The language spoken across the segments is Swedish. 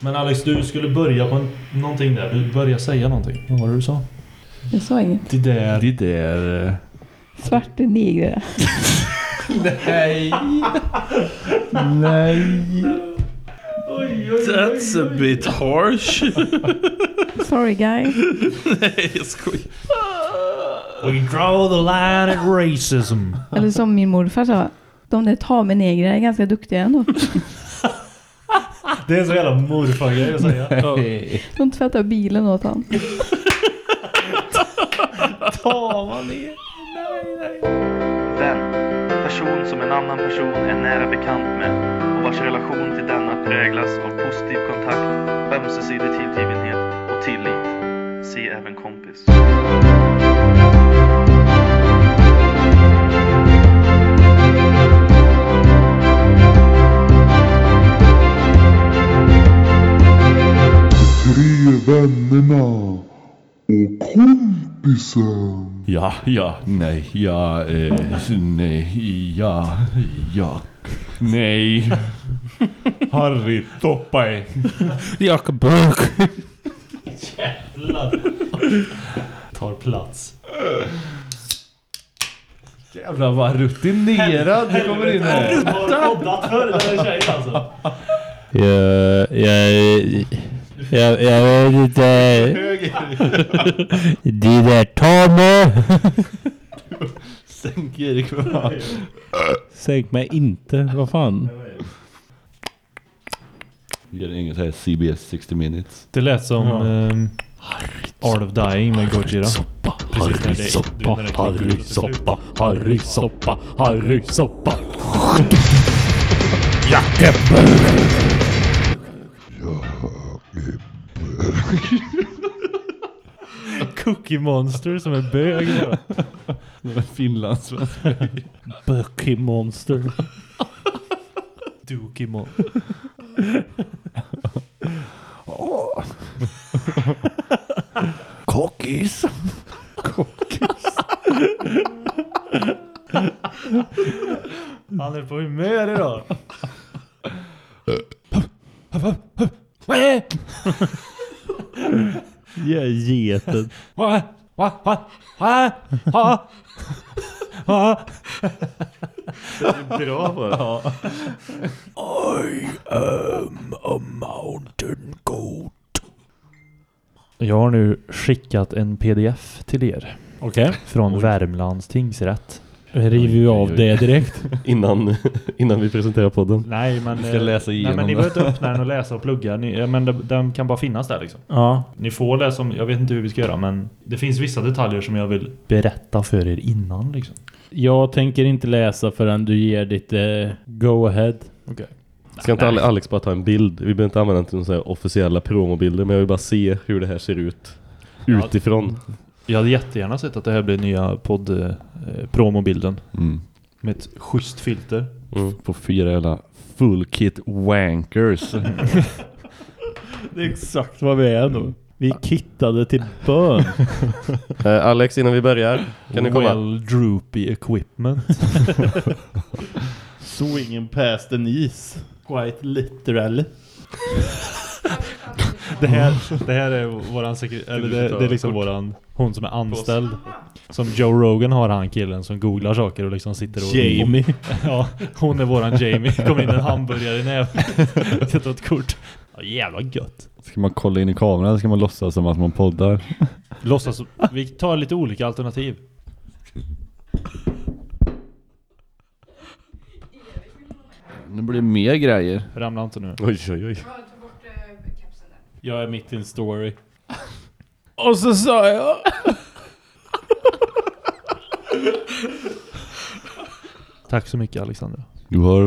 Men Alex, du skulle börja på en, någonting där. Du började säga någonting. Vad var det du sa? Jag sa inget. Det där... Det där... eh, Svarte negrer. Nej. Nej. That's a bit harsh. Sorry guy. Nej, jag skojar. We draw the line at racism. Eller som min morfar sa. De där tamenegrer är ganska duktiga ändå. Det är en så jävla morfargrej att säga. De tvättar bilen åt honom. Ta man ner. Vän. Person som en annan person är nära bekant med och vars relation till denna präglas av positiv kontakt, ömsesidig tillgivenhet och tillit. Se även kompis. Vännerna och kompisen. Ja, ja, nej, ja, eh, nej, ja, ja, nej. Harry Toppai. Jakob Burke. Tar plats. Jävlar vad rutinerad du kommer in här. Har du poddat förr den här tjejen alltså? Jag, jag, jag, jag vet inte. Det där Tame. Sänk Erik för fan. Sänk mig inte. Vad fan? Gör ingen sån här CBS 60 minutes. Det lät som ehm, Art of Dying med Gojira. Soppa, Harry soppa, Harry soppa, Harry soppa, Harry soppa. Jakob Cookie Monster som är bög. Finlandssvensk. Bucky Monster. Dookie Mon. Kockis. Han är på humör idag. Jag är geten. Va? Va? Va? Va? Va? Va? Bra på det. Jag har nu skickat en pdf till er. Okej. Från Värmlands tingsrätt. River vi av det direkt? Innan, innan vi presenterar podden. Nej men, Vi ska eh, läsa nej, igenom men ni behöver inte öppna den och läsa och plugga. Ni, ja, men den, den kan bara finnas där liksom. Ja. Ni får läsa om, jag vet inte hur vi ska göra men det finns vissa detaljer som jag vill berätta för er innan liksom. Jag tänker inte läsa förrän du ger ditt eh, go ahead. Okej. Ska inte Ale- Alex bara ta en bild? Vi behöver inte använda den till några officiella promobilder, men jag vill bara se hur det här ser ut Ja. Jag hade jättegärna sett att det här blir nya podd eh, promobilden Mm. med ett schysst filter. Mm. På fyra jävla full kit wankers. Det är exakt vad vi är nu. Vi kittade till bön. Eh, Alex, innan vi börjar, kan du komma? Well droopy equipment. Swinging past the knees. Quite literally. Det här, det här är våran sekre- eller det, det är liksom våran, hon som är anställd. Som Joe Rogan har han killen som googlar saker och liksom sitter och... Jamie. Ja, hon är våran Jamie. Kommer in en hamburgare i näven. Sätter ett kort. Ja, jävla gött. Ska man kolla in i kameran eller ska man låtsas som att man poddar? Låtsas, vi tar lite olika alternativ. Nu blir det mer grejer. Ramla inte nu. Oj, oj, oj. Jag är mitt i en story. Och så sa jag... Tack så mycket Alexandra. Du har...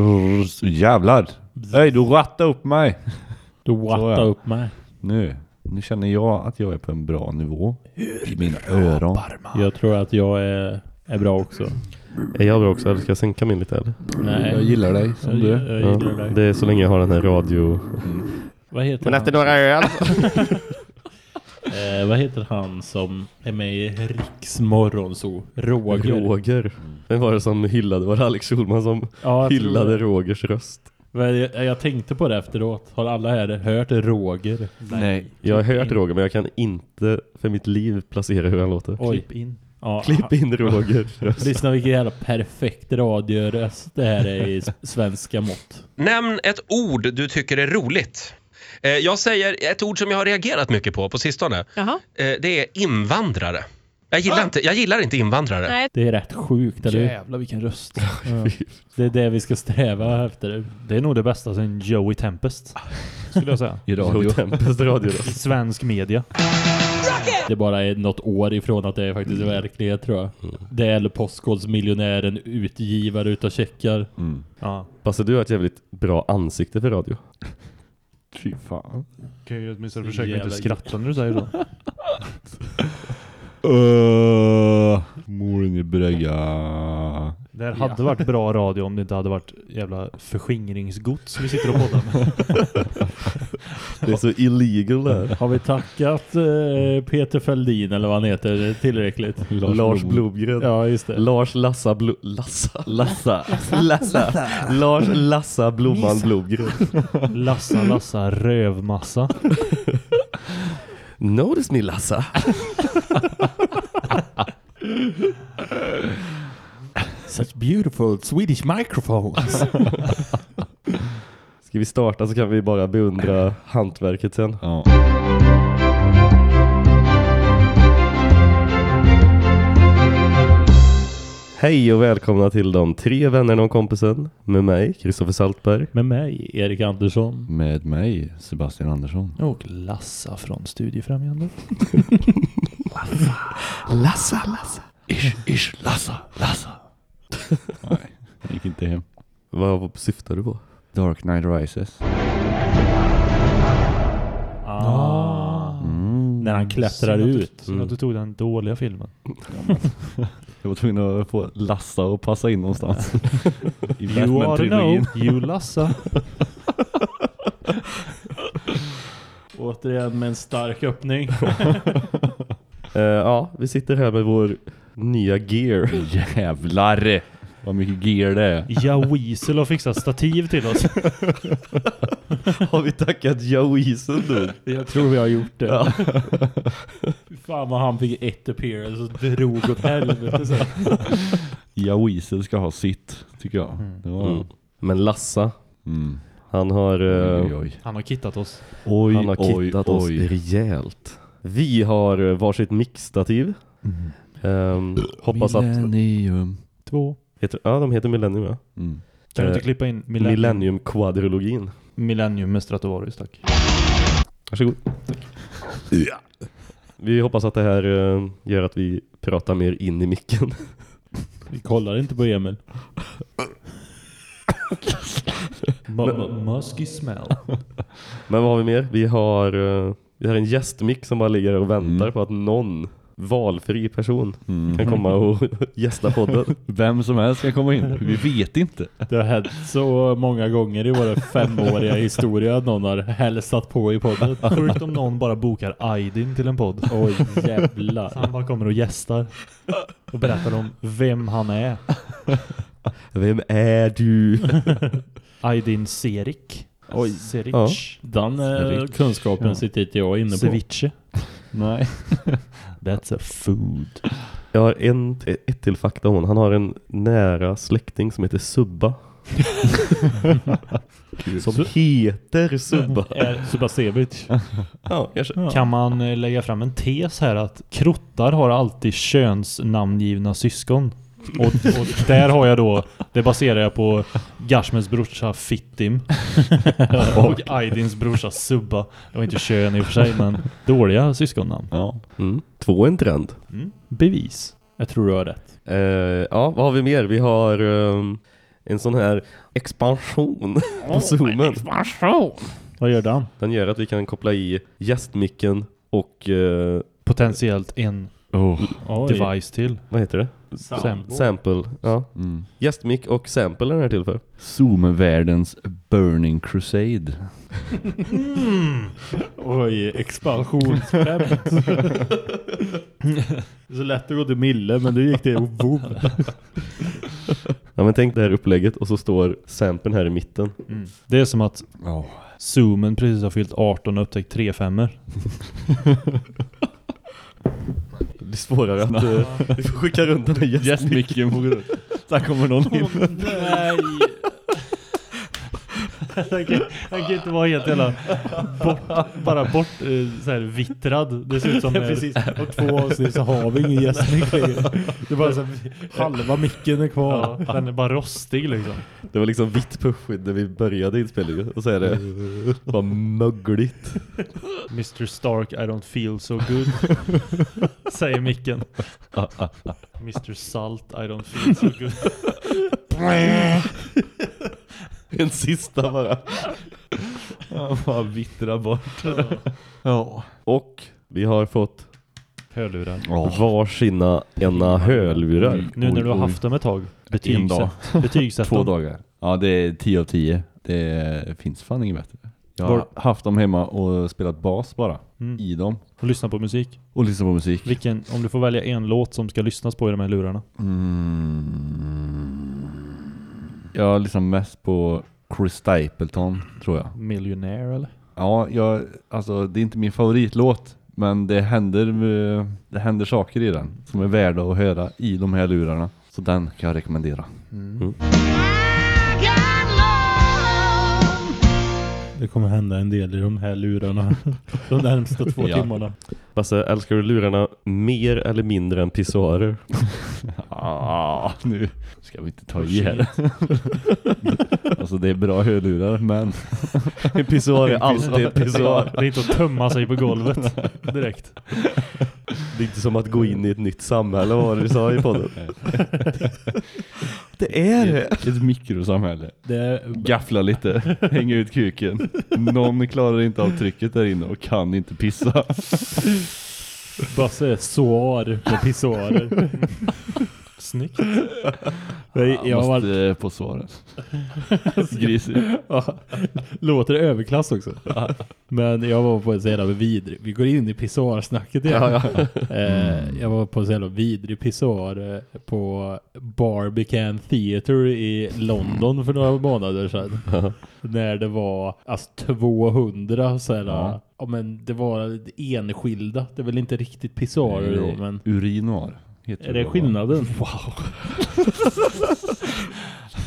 Jävlar! Hej, du rattade upp mig! Du ja. upp mig. Nu. Nu känner jag att jag är på en bra nivå. I mina öron. Jag tror att jag är, är bra också. Är jag bra också? Eller ska jag sänka min lite eller? Nej. Jag gillar dig som jag, du är. jag, Ja, gillar dig. det är så länge jag har den här radio... Vad heter Men han? efter några öl! Eh, vad heter han som är med i Riks morgonzoo? Roger. Roger. Vem var det som hyllade? Var det Alex Schulman som Ja, hyllade. Rogers röst? Men jag, jag tänkte på det efteråt. Har alla här hört Roger? Nej. Jag har hört Roger men jag kan inte för mitt liv placera hur han låter. Oj. Klipp in. Ja, Klipp in Roger. Lyssna vilken jävla perfekt radioröst det här är i svenska mått. Nämn ett ord du tycker är roligt. Eh, Jag säger ett ord som jag har reagerat mycket på på sistone. Jaha. Eh, Det är invandrare. Jag gillar, inte, jag gillar inte invandrare. Nej, Det är rätt sjukt, eller? Jävlar vilken röst. Ja. Det är det vi ska sträva efter. Det är nog det bästa sen Joey Tempest. Skulle jag säga. I radio. Tempest radio då. I svensk media. Det bara är något år ifrån att det är faktiskt verklighet tror jag. Det är eller Postkodmiljonären, utgivare utav checkar. Mm. Ja. Basse, du har ett jävligt bra ansikte för radio. Fy fan. Kan ju åtminstone försöka jävla inte skratta när du säger så. Uh, Moren i brygga. Det här hade varit bra radio om det inte hade varit jävla förskingringsgods vi sitter och poddar med. Det är så illegal där. Har vi tackat eh, Peter Fälldin eller vad han heter tillräckligt? Lars Lars Blom. Blomgren. Ja, just det. Lars Lassa Blo... Lassa? Lassa. Lassa. Lars Lassa Blomman Blomgren. Lassa, lassa, rövmassa. Notice me Lassa. Such beautiful Swedish microphones. Ska vi starta så kan vi bara beundra hantverket sen. Ja. Hej och välkomna till de tre vännerna och kompisen med mig, Kristoffer Saltberg. Med mig, Erik Andersson. Med mig, Sebastian Andersson. Och Lassa från Studiefrämjande. Lassa, Lassa. Ish, ish, Lassa, Lassa. Nej, jag gick inte hem. Vad syftar du på? Dark Knight Rises. Ah. Mm. När han klättrar ut. synd att du tog den dåliga filmen. Jag var tvungen att få Lassa och passa in någonstans. I You are know, you Lassa. Återigen med en stark öppning. Eh, ja, vi sitter här med vår nya gear. Jävlar! Vad mycket gear det är. Ja, Weasel har fixat stativ till oss. Har vi tackat Joe Eason nu? Jag tror vi har gjort det. Ja. Fan vad han fick ett appearance och drog åt helvete sen. Ja, Weasel ska ha sitt, tycker jag. Det var... Mm. Men Lassa, Mm. han har, eh, Oj, oj. Han har kittat oss. Oj, han har oj, kittat oss oj. rejält. Vi har eh, varsitt mixstativ. Mm. Ehm, hoppas att... Millennium. Två. Heter, ja, de heter Millennium ja. Mm. Kan du Eh, inte klippa in Millennium? Millennium Quadrologin. Millennium med Stratovarius, tack. Varsågod. Vi hoppas att det här eh, gör att vi pratar mer in i micken. Vi kollar inte på Emil. Musky smell. Men vad har vi mer? Vi har, eh, vi har en gästmick som bara ligger och väntar Mm. på att någon valfri person Mm. kan komma och gästa podden. Vem som helst ska komma in. Vi vet inte. Det har hänt så många gånger i våra femåriga historia att någon har hälsat på i podden. Sjukt om någon bara bokar Aydin till en podd. Oj jävlar. Han bara kommer och gästar. Och berättar om vem han är. Vem är du? Aydin Serik. Oj. Seric. Ja. Den eh, Snyggt. kunskapen Ja. sitter inte jag inne på. Ceviche. Nej. That's a food. Jag har en, ett till fakta om hon. Han har en nära släkting som heter Subba. som heter Subba. Är Subasevic. Ja, kanske. Kan man eh, lägga fram en tes här att krottar har alltid könsnamngivna syskon? Och, och där har jag då, det baserar jag på Gashmens brorsa Fittim och Aydins brorsa Subba. Det var inte kön i och för sig, men dåliga syskonnamn. Ja. Mm. Två är en trend. Mm. Bevis. Jag tror du har rätt. Eh, ja, vad har vi mer? Vi har ehm, en sån här expansion på zoomen. Vad gör den? Den gör att vi kan koppla i gästmicken och eh, Potentiellt en oh. Oj. device till. Vad heter det? Sample. sample. Ja. Mm. Gästmick och sample är den här till för. Zoom-världens Burning Crusade. mm. Oj, expansionsskämt. Så lätt att gå till Mille, men du gick det och boom. Ja men tänk det här upplägget och så står samplen här i mitten. Mm. Det är som att oh. zoomen precis har fyllt 18 och upptäckt 3 5 Det är svårare att uh, skicka runt den här gästmicken. Yes, Där kommer någon in. Oh, nej. Den kan, den kan inte vara helt jävla bort, bara bort eh, så här vittrad. Det ser ut som... eh, Precis, på två avsnitt så har vi ingen gästmick längre. Det är bara så här, halva micken är kvar. Ja, den är bara rostig liksom. Det var liksom vitt puffskydd när vi började inspelningen och så är det bara mögligt. Mr Stark, I don't feel so good. Säger micken. Mr Salt, I don't feel so good. En sista bara. Ja, bara vittra bort. Ja. Och vi har fått Hörlurar. varsina ena hörlurar. Nu när du har haft dem ett tag. Betygsätt, betygsätt Två dem. dagar. Ja, det är 10 av 10. Det finns fan inget bättre. Jag har Var- haft dem hemma och spelat bas bara. Mm. I dem. Och lyssna på musik. Och lyssnat på musik. Vilken, om du får välja en låt som ska lyssnas på i de här lurarna. Mm. Jag lyssnar mest på Chris Stapleton, tror jag. Millionaire eller? Ja, jag, alltså det är inte min favoritlåt. Men det händer, eh, det händer saker i den som är värda att höra i de här lurarna. Så den kan jag rekommendera. Det kommer hända en del i de här lurarna de närmsta två Ja. timmarna. Basse, älskar du lurarna mer eller mindre än pissoarer? Ah, nu ska vi inte ta i här. Alltså det är bra hörlurar, men En pissoar är alltid en pissoar. Det är inte att tömma sig på golvet direkt. Det är inte som att gå in i ett nytt samhälle, vad var det du sa i podden? Det är det! ett mikrosamhälle. Det är, Gaffla lite, hänga ut kuken. Någon klarar inte av trycket där inne och kan inte pissa. Basse är soar med pissoarer. Snyggt. Jag, jag var, Måste på svaren. Grisig. Ja, låter överklass också. Men jag var på en så jävla vidrig. Vi går in i pissoarsnacket igen. Ja, ja. Eh, jag var på en så jävla vidrig pissoar eh, på Barbican Theatre i London för några månader sedan. När det var alltså 200 så här, ja. Ja. men det var enskilda. Det är väl inte riktigt pissoarer då, men Urinoir. Heter är det skillnaden?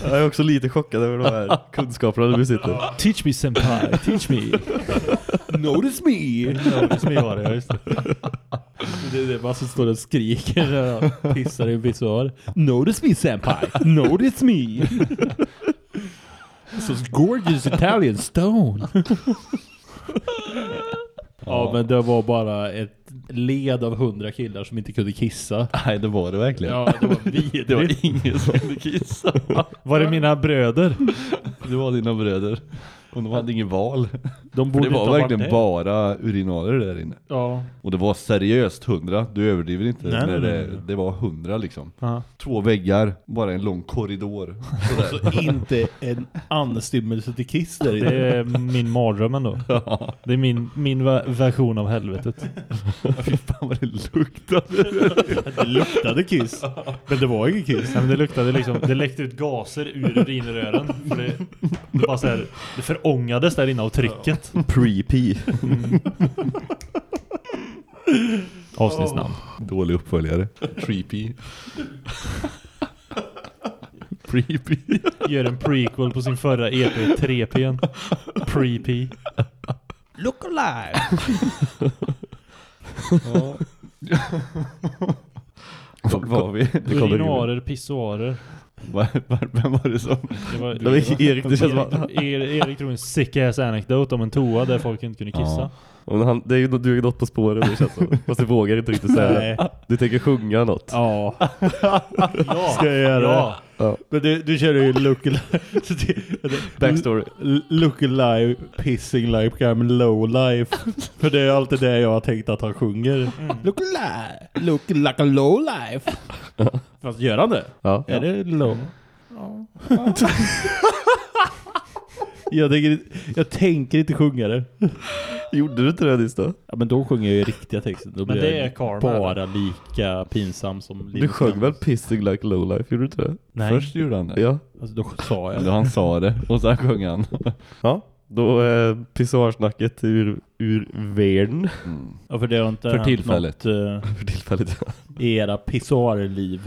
Jag är också lite chockad över de här kunskaperna du besitter. Teach me senpai, teach me. Notice me! Notice me var det, ja, just det. Det är det bara som står och skriker han pissar i en pissoar. Notice me senpai! Notice me! So gorgeous Italian stone! ja men det var bara ett led av hundra killar som inte kunde kissa. Nej, det var det verkligen. Ja, det var vidrigt. Det var ingen som kunde kissa. Var det mina bröder? Det var dina bröder. Och de hade ingen val. De För borde det var verkligen varit bara urinaler där inne. Ja. Och det var seriöst hundra. Du överdriver inte. Nej, när nej, det, nej, nej. det var hundra liksom. Ja. Två väggar, bara en lång korridor. Sådär. Så inte en anstymmelse till kiss där Det inne. är min mardröm ändå. Det är min, min version av helvetet. Fy fan vad det luktade. Det luktade kiss. Men det var ingen kiss. Nej, men det luktade liksom, det läckte ut gaser ur urinrören. För det, det, bara så här, det förångades där inne av trycket. Pre-pee. Avsnittsnamn. Dålig uppföljare. Creepy. Creepy. Gör en prequel på sin förra EP 3P. Pre-P. Look alive! Vart var vi? Urinarer, pissoarer. Vem var det som? Det var, Det var Erik, det känns att- Erik, Erik drog en sick ass anecdote om en toa där folk inte kunde kissa. Ja. Och han, det är ju, du är något på spåret det känns som. Fast du vågar inte riktigt säga Nej. det. Du tänker sjunga något. Ja. Ja. Ska jag göra Ja. det? Men du, du kör ju look det- det- Backstory. Look alive, pissing like I'm low life. För det är alltid det jag har tänkt att han sjunger. Look alive, look like a low life. Fast gör han det? Ja. Är det low? Jag tänker, jag tänker inte sjunga det. Gjorde du inte det nyss då? Ja, men då sjunger jag ju riktiga texten. Då blir Men det jag är Karma, bara lika pinsam som Du sjöng väl Pissing Like Lowlife, gjorde du inte det? Nej, Först gjorde han det. Ja. alltså, då sa jag det. han sa det och sen sjöng han. Ja. Då är pissoarsnacket ur, ur världen Mm. Ja, för det har inte För tillfället. något eh, för tillfället. i era pissoarliv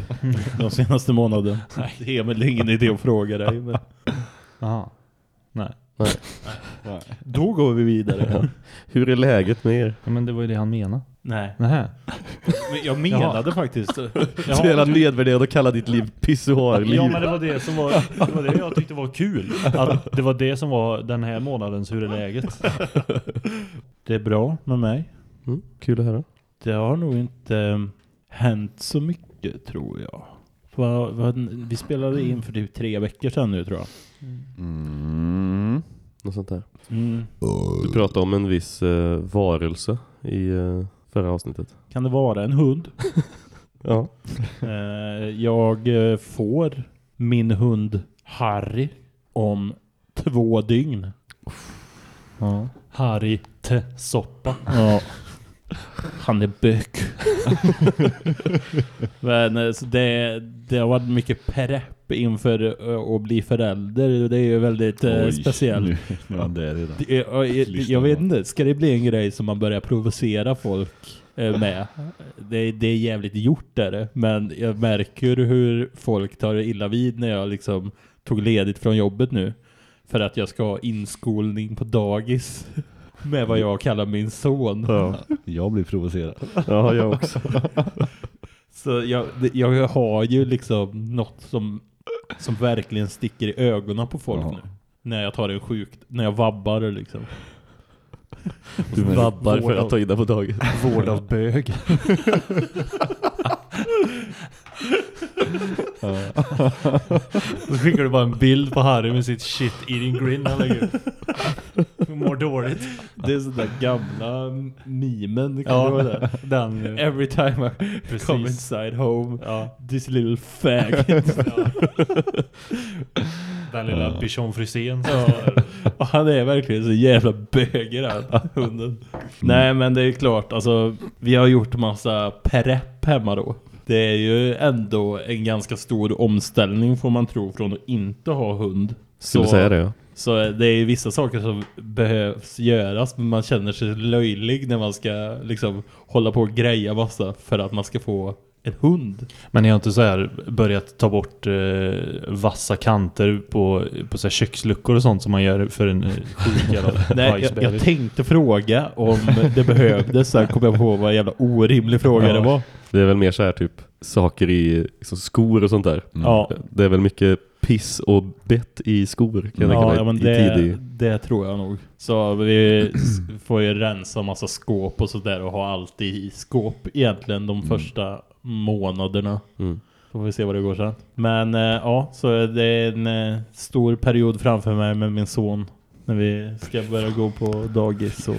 de senaste månaderna. Det är väl ingen idé att fråga dig. Men Jaha. Nej. då går vi vidare. Hur är läget med er? Ja, men det var ju det han menade. Nej, Nähä. men jag menade faktiskt. Så jävla nedvärderad och kalla ditt liv pissoarliv. Ja men det var det som var Det var det jag tyckte var kul Att det var det som var den här månadens Hur är läget? Det är bra med mig. Mm, kul att höra. Det har nog inte eh, hänt så mycket tror jag. Vi spelade in för typ tre veckor sedan nu tror jag. Mm. Något sånt där. Mm. Du pratade om en viss eh, varelse i eh, förra avsnittet. Kan det vara en hund? Ja. Eh, jag eh, får min hund Harry om två dygn. Ja. Harry T. Soppa ja. Han är böck. Men eh, så det, det har varit mycket pepp inför eh, att bli förälder. Det är ju väldigt eh, Oj, speciellt. Nu, är han där redan. Det är- Jag, jag, jag vet inte, ska det bli en grej som man börjar provocera folk eh, med? Det, det är jävligt gjort där, men jag märker hur folk tar illa vid när jag liksom tog ledigt från jobbet nu. För att jag ska ha inskolning på dagis med vad jag kallar min son. Ja, Jag blir provocerad. ja jag också. Så jag, det- jag har ju liksom något som, som verkligen sticker i ögonen på folk Ja. nu. När jag tar en sjuk, när jag vabbar liksom. Du vabbar för att ta in det på dagen. Vård av bög Då skickar du bara en bild på Harry med sitt shit eating grin han lägger ut. Han Mår dåligt Det är sådär gamla mimen. Kan Ja. det? Den Every time I Precis. come inside home, Ja, this little faggot. den lilla bichon frisén Och han är verkligen så jävla böger han, hunden. Nej men det är klart, alltså vi har gjort massa prepp hemma då. Det är ju ändå en ganska stor omställning får man tro från att inte ha hund. Skulle säga det ja. Så det är vissa saker som behövs göras men man känner sig löjlig när man ska liksom hålla på och greja massa för att man ska få en hund. Men ni har inte så här börjat ta bort eh, vassa kanter på, på så här köksluckor och sånt som man gör för en eh, sjuk jävla Nej, jag, jag tänkte fråga om det behövdes, sen kom jag på vad jävla orimlig fråga Ja. det var. Det är väl mer så här typ saker i liksom, skor och sånt där. Ja, Det är väl mycket piss och bett i skor kan ja, ja men i det, tidig. det tror jag nog. Så vi får ju rensa massa skåp och sådär och ha allt i skåp egentligen de första månaderna. Mm. Får vi se vad det går sen. Men eh, ja, så det är en eh, stor period framför mig med min son. När vi ska börja gå på dagis och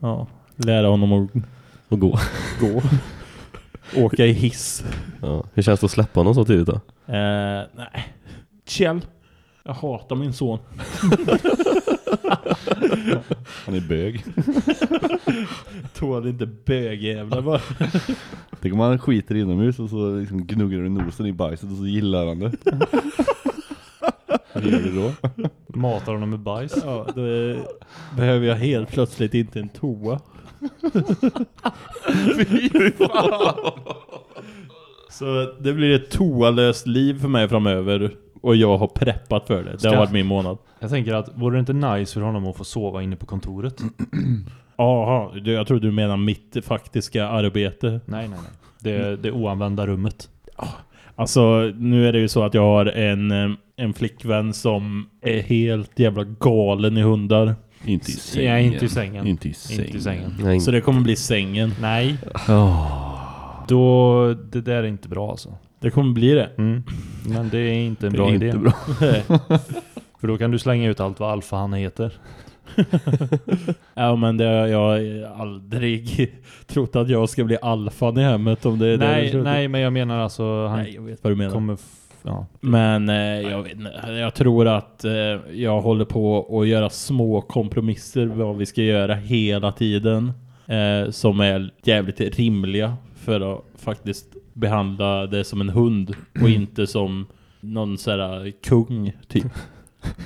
ja, lära honom att Och gå. gå. Åka i hiss. Ja. Hur känns det att släppa honom så tidigt då? Eh, nej. Chill. Jag hatar min son. Han är bög. Tål inte bögjävlar bara. Tänk om han skiter inomhus och så liksom gnuggar du nosen i bajset och så gillar han det. Hur gör du då? Matar honom med bajs. Ja, då behöver jag helt plötsligt inte en toa. Så det blir ett toalöst liv för mig framöver. Och jag har preppat för det. Det har varit min månad. Jag tänker att vore det inte nice för honom att få sova inne på kontoret? Jaha, jag tror du menar mitt faktiska arbete. Nej, nej, nej. Det, det oanvända rummet. Alltså, nu är det ju så att jag har en, eh, en flickvän som är helt jävla galen i hundar. Inte i sängen. Nej, inte i sängen. Inte i sängen. Inte i sängen. Nej, Så det kommer bli sängen. Nej, Åh. då... Det där är inte bra alltså. Det kommer bli det. Mm. Men det är inte en Det bra är idé. inte bra. För då kan du slänga ut allt vad alfa han heter. ja, men det, jag har aldrig trott att jag ska bli alfan i hemmet om det är det du Nej, nej, men jag menar alltså han Nej, jag vet vad du menar. kommer ja. Men eh, jag vet jag tror att eh, jag håller på att göra små kompromisser vad vi ska göra hela tiden. Eh, som är jävligt rimliga för att faktiskt behandla det som en hund och inte som någon sån här kung typ.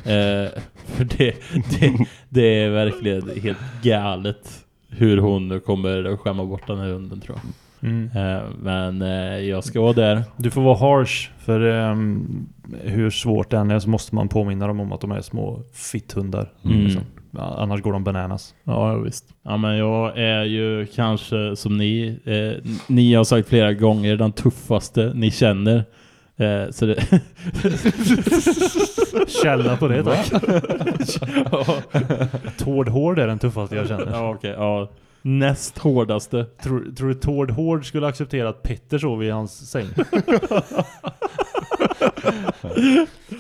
Eh, för det, det, det är verkligen helt galet hur hon kommer att skämma bort den här hunden tror jag. Mm. Eh, men eh, jag ska vara där. Du får vara harsh för ehm, hur svårt det än är så måste man påminna dem om att de är små fitthundar. Mm. Liksom. Annars går de bananas. Ja, visst. Ja, men jag är ju kanske som ni, eh, ni har sagt flera gånger, den tuffaste ni känner. Eh, så det... Källa på det tack. Tord Hård är den tuffaste jag känner. ja, okej. ja. Näst hårdaste. Tror, tror du Tord Hård skulle acceptera att Petter sov i hans säng?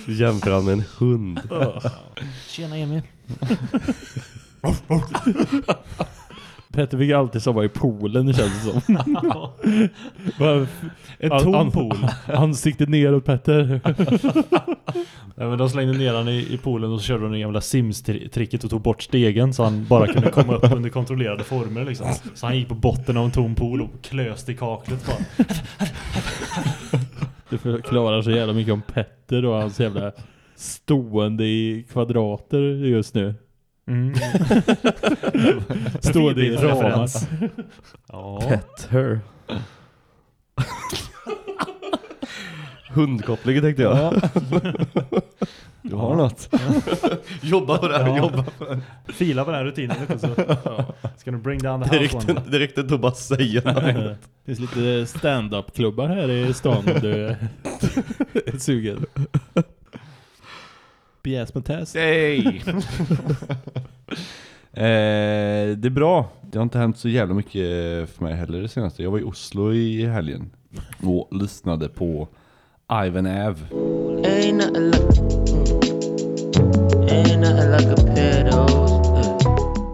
Jämför han med en hund. Tjena Emil. Petter fick alltid sova i poolen, det känns det som. Bara- En an- tom an- pool. Ansiktet neråt, Petter. Ja, men de slängde ner han i, i poolen och så körde de det gamla Sims-tricket och tog bort stegen så han bara kunde komma upp under kontrollerade former liksom. Så han gick på botten av en tom pool och klöste i kaklet bara. Du förklarar så jävla mycket om Petter och hans jävla stående i kvadrater just nu. Mm. Stående i ramar. Ja. Petter. Hundkopplingen tänkte jag. Du har något. Jobba på det här, Ja. jobba på det. Fila på den här rutinen lite så. Ska du bring down the Det house räckte, one? det räckte inte att bara säga Det finns lite stand-up-klubbar här i stan om du är sugen. Bjäs med test. Hej! eh, det är bra. Det har inte hänt så jävla mycket för mig heller det senaste. Jag var i Oslo i helgen och lyssnade på Ivan Av.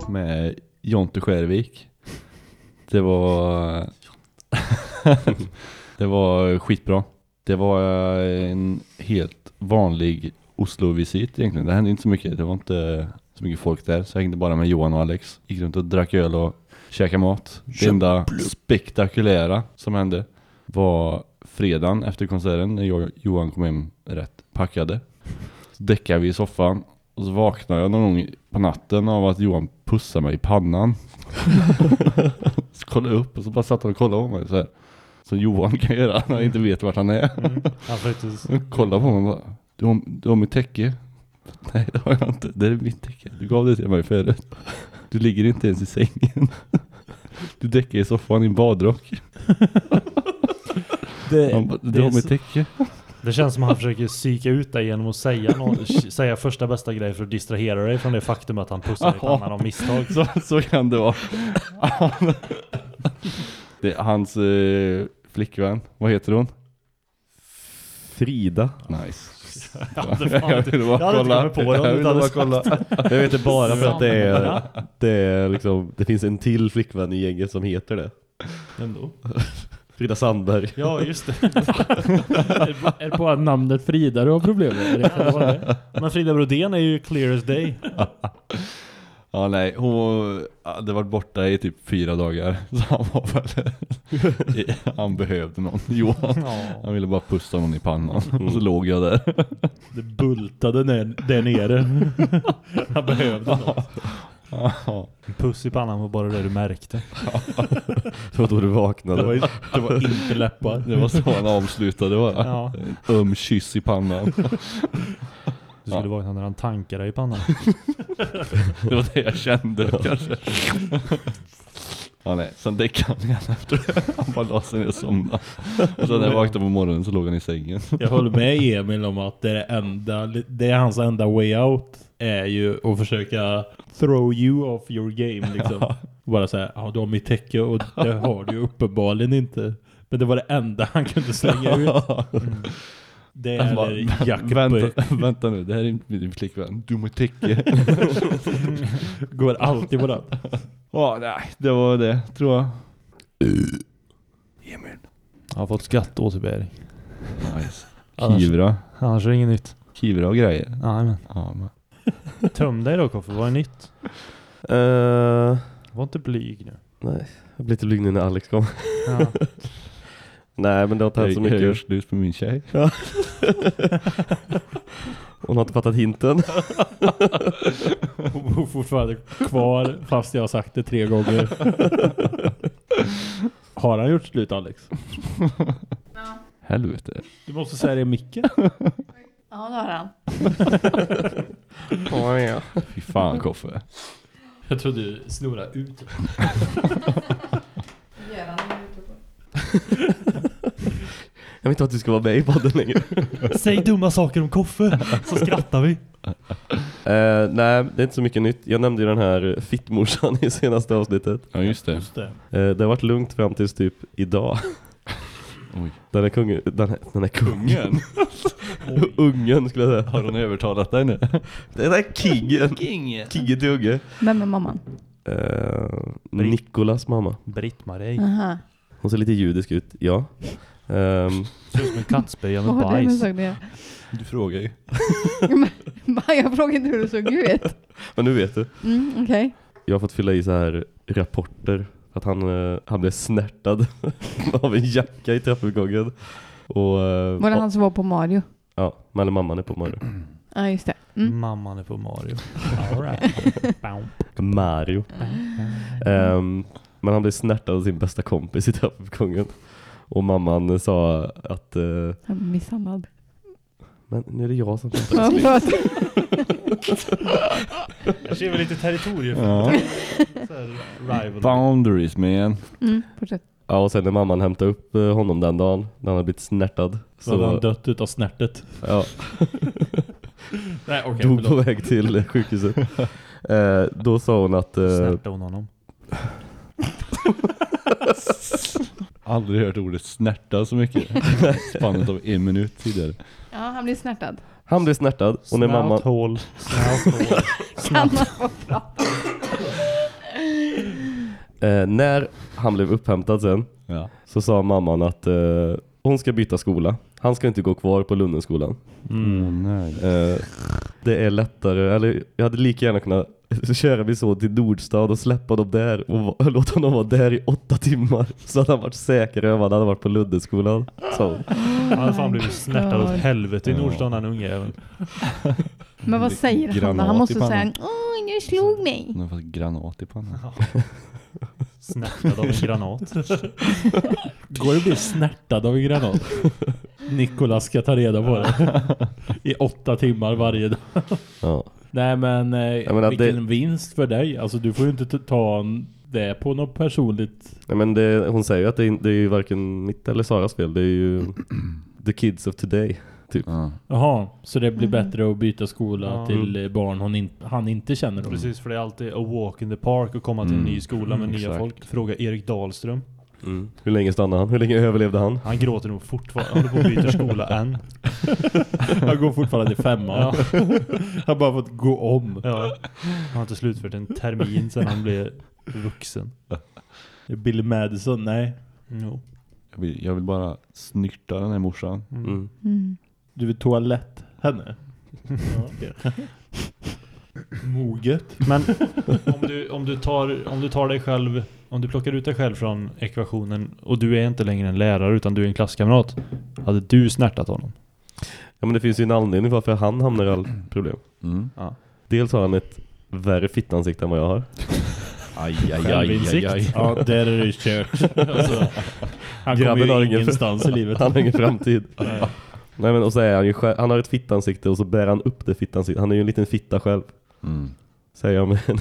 Med Jonte Skärvik. Det var... det var skitbra. Det var en helt vanlig Oslo-visit egentligen. Det hände inte så mycket. Det var inte så mycket folk där. Så jag hängde bara med Johan och Alex. Gick runt och drack öl och käkade mat. Det enda spektakulära som hände var fredagen efter konserten när jag och Johan kom hem rätt packade. Så däckade vi i soffan och så vaknade jag någon gång på natten av att Johan pussade mig i pannan. så kollade jag upp och så bara satt han och kollade på mig så här. Som Johan kan göra när han inte vet vart han är. Mm. Han faktiskt... Kolla på mig och bara. Du har, du har mitt täcke. Nej det har jag inte. Det är mitt täcke. Du gav det till mig förut. Du ligger inte ens i sängen. Du däckar i soffan i en badrock. Det, Han bara, det du är har mitt så- täcke. Det känns som att han försöker psyka ut dig genom att säga, nå- säga första bästa grej för att distrahera dig från det faktum att han pussar dig i pannan av misstag. Så, så kan det vara. det är hans eh, flickvän. Vad heter hon? Frida. Nice. Jag hade fan inte- ville bara jag hade inte kolla. kommit på det om Jag du inte bara hade kolla. Jag vet det bara för att det är, det är liksom, det finns en till flickvän i gänget som heter det. Ändå. Frida Sandberg. Ja, just det. Är det bara namnet Frida du har problem med? Men Frida Brodén är ju clear as day. Ja nej, hon hade varit borta i typ fyra dagar. Så han var väl... han behövde någon. Johan. Han ville bara pussa någon i pannan. Och så låg jag där. Det bultade ner, där nere. Han behövde något. Ja. En puss i pannan var bara det du märkte. Det var då du Det var, vaknade. det var inte läppar. Det var så han avslutade bara. Ja. En öm kyss i pannan. Du skulle vakna när han tankade dig i pannan. Det var det jag kände kanske. Ja nej, sen däckade han igen efter det. Han bara la sig ner och somnade. Och sen när jag vaknade på morgonen så låg han i sängen. Jag håller med Emil om att det är, enda, det är hans enda way out är ju att försöka throw you off your game liksom. Bara säga, ja du har mitt täcke och det har du ju uppenbarligen inte. Men det var det enda han kunde slänga ut. Det bara, är Jack vänta, vänta nu, det här är inte min flickvän. Du mitt täcke. Går alltid på den. Ja, nej, det var det, tror jag. Jag har fått skatteåterbäring. Nice. Kivra. annars är det inget nytt. Kivra och grejer. Nej men. Ja, men. Töm dig då Koffe, vad är nytt? Eh, Var inte blyg nu. nej, jag blir lite blyg nu när Alex kom. Ja. Nej, men det har inte hänt så Jag gör mycket. slut på min tjej. Hon har inte fattat hinten. Hon bor fortfarande kvar fast jag har sagt det tre gånger. Har han gjort slut Alex? Helvete. Du måste säga det i micken. Ja, det har han. Oh, ja. Fy fan Koffe. Jag trodde du snurrade ut. Jag vet inte att du ska vara med i podden längre. Säg dumma saker om Koffe, så skrattar vi. Eh, nej, det är inte så mycket nytt. Jag nämnde ju den här fittmorsan i senaste avsnittet. Ja just det. Just det. Eh, det har varit lugnt fram tills typ idag. Oj. Den är kungen, den här, den här kungen. Ungen skulle jag säga. Har hon övertalat dig nu? Den är kingen. Kingen till unge. Vem är mamman? Eh, Nikolas mamma. Britt-Marie. Hon ser lite judisk ut, ja. Ehm, Ser ut som en kattspya med bajs. Du frågar ju. Men, Jag frågade inte hur det såg ut. men nu vet du. Mm, Okej. Jag har fått fylla i så här rapporter. Att han, eh, han blev snärtad av en jacka i trappuppgången. Och, eh, Var det han som var på Mario? Ja, eller mamman är på Mario. Ja, just det. Mm. Mamman är på Mario. All right. Bow. Mario. Ehm, men han blev snärtad av sin bästa kompis i trappuppgången. Och mamman sa att eh, Jag är Misshandlad. Men nu är det jag som pratar. Jag ser väl lite territorium. Ja. Boundaries man. Mm, fortsätt. Ja, och sen när mamman hämtade upp eh, honom den dagen, när han hade blivit snärtad. Så hade han dött utav snärtet. ja, Nej okej, dog på väg till eh, sjukhuset. Eh, då sa hon att... Eh, Snärtade hon honom. Aldrig hört ordet snärta så mycket. Spannet av en minut tidigare. Ja, han blir snärtad. han blev snärtad och när mamman... Snout hål. Snout hål. Kan man få prata? Eh, när han blev upphämtad sen Ja. så sa mamman att eh, hon ska byta skola. Han ska inte gå kvar på Lundenskolan. Mm, nej. Eh, det är lättare, eller jag hade lika gärna kunnat köra min son till Nordstad och släppa dem där och låta honom vara där i åtta timmar. Så hade han varit säker över att han hade varit på Lundenskolan. Så. Han hade fan blivit snärtad åt helvete i Ja. Nordstan den unge. Men vad säger han då? Han måste säga Åh, du slog mig. Hon har fått granat i pannan. Snärtad av en granat. Går det att bli snärtad av en granat? Nikolas ska ta reda på det. I åtta timmar varje dag. Ja. Nej men, eh, menar, vilken vinst för dig. Alltså du får ju inte ta en- det på något personligt. Nej, men det, hon säger ju att det är, det är ju varken mitt eller Saras fel. Det är ju the kids of today. Typ. Ja. Jaha, så det blir Mhm. bättre att byta skola Ja. till eh, barn hon in, han inte känner. Precis, för det är alltid a walk in the park och komma till en Mm. ny skola med nya Exakt. folk. Fråga Erik Dahlström. Mm. Hur länge stannade han? Hur länge överlevde han? Han gråter nog fortfarande. Han håller på och byter skola än. Han går fortfarande i femman. Ja. Han har bara fått gå om. Ja. Han har inte slutfört en termin sedan han blev vuxen. Billy Madison, nej. Jo. Jag, vill, jag vill bara snyrta den här morsan. Mm. Mm. Mm. Du vill toalett henne? Ja. Moget. Men om du, om, du tar, om du tar dig själv, om du plockar ut dig själv från ekvationen och du är inte längre en lärare utan du är en klasskamrat. Hade du snärtat honom? Ja men det finns ju en anledning varför han hamnar i all problem. Mm. Dels har han ett värre fittansikte än vad jag har. Aj, aj, aj, aj, aj. Ja, där är det kört. Alltså, han kommer Grabben har ju ingen- ingenstans i livet. Han har ingen framtid. Nej men och så är han ju själv, han har ett fittansikte och så bär han upp det fittansiktet. Han är ju en liten fitta själv. Mm. Säger jag med en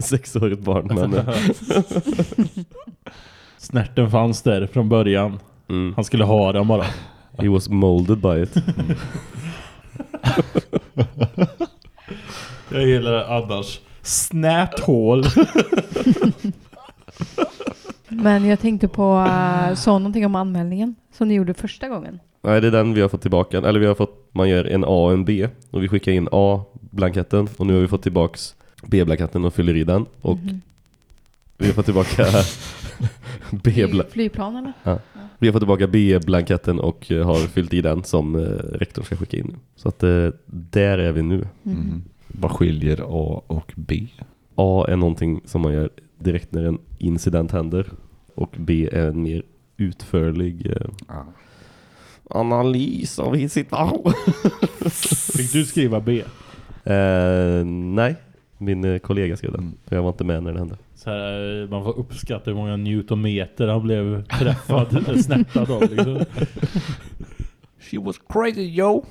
sexårigt barn. Men, eh, Snärten fanns där från början. mm, Han skulle ha den bara. he was molded by it. Jag gillar annars. Snärt hål. Men jag tänkte på, uh, sa någonting om anmälningen som ni gjorde första gången. Nej det är den vi har fått tillbaka. Eller vi har fått, man gör en A och en B. Och vi skickar in A-blanketten. Och nu har vi fått tillbaks B-blanketten och fyller i den. Och Mhm. vi har fått tillbaka B-bla- Flygplan eller? Ja. Vi har fått tillbaka B-blanketten och eh, har fyllt i den som eh, rektorn ska skicka in. Så att eh, där är vi nu. Mm. Vad skiljer A och B? A är någonting som man gör direkt när en incident händer. Och B är en mer utförlig eh, analys av situation. Fick du skriva B? eh, nej, min eh, kollega skrev det. Mm. För jag var inte med när det hände. Så här, eh, man får uppskatta hur många newtonmeter han blev träffad, snärtad av liksom. She was crazy yo!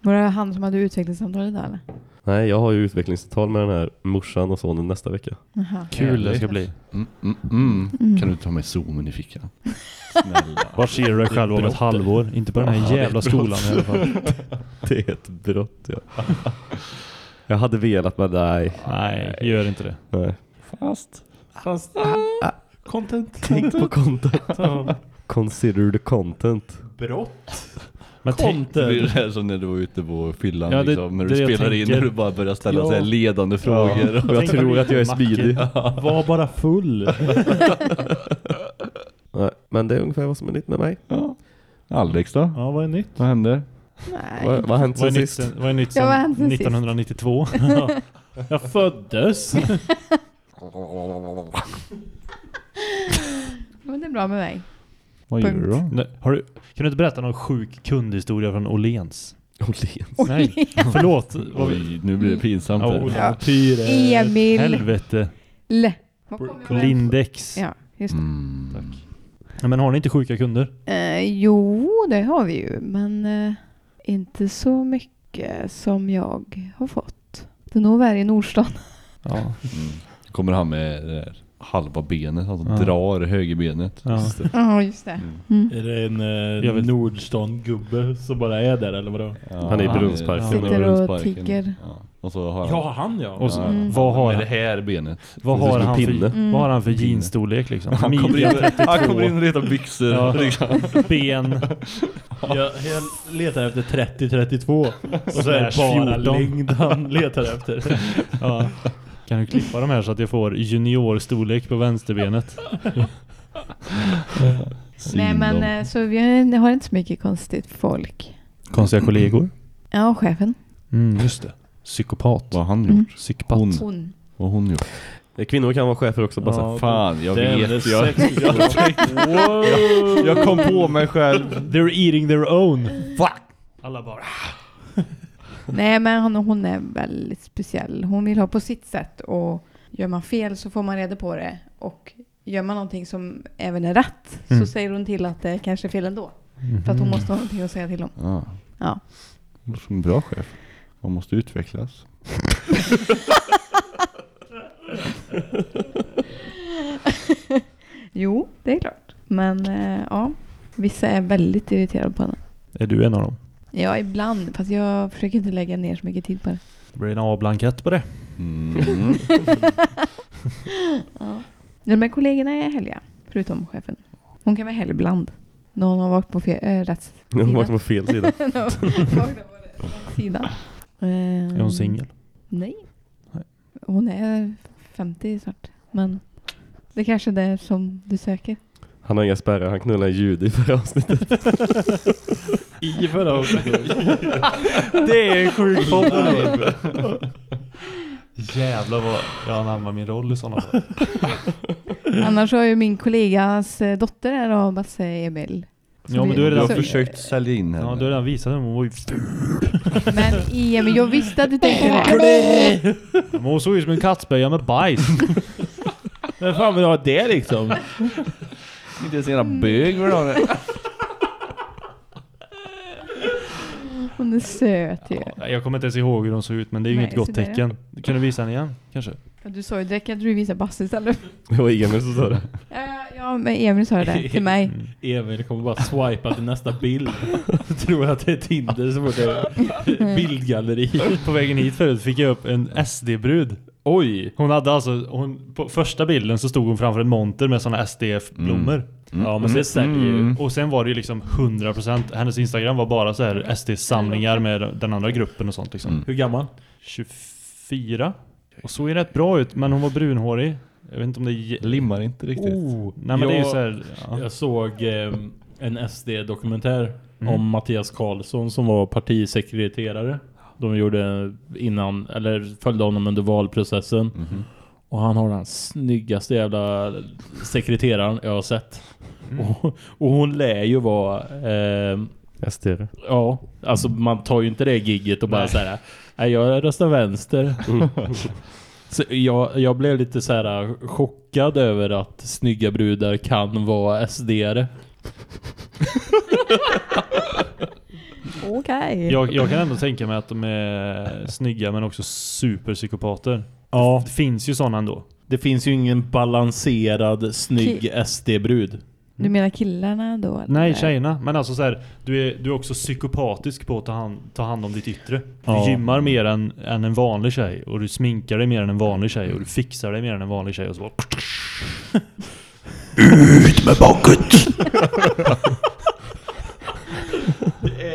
Var det han som hade utvecklingssamtalet där eller? Nej, jag har ju utvecklingstal med den här morsan och sonen nästa vecka. Jaha. Kul det ska bli. Mm, mm, mm. Mm. Kan du ta med zoomen i fickan? Snälla. Var ser du dig själv om ett halvår? Inte på den här är jävla skolan i alla fall. Det är ett brott, ja. Jag hade velat, men nej. Nej, gör inte det. nej. Fast. Fast, content. Tänk på content. Consider the content. Brott. Men tänk, Det blir det här som när du var ute på fyllan Ja, det- liksom, när du spelar in när du bara börjar ställa Ja. så här ledande frågor. Och jag tror att jag är smidig. Var bara full. Nej, men det är ungefär vad som är nytt med mig. Ja. Alex då? Ja, vad är nytt? Vad händer? Nej. Vad, vad hänt vad är sen nytt sist? sen, vad är nytt Ja, vad sen sen sist? 1992? Jag föddes. Men det är bra med mig. Vad Punkt. gör du då? Nej, Har du, kan du inte berätta någon sjuk kundhistoria från Åhléns? Åhléns. Nej, förlåt. Oj, nu blir det pinsamt. Ola. Ja. Tyre. Emil. Helvete. Ihåg? Lindex. Ja, just det. Mm. Ja, Men har ni inte sjuka kunder? Eh, jo, det har vi ju. Men eh, inte så mycket som jag har fått. Det är nog värre i Nordstan. Ja. Mm. Kommer han med det där halva benet, alltså Ja. drar högerbenet. Ja. Just det. Ja, just det. Mm. Mm. Är det en eh, vet- Nordstan-gubbe som bara är där eller vadå? Ja, Han är i Brunnsparken. sitter i Sitter och tigger. Ja. Och så har han... Ja, han ja. Och så, Ja, ja. vad, har han, det här benet. vad, har han för, pinne. Mm. vad har han för Pinne. jeanstorlek liksom? Han kommer, in, 32, han kommer in och letar byxor. Ja. Liksom. ben, Jag, jag letar efter 30-32 och så är det bara 14. längd han letar efter. ja. Kan du klippa de här så att jag får juniorstorlek på vänsterbenet? Nej, men eh, så vi har inte så mycket konstigt folk. Konstiga kollegor? Ja, chefen. Mm, just det. Psykopat. Vad har han gjort? Mm. Psykopat. Hon. Hon. Vad hon gjort? Eh, Kvinnor kan vara chefer också, bara så. Ja, Fan, jag vet. Jag, jag, Wow. jag kom på mig själv. They're eating their own. Fuck! Alla bara... Nej, men hon, hon är väldigt speciell. Hon vill ha på sitt sätt och gör man fel så får man reda på det. Och gör man någonting som även är rätt Mm. så säger hon till att det kanske är fel ändå. För att hon måste ha någonting att säga till om. Ja. Ja. Är en bra chef. Man måste utvecklas. Jo, det är klart. Men eh, ja, vissa är väldigt irriterade på henne. Är du en av dem? Ja, ibland. Fast jag försöker inte lägga ner så mycket tid på det. Det blir en A-blankett på det. Mm. Ja. Ja, men kollegorna är helga, förutom chefen. Hon kan vara helg ibland. Någon har varit på fel, äh, rätt fel sida. Någon har varit på rätt sida. Är hon singel? Nej. Nej. Hon är 50 snart. Men det är kanske är det som du söker. Han har inga spärrar, han knullar ljud i förra avsnittet. I förra avsnittet. Det är en sjuk podd. Jävlar vad jag anammar min roll i sådana fall. Annars har ju min kollegas eh, dotter här då, Basse Emil. Så Ja, men du redan har så- försökt sälja in henne. Ja, du har redan visat henne. Hon var ju Men Emil, jag visste att du tänkte det. Men hon såg ut som en kattspöja med bajs. Vem fan vill ha det liksom? Inte ens en bög vill ha det. Hon är söt ju. Ja, Jag kommer inte ens ihåg hur hon såg ut, men det är ju Nej, inget gott så där, ja. tecken. Kan du visa henne igen, kanske? Ja, Du sa ju direkt att du visar Basse istället. Det var Emil som sa det. Ja, ja, men Emil sa det till mig. Mm. Emil kommer bara swipa till nästa bild. Tror att det är Tinder så fort det är bildgalleri. På vägen hit förut fick jag upp en SD-brud. Oj! Hon hade alltså, hon, på första bilden så stod hon framför en monter med sådana SDF-blommor. Ja, men det säljer ju. Mm. Och sen var det ju liksom 100%, hennes Instagram var bara så här SD-samlingar med den andra gruppen och sånt liksom. Mm. Hur gammal? 24. Och såg ju rätt bra ut, men hon var brunhårig. Jag vet inte om det är... Limmar inte riktigt. Oh, nej men det är ju Jag- så här, ja. Jag såg eh, en SD-dokumentär Mm. om Mattias Karlsson som var partisekreterare. De gjorde innan, eller följde honom under valprocessen. Mhm. Och han har den snyggaste jävla sekreteraren jag har sett. Mm. Och, och hon lär ju vara... Eh, SD. ja, alltså man tar ju inte det gigget och bara Nej. säga Nej, jag röstar vänster. Så jag, jag blev lite så här chockad över att snygga brudar kan vara SD-are. Okej. Jag, jag kan ändå tänka mig att de är snygga men också superpsykopater. Ja. Det finns ju sådana ändå. Det finns ju ingen balanserad, snygg SD-brud. Du menar killarna då? eller? Nej, tjejerna. Men alltså så här, du är, du är också psykopatisk på att ta hand, ta hand om ditt yttre. Ja. Du gymmar mer än, än en vanlig tjej. Och du sminkar dig mer än en vanlig tjej. Och du fixar dig mer än en vanlig tjej. Och så bara...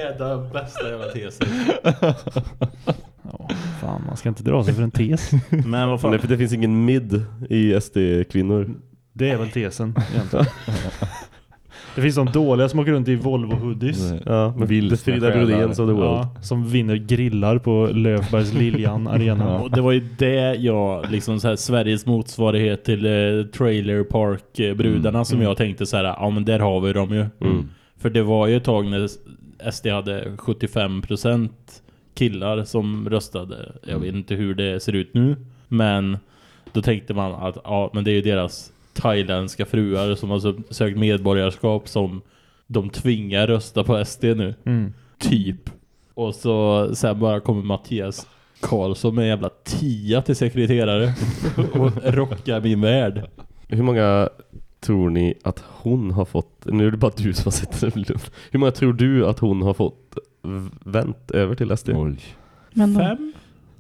Det är den bästa jävla tesen. Ja, fan, man ska inte dra sig för en tes. Men vad fan. Nej, för det finns ingen mid i SD-kvinnor. Det är väl tesen egentligen. Det finns de dåliga som åker runt i Volvo hoodies. Ja, det Frida. Brodéns of the world. Ja, som vinner grillar på Löfbergs Liljan Arena. Och det var ju det jag, liksom så här, Sveriges motsvarighet till eh, Trailer Park-brudarna som jag tänkte så här, ja men där har vi dem ju. Mm. För det var ju ett tag när SD hade 75% killar som röstade. Jag vet inte hur det ser ut nu. Men då tänkte man att ja, men det är ju deras thailändska fruar som har sö- sökt medborgarskap som de tvingar rösta på SD nu. Mm. Typ. Och så sen bara kommer Mattias Karlsson med en jävla tia till sekreterare och rockar min värld. Hur många tror ni att hon har fått, nu är det bara du som har sett det lugnt. Hur många tror du att hon har fått vänt över till SD? Oj. Men Fem?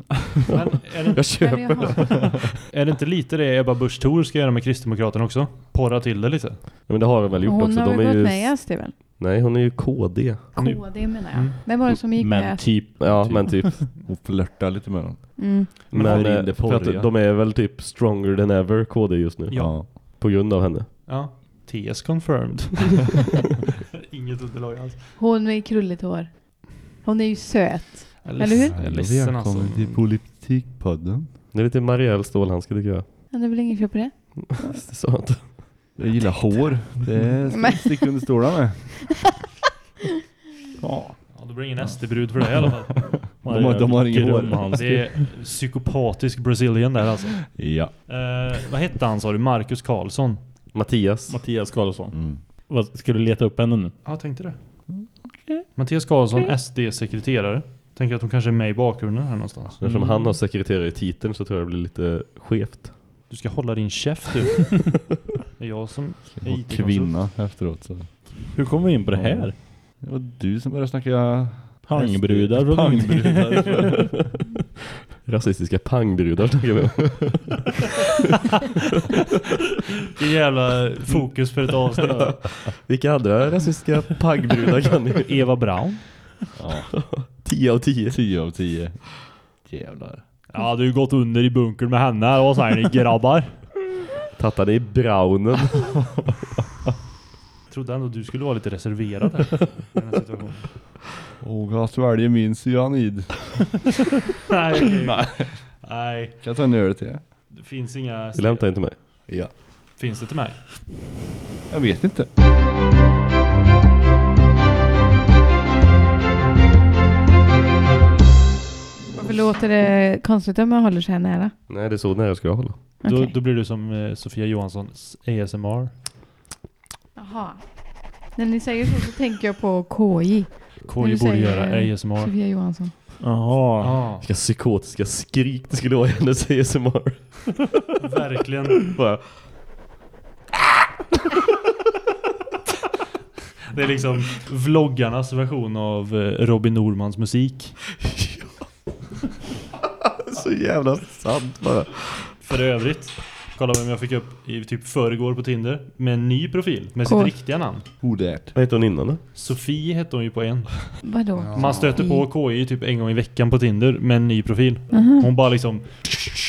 Men är det, Jag köper. jaha. är det inte lite det Ebba Busch Thor ska göra med Kristdemokraterna också? Porra till det lite. Ja, men det har de väl gjort Hon också. har De väl är gått ju, med i SD väl? nej, hon är ju KD. KD menar jag. Mm. Vem var det som gick Men med? typ Ja, men typ. Och flörta lite med dem. Mm. Men Men eh, det för att de är väl typ stronger than ever KD just nu. Ja. På grund av henne. Ja. TS confirmed. Inget underlag alls. Hon med krulligt hår. Hon är ju söt. Eller hur? Jag är ledsen alltså. Välkommen till Politikpodden. Det är lite Marielle stålhandske tycker jag. Men det är väl inget fel på det? Det sa jag inte. Jag gillar hår. Det ska Men- jag sticka under stolarna med. Ja. ja, det blir ingen SD-brud för det i alla fall. De har- de har ingen hår. Det är psykopatisk Brazilian där alltså. Ja. Eh, vad hette han sa du? Marcus Karlsson? Mattias. Mattias Karlsson. Mm. Vad, ska du leta upp henne nu? Ja, jag tänkte det. Mattias Karlsson, SD-sekreterare. Tänker att hon kanske är med i bakgrunden här någonstans. Eftersom han har sekreterare i titeln så tror jag det blir lite skevt. Du ska hålla din käft du. Det är jag som är IT kvinna efteråt. Så. Hur kom vi in på det här? Det var du som började snacka Pangbrudar Pangbrudar. Rasistiska pangbrudar snackar vi om. Det är jävla fokus för ett avsnitt. Vilka andra rasistiska pangbrudar kan ni? Eva Braun. Ja. 10 av 10. 10 av 10. Jävlar. Ja, du har gått under i bunkern med henne. Vad säger ni grabbar? Tattade i brownen. Jag trodde ändå du skulle vara lite reserverad här. I den här situationen. Och jag sväljer min cyanid. Nej. Nej. Nej, Kan jag ta en öl till? det finns inga... Vill hämta en till mig? Ja. Finns det till mig? Jag vet inte. Varför låter det konstigt om man håller sig här nära? Nej, det är så nära jag ska hålla. Då, Okej. då blir du som eh, Sofia Johanssons ASMR. Jaha. När ni säger så så tänker jag på KJ. KJ borde göra eh, ASMR. Sofia Johansson. Jaha. Ja, Vilka psykotiska skrik det skulle vara i hennes ASMR. verkligen. Bara, Det är liksom vloggarnas version av eh, Robin Normans musik. så jävla sant bara. För övrigt, Kolla vem jag fick upp i typ förrgår på Tinder. Med en ny profil. Med Cool. sitt riktiga namn. Vad heter hon innan då? Sofie hette hon ju på en. Vadå? Man stöter på KI typ en gång i veckan på Tinder med en ny profil. Mhm. Hon bara liksom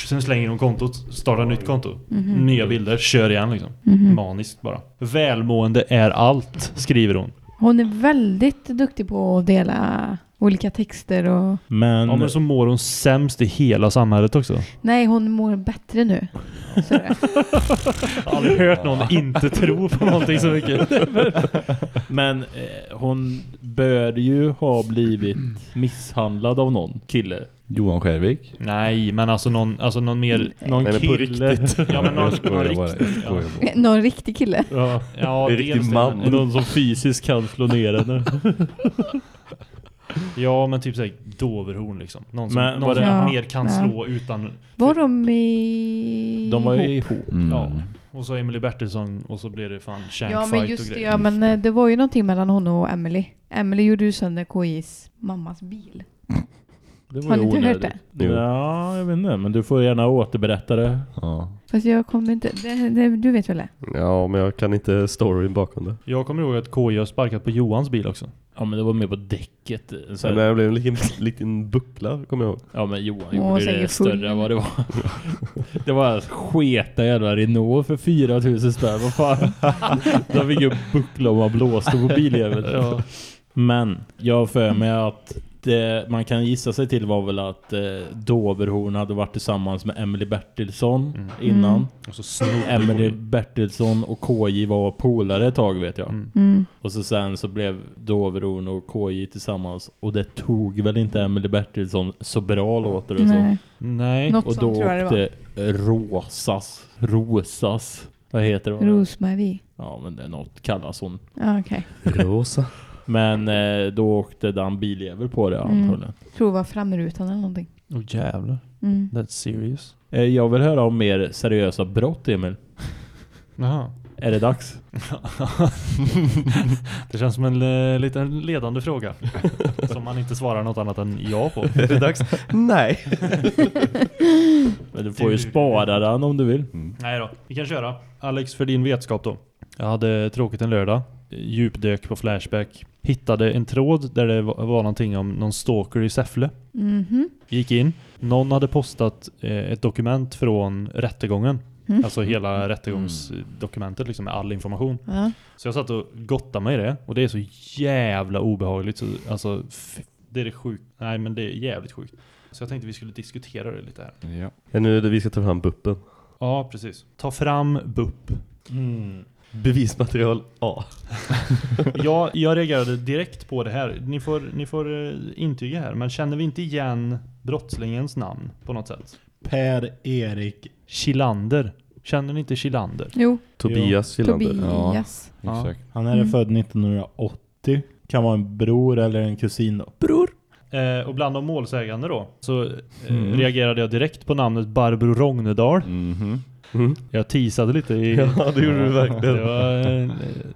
Sen slänger hon kontot, startar nytt konto. Mhm. Nya bilder, kör igen liksom. Mhm. Maniskt bara. Välmående är allt, skriver hon. Hon är väldigt duktig på att dela olika texter och... Men, Ja men så mår hon sämst i hela samhället också. Nej, hon mår bättre nu. Så är det. Jag har aldrig hört någon inte tro på någonting så mycket. men eh, hon bör ju ha blivit misshandlad av någon kille. Johan Skärvik? Nej, men alltså någon, alltså någon mer... Någon Nej, på kille. riktigt. Ja men någon, någon bara, riktig. Ja. Någon riktig kille. Ja, ja En riktig man. Någon som fysiskt kan slå ner henne. Ja men typ såhär doverhorn liksom. Någon som, Men någon var som det- Ja, mer kan ja. slå utan... Var de i... De var ju ihop. Mm. Ja. Och så Emily Bertilsson och så blev det fan Ja shankfight men och just det, grejer. ja men eh, det var ju någonting mellan hon och Emily. Emily gjorde ju sönder KIs mammas bil. Det var Har ni inte hört onödigt. Jo. Ja, jag vet inte. Men du får gärna återberätta det. Ja. Fast jag kommer inte... Det, det, du vet väl det? Ja, men jag kan inte storyn bakom det. Jag kommer ihåg att KJ har sparkat på Johans bil också. Ja, men det var mer på däcket. Så Sen när det blev en liten, liten buckla, kommer jag ihåg. Ja, men Johan Åh, gjorde säger det full. större än vad det var. det var alltså sketa jävla Renault för 4000 spänn. Vad fan? De fick ju buckla om man blåste på biljäveln. Ja. Men jag har för mig att det man kan gissa sig till var väl att eh, Doverhorn hade varit tillsammans med Emily Bertilsson Mm. innan. Mm. Och så Emily Bertilsson och KJ var polare ett tag vet jag. Mm. Mm. Och så sen så blev Doverhorn och KJ tillsammans och det tog väl inte Emily Bertilsson så bra låter det. Nej. Nej. Något Och då åkte Rosas, Rosas, vad heter det? Rosmarie. Ja men det är något kallas hon. Ja okej. Rosa. Men eh, då åkte den biljävel på det Mm. antagligen. Tror det var framrutan eller någonting. Åh jävlar. Mm. That's serious. Eh, jag vill höra om mer seriösa brott Emil. Jaha. Är det dags? det känns som en eh, liten ledande fråga. som man inte svarar något annat än ja på. Är det dags? Nej. Men du får ju spara den om du vill. Nej då, vi kan köra. Alex, för din vetskap då. Jag hade tråkigt en lördag. Djupdök på Flashback. Hittade en tråd där det var, någonting om någon stalker i Säffle. Mhm. Gick in. Någon hade postat eh, ett dokument från rättegången. Mm. Alltså hela rättegångsdokumentet liksom med all information. Ja. Så jag satt och gottade mig i det. Och det är så jävla obehagligt. Så, alltså, f- det är det sjukt. Nej men det är jävligt sjukt. Så jag tänkte vi skulle diskutera det lite här. Ja. Ja, nu är det vi ska ta fram buppen. Ja, precis. Ta fram BUP. Bevismaterial A. Jag, jag reagerade direkt på det här. Ni får, ni får eh, intyga här. Men känner vi inte igen brottslingens namn på något sätt? Per-Erik. Chilander. Känner ni inte Chilander? Jo, Tobias Kilander. Tobias. Ja. Exakt. Han är Mm. född 1980. Kan vara en bror eller en kusin då. Bror. Eh, och bland de målsägande då så eh, Mm. reagerade jag direkt på namnet Barbro Rognedal. Mhm. Mm. Jag teasade lite i... Ja, det gjorde du verkligen. Det var eh,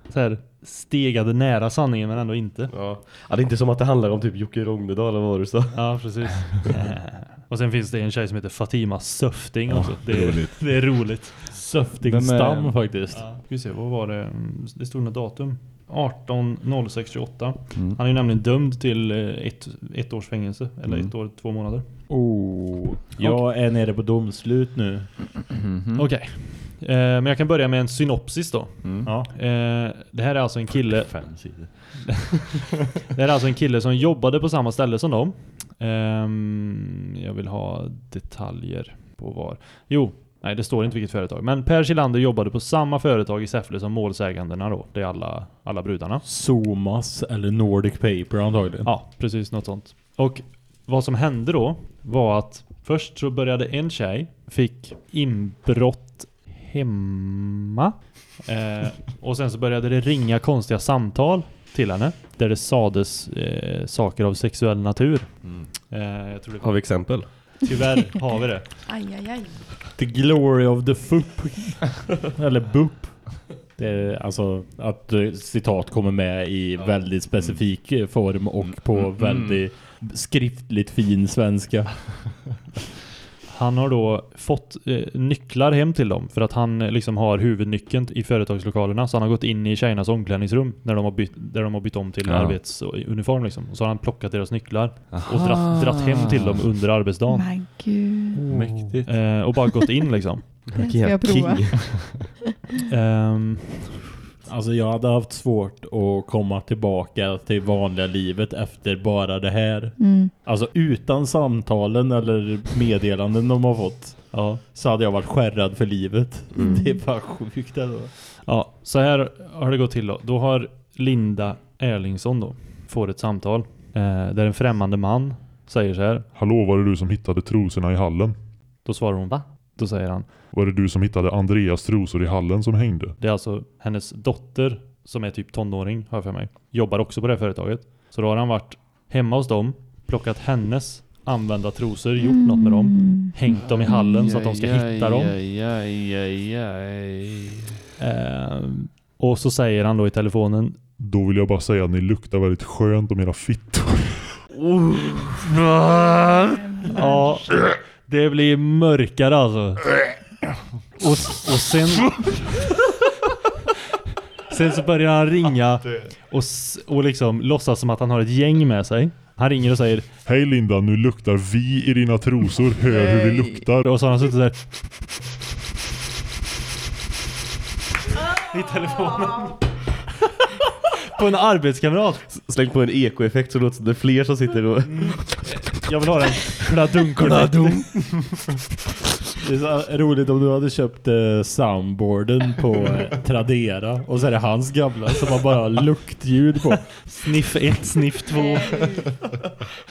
så här, stegade nära sanningen men ändå inte. Ja. ja, det är inte som att det handlar om typ Jocke Rognedal eller vad du sa. Ja, precis. och sen finns det en tjej som heter Fatima Söfting också. Det är roligt. Det är roligt. Söftingstam är- faktiskt. Ja. Ska vi se, vad var det? Mm, Det stod något datum. 18 28 Mm. Han är ju nämligen dömd till eh, ett, ett års fängelse. Eller Mm. ett år, två månader. Oh, jag är nere på domslut nu. Mhm. Okej. Eh, men jag kan börja med en synopsis då. Mm. Ja. Eh, det här är alltså en kille Fem sidor. Det här är alltså en kille som jobbade på samma ställe som dem. Ehm, jag vill ha detaljer på var. Jo, nej det står inte vilket företag. Men Per Kilander jobbade på samma företag i Säffle som målsägandena då. Det är alla, alla brudarna. Somas eller Nordic Paper antagligen. Ja, precis något sånt. Och vad som hände då var att först så började en tjej fick inbrott hemma. Eh, och sen så började det ringa konstiga samtal till henne. Där det sades eh, saker av sexuell natur. Mm. Eh, jag tror det Har vi exempel? Tyvärr har vi det. Aj, aj, aj. The glory of the FUP. eller BUP. Det är alltså att eh, citat kommer med i väldigt specifik eh, form och på Mm. väldigt skriftligt fin svenska. Han har då fått eh, nycklar hem till dem för att han eh, liksom har huvudnyckeln i företagslokalerna. Så han har gått in i tjejernas omklädningsrum när de har bytt, där de har bytt om till Ja. arbetsuniform liksom. Och så har han plockat deras nycklar och Aha. dratt, dratt hem till dem under arbetsdagen. Men gud. Mäktigt. Eh, och bara gått in liksom. Det ska jag prova. Ehm, Alltså jag hade haft svårt att komma tillbaka till vanliga livet efter bara det här. Mm. Alltså utan samtalen eller meddelanden de har fått. Ja. Så hade jag varit skärrad för livet. Mm. Det är bara sjukt alltså. Ja, så här har det gått till då. Då har Linda Erlingsson då får ett samtal eh, där en främmande man säger så här. Hallå, var det du som hittade trosorna i hallen? Då svarar hon va? Då säger han. Var det du som hittade Andreas trosor i hallen som hängde? Det är alltså hennes dotter som är typ tonåring har jag för mig. Jobbar också på det här företaget. Så då har han varit hemma hos dem, plockat hennes använda trosor, gjort något med dem, hängt dem i hallen så att de ska hitta dem. Ehm, och så säger han då i telefonen Då vill jag bara säga att ni luktar väldigt skönt om era fittor. Ja, det blir mörkare alltså. Och, och sen... Sen så börjar han ringa och, och liksom låtsas som att han har ett gäng med sig. Han ringer och säger Hej Linda, nu luktar vi i dina trosor. Hör hur vi luktar. Och så har han suttit där i telefonen. På en arbetskamrat. Släng på en ekoeffekt så låter det som det är fler som sitter och... Jag vill ha den kladunk Det är så roligt om du hade köpt eh, soundboarden på eh, Tradera och så är det hans gamla som har bara luktljud på. Sniff 1, sniff 2.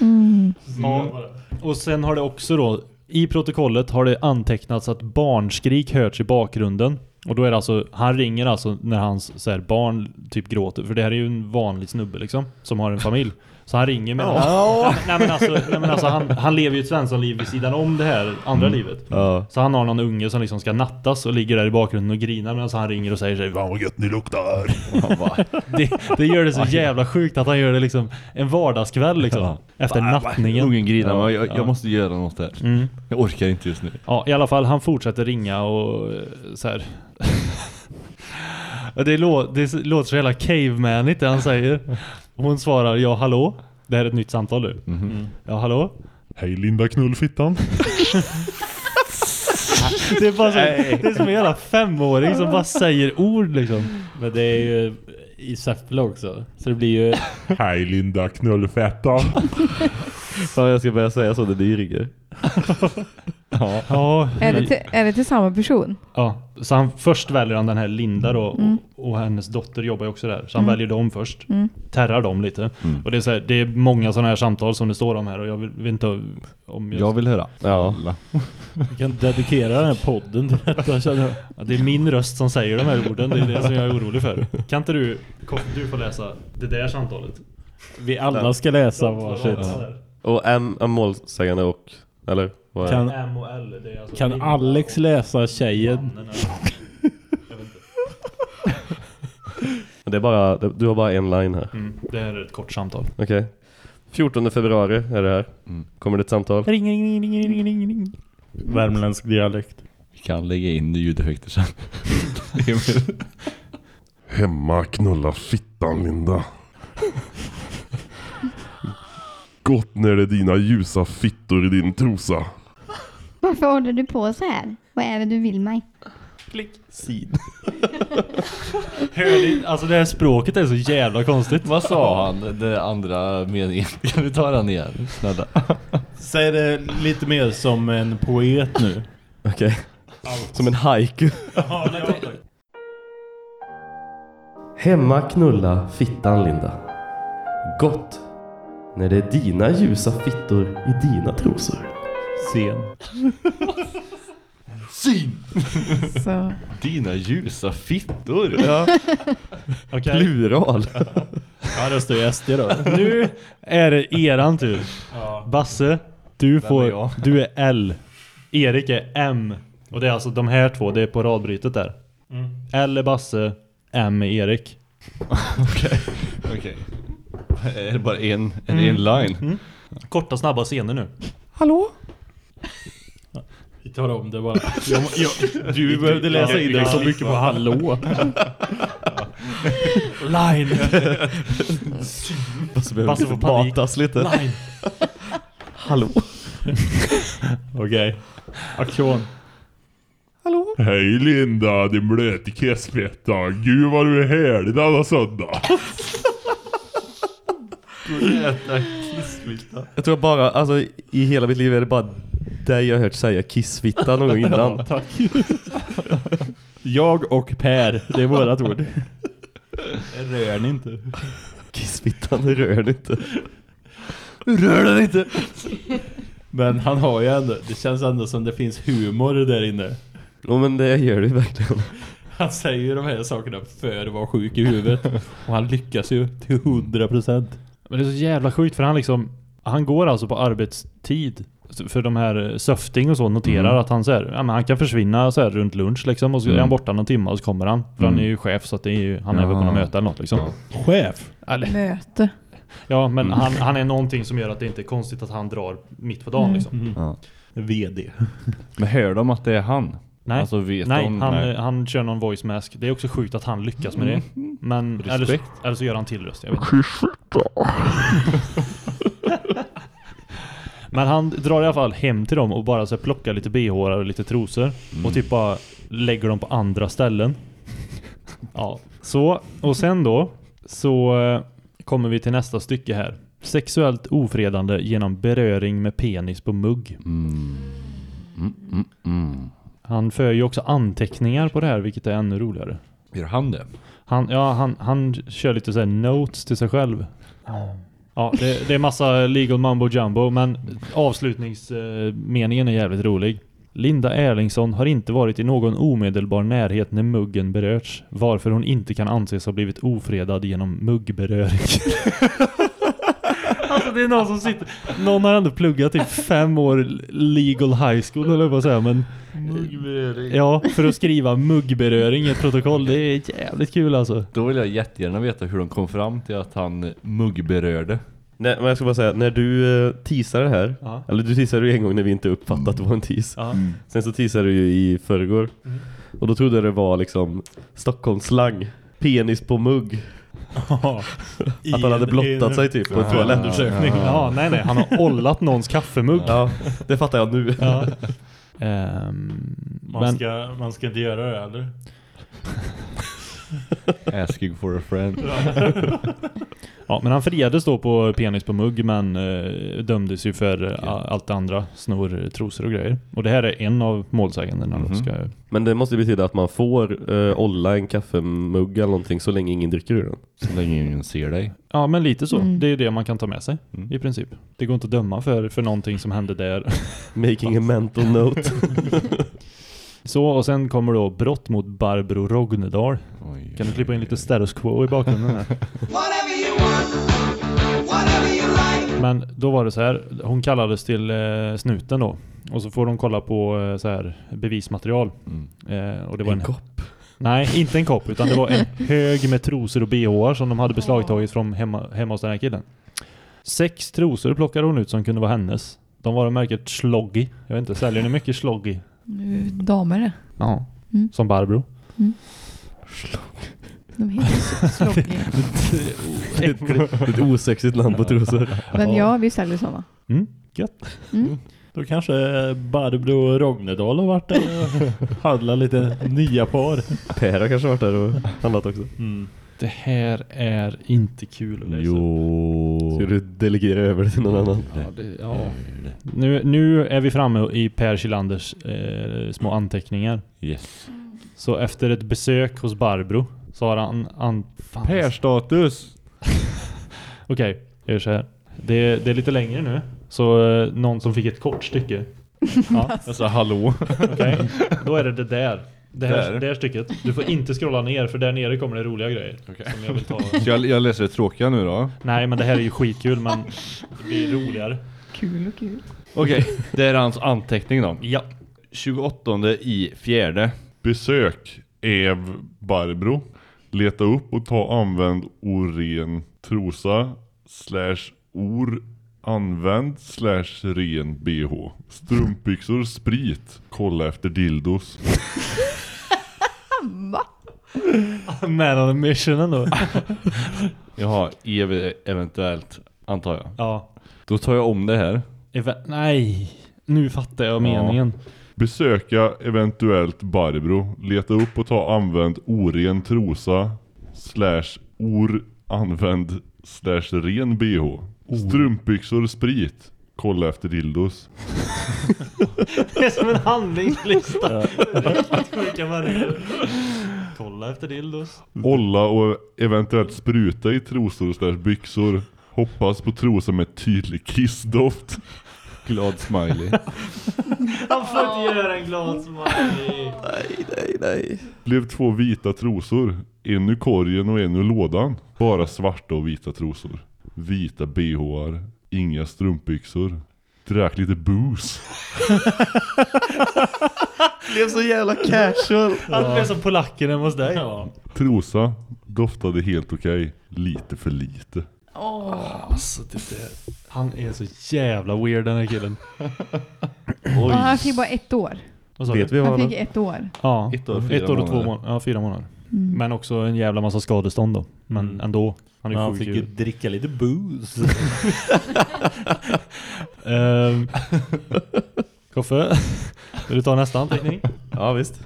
Mm. Ja. Och sen har det också då, i protokollet har det antecknats att barnskrik hörts i bakgrunden. Och då är det alltså, han ringer alltså när hans så här, barn typ gråter. För det här är ju en vanlig snubbe liksom, som har en familj. Så han ringer med nej, men alltså, nej men alltså han, han lever ju ett svenssonliv vid sidan om det här andra livet. Ja. Så han har någon unge som liksom ska nattas och ligger där i bakgrunden och grinar medan han ringer och säger sig Fan vad gött ni luktar. det, det gör det så jävla sjukt att han gör det liksom en vardagskväll liksom. Ja. Efter nattningen. Ungen grinar, men jag, Ja. jag måste göra något där. Mm. Jag orkar inte just nu. Ja, i alla fall, han fortsätter ringa och eh, så här. Det, lå det låter så jävla cavemanigt det han säger. Hon svarar ja, hallå? Det här är ett nytt samtal nu. Mhm. Ja, hallå? Hej Linda knullfittan. Det är bara så, det är som en jävla femåring som bara säger ord liksom. Men det är ju i Säffle också. Så det blir ju... Hej Linda knullfettan. Ja, jag ska börja säga så när ni ringer. Ja. ja. Är det, till, är det till samma person? Ja, så han, först väljer han den här Linda då och, Mm. och hennes dotter jobbar ju också där. Så han Mm. väljer dem först. Mm. Terrar dem lite. Mm. Och det är, så här, det är många sådana här samtal som det står om här och jag vill, vet inte om jag... Jag vill höra. Ja. Vi kan dedikera den här podden till detta känner jag. Ja, det är min röst som säger de här orden, det är det som jag är orolig för. Kan inte du, du får läsa det där samtalet? Vi alla ska läsa varsitt. Och M är målsägande och... Eller? Vad är Kan- det? M och L, det är alltså Kan Alex och läsa tjejen? mannen eller- Jag vet inte. Det är bara, det- du har bara en line här. Mm, det här är ett kort samtal. Okej. 14 februari är det här. Mm. Kommer det ett samtal? Ring, ring, ring, ring, ring, ring. Värmländsk dialekt. Vi kan lägga in ljudeffekter sen. Hemma knulla fittan Linda. Gott när det är dina ljusa fittor i din trosa. Varför håller du på så här? Vad är det du vill mig? Sid. Hör ni? Alltså det här språket är så jävla konstigt. Vad sa han, den andra meningen? Kan du ta den igen? Snälla. Säg det lite mer som en poet nu. Okej. Som en haiku. Hemma knulla fittan Linda. Gott. När det är dina ljusa fittor i dina trosor. Scen. Syn! Så. Dina ljusa fittor. Ja. Okej. Plural. Jag röstar ju SD då. Nu är det eran tur. Basse, du är får, jag? du är L. Erik är M. Och det är alltså de här två, det är på radbrytet där. L är Basse, M är Erik. Okej. Okej. Är det bara en, en, Mm. en line? Mm. Korta snabba scener nu. Hallå? Vi tar om det bara. Jag, jag, du behövde läsa in dig så mycket på hallå. Line! Basse behöver Basse får panik. matas lite. Line! Hallå? Okej. Aktion. Hej Linda, din blöta kissfitta. Gud vad du är härlig denna söndag. Jag tror bara, alltså i hela mitt liv är det bara dig jag har hört säga kissfitta någon gång innan. Tack. Jag och Per, det är vårat ord. Rör ni inte? Kissfittan rör du inte. Rör den inte! Men han har ju ändå, det känns ändå som det finns humor där inne. Ja men det gör du verkligen. Han säger ju de här sakerna för att vara sjuk i huvudet. Och han lyckas ju till 100%. Men det är så jävla sjukt för han liksom Han går alltså på arbetstid För de här eh, Söfting och så noterar Mm. att han så här, ja, men han kan försvinna så här runt lunch liksom Och så är Mm. han borta någon timme och så kommer han För han Mm. är ju chef så att det är ju, han är väl på Ja. något möte eller något liksom Chef? Eller, Möte. Ja men Mm. han, han är någonting som gör att det inte är konstigt att han drar mitt på dagen Mm. liksom Ja. VD. Men hör de att det är han? Nej, Alltså vet nej, de? han, eh, han kör någon voice mask Det är också sjukt att han lyckas med det Men eller, så- Respekt. eller så gör han till röst, jag vet. Men han drar i alla fall hem till dem och bara så plockar lite bh och lite trosor Mm. Och typ bara lägger dem på andra ställen Ja, så och sen då Så eh, kommer vi till nästa stycke här Sexuellt ofredande genom beröring med penis på mugg Mm. Mm, mm, mm. Han för ju också anteckningar på det här vilket är ännu roligare Gör han det? Han, ja, han, han kör lite så notes till sig själv. Ja, det, det är massa legal mumbo jumbo, men avslutningsmeningen är jävligt rolig. Linda Erlingsson har inte varit i någon omedelbar närhet när muggen berörts, varför hon inte kan anses ha blivit ofredad genom muggberöring. det är någon som sitter... Någon har ändå pluggat i fem år legal high school, eller vad säga, men... Ja, för att skriva muggberöring i ett protokoll, det är jävligt kul alltså. Då vill jag jättegärna veta hur de kom fram till att han muggberörde. Nej men jag ska bara säga, när du eh, teasar det här, Ja. eller du teasade ju en gång när vi inte uppfattade att det var en tease. Ja. Sen så teasade du ju i förrgår. Mm. Och då trodde jag det var liksom Stockholmsslang. Penis på mugg. Att han hade blottat sig typ på en toalett. Undersökning. Ja, nej nej, han har ollat någons kaffemugg. Ja, det fattar jag nu. Ja. Ehm, Man, men, ska, man ska inte göra det eller? Asking for a friend. ja, men han friades då på penis på mugg men eh, dömdes ju för eh, allt det andra, snor, eh, trosor och grejer. Och det här är en av målsägandena då Mhm. ska Men det måste betyda att man får uh, olla en kaffemugg eller någonting så länge ingen dricker ur den. Så länge ingen ser dig. Ja men lite så, Mm. det är det man kan ta med sig Mm. i princip. Det går inte att döma för, för någonting som hände där. Making a mental note. Så och sen kommer då brott mot Barbro Rognedal. Oj, Kan du klippa in lite status quo i bakgrunden här? Men då var det så här, hon kallades till eh, snuten då. Och så får de kolla på eh, så här bevismaterial. Mm. Eh, och det var En en, kopp. Nej, inte en kopp utan det var en hög med trosor och bhar som de hade beslagtagit från hemma, hemma hos den här killen. Sex trosor plockade hon ut som kunde vara hennes. De var av märket Sloggy. Jag vet inte, säljer ni mycket Sloggy? Nu damer det. Ja. Mm. Som Barbro. De heter sloggiga. Ett osexigt namn på trosor. Men ja, vi säljer sådana. Mm, gött. Mm. Då kanske Barbro Rognedal har varit där och handlat lite nya par. Per har kanske varit där och handlat också. Mm. Det här är inte kul att läsa. Jo. Ska du delegera över det till någon annan? Ja, det, ja. Nu, nu är vi framme i Per Kilanders eh, små anteckningar. Yes. Så efter ett besök hos Barbro så har han... an- fan. Per-status! Okej, jag gör så här. Det, det är lite längre nu. Så eh, någon som fick ett kort stycke. Ja, Alltså hallå. okej. Då är det det där. Det här, Där. det här stycket. Du får inte scrolla ner för där nere kommer det roliga grejer. Okej. Som jag vill ta. Så jag, jag läser det tråkiga nu då. Nej men det här är ju skitkul men det blir roligare. Kul och kul. Okej, det är hans anteckning då. Ja. 28 i fjärde. Besök Ev Barbro. Leta upp och ta använd oren trosa slash or Använd slash ren bh. Strumpbyxor sprit. Kolla efter dildos. Va? Man on a mission ändå. Jaha, ev eventuellt antar jag. ja. Då tar jag om det här. Eva- Nej, nu fattar jag meningen. Besöka eventuellt Barbro. Leta upp och ta använd oren trosa. Slash or använd slash ren bh. Strumpbyxor sprit. Kolla efter dildos. Det är som en handlingslista. Riktigt sjuka människor. Kolla efter dildos. Olla och eventuellt spruta i trosor slash byxor. Hoppas på trosor med tydlig kissdoft. Glad smiley. Han får inte göra en glad smiley. Nej, nej, nej. Blev två vita trosor. En ur korgen och en ur lådan. Bara svarta och vita trosor. Vita bhar. Inga strumpbyxor. Drack lite booze. Blev så jävla casual. Han blev som polacken hemma hos dig. Ja. Trosa. Doftade helt okej. Lite för lite. Alltså, det där. Han är så jävla weird den här killen. Och han fick bara ett år. Vad sa Vet du? vi vad Han fick ett år. Ja, Ett år, fyra ett år och två månader. månader. Ja, fyra månader. Mm. Men också en jävla massa skadestånd då. Men Mm. ändå. Han är han fick ju dricka lite booze. Ehm, Koffe, vill du ta nästa anteckning? Ja, visst.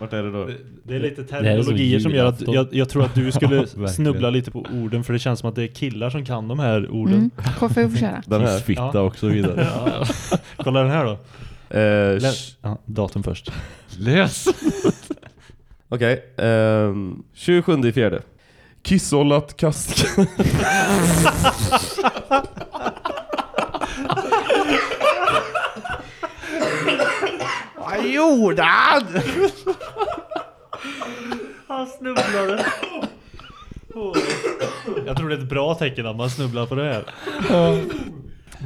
Vart är det då? Det är lite här är som terminologier som gör att jag, jag tror att du skulle snubbla lite på orden för det känns som att det är killar som kan de här orden. Mm. Koffe får köra. Den här. Kissfitta Ja. och så vidare. Ja. Kolla den här då. Eh, Läs. Ja, datum först. Läs! Okej, ehm, 27 i fjärde. Kissollat kast... Vad gjorde han? Han snubblade. Jag tror det är ett bra tecken att man snubblar på det här.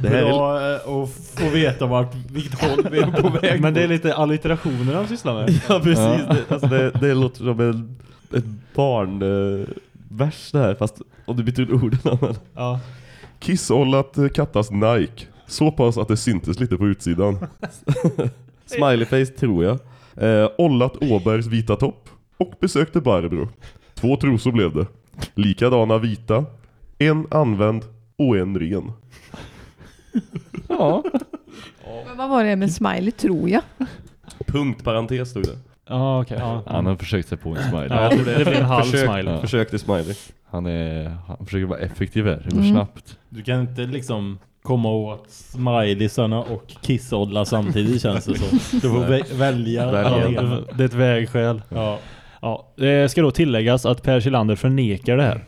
Det här är, Bra eh, att få veta vart, vilket håll vi är på väg Men det är lite allitterationer han sysslar med. ja precis, Det, alltså det, det låter som en, ett barnvers eh, vers det här, fast om du byter ut orden. Men. Ja. Kissollat eh, kattas Nike. Så pass att det syntes lite på utsidan. Smileyface tror jag. Eh, ollat Åbergs vita topp. Och besökte Barbro. Två trosor blev det. Likadana vita. En använd och en ren. Ja. Men vad var det med smiley tror jag? Punkt, parentes stod det. Ja, okej. Ja. Han har försökt sig på en smiley. Ja, det, blir en halv Försök, smiley. Ja. Försök till smiley. Han, är, han försöker vara effektiv här. Det går Mm. snabbt. Du kan inte liksom komma åt smileysarna och kissodla samtidigt känns det som. Du får vä- välja. Välja. Ja, det- är ett vägskäl. Ja. Ja, det ska då tilläggas att Per Kjellander förnekar det här.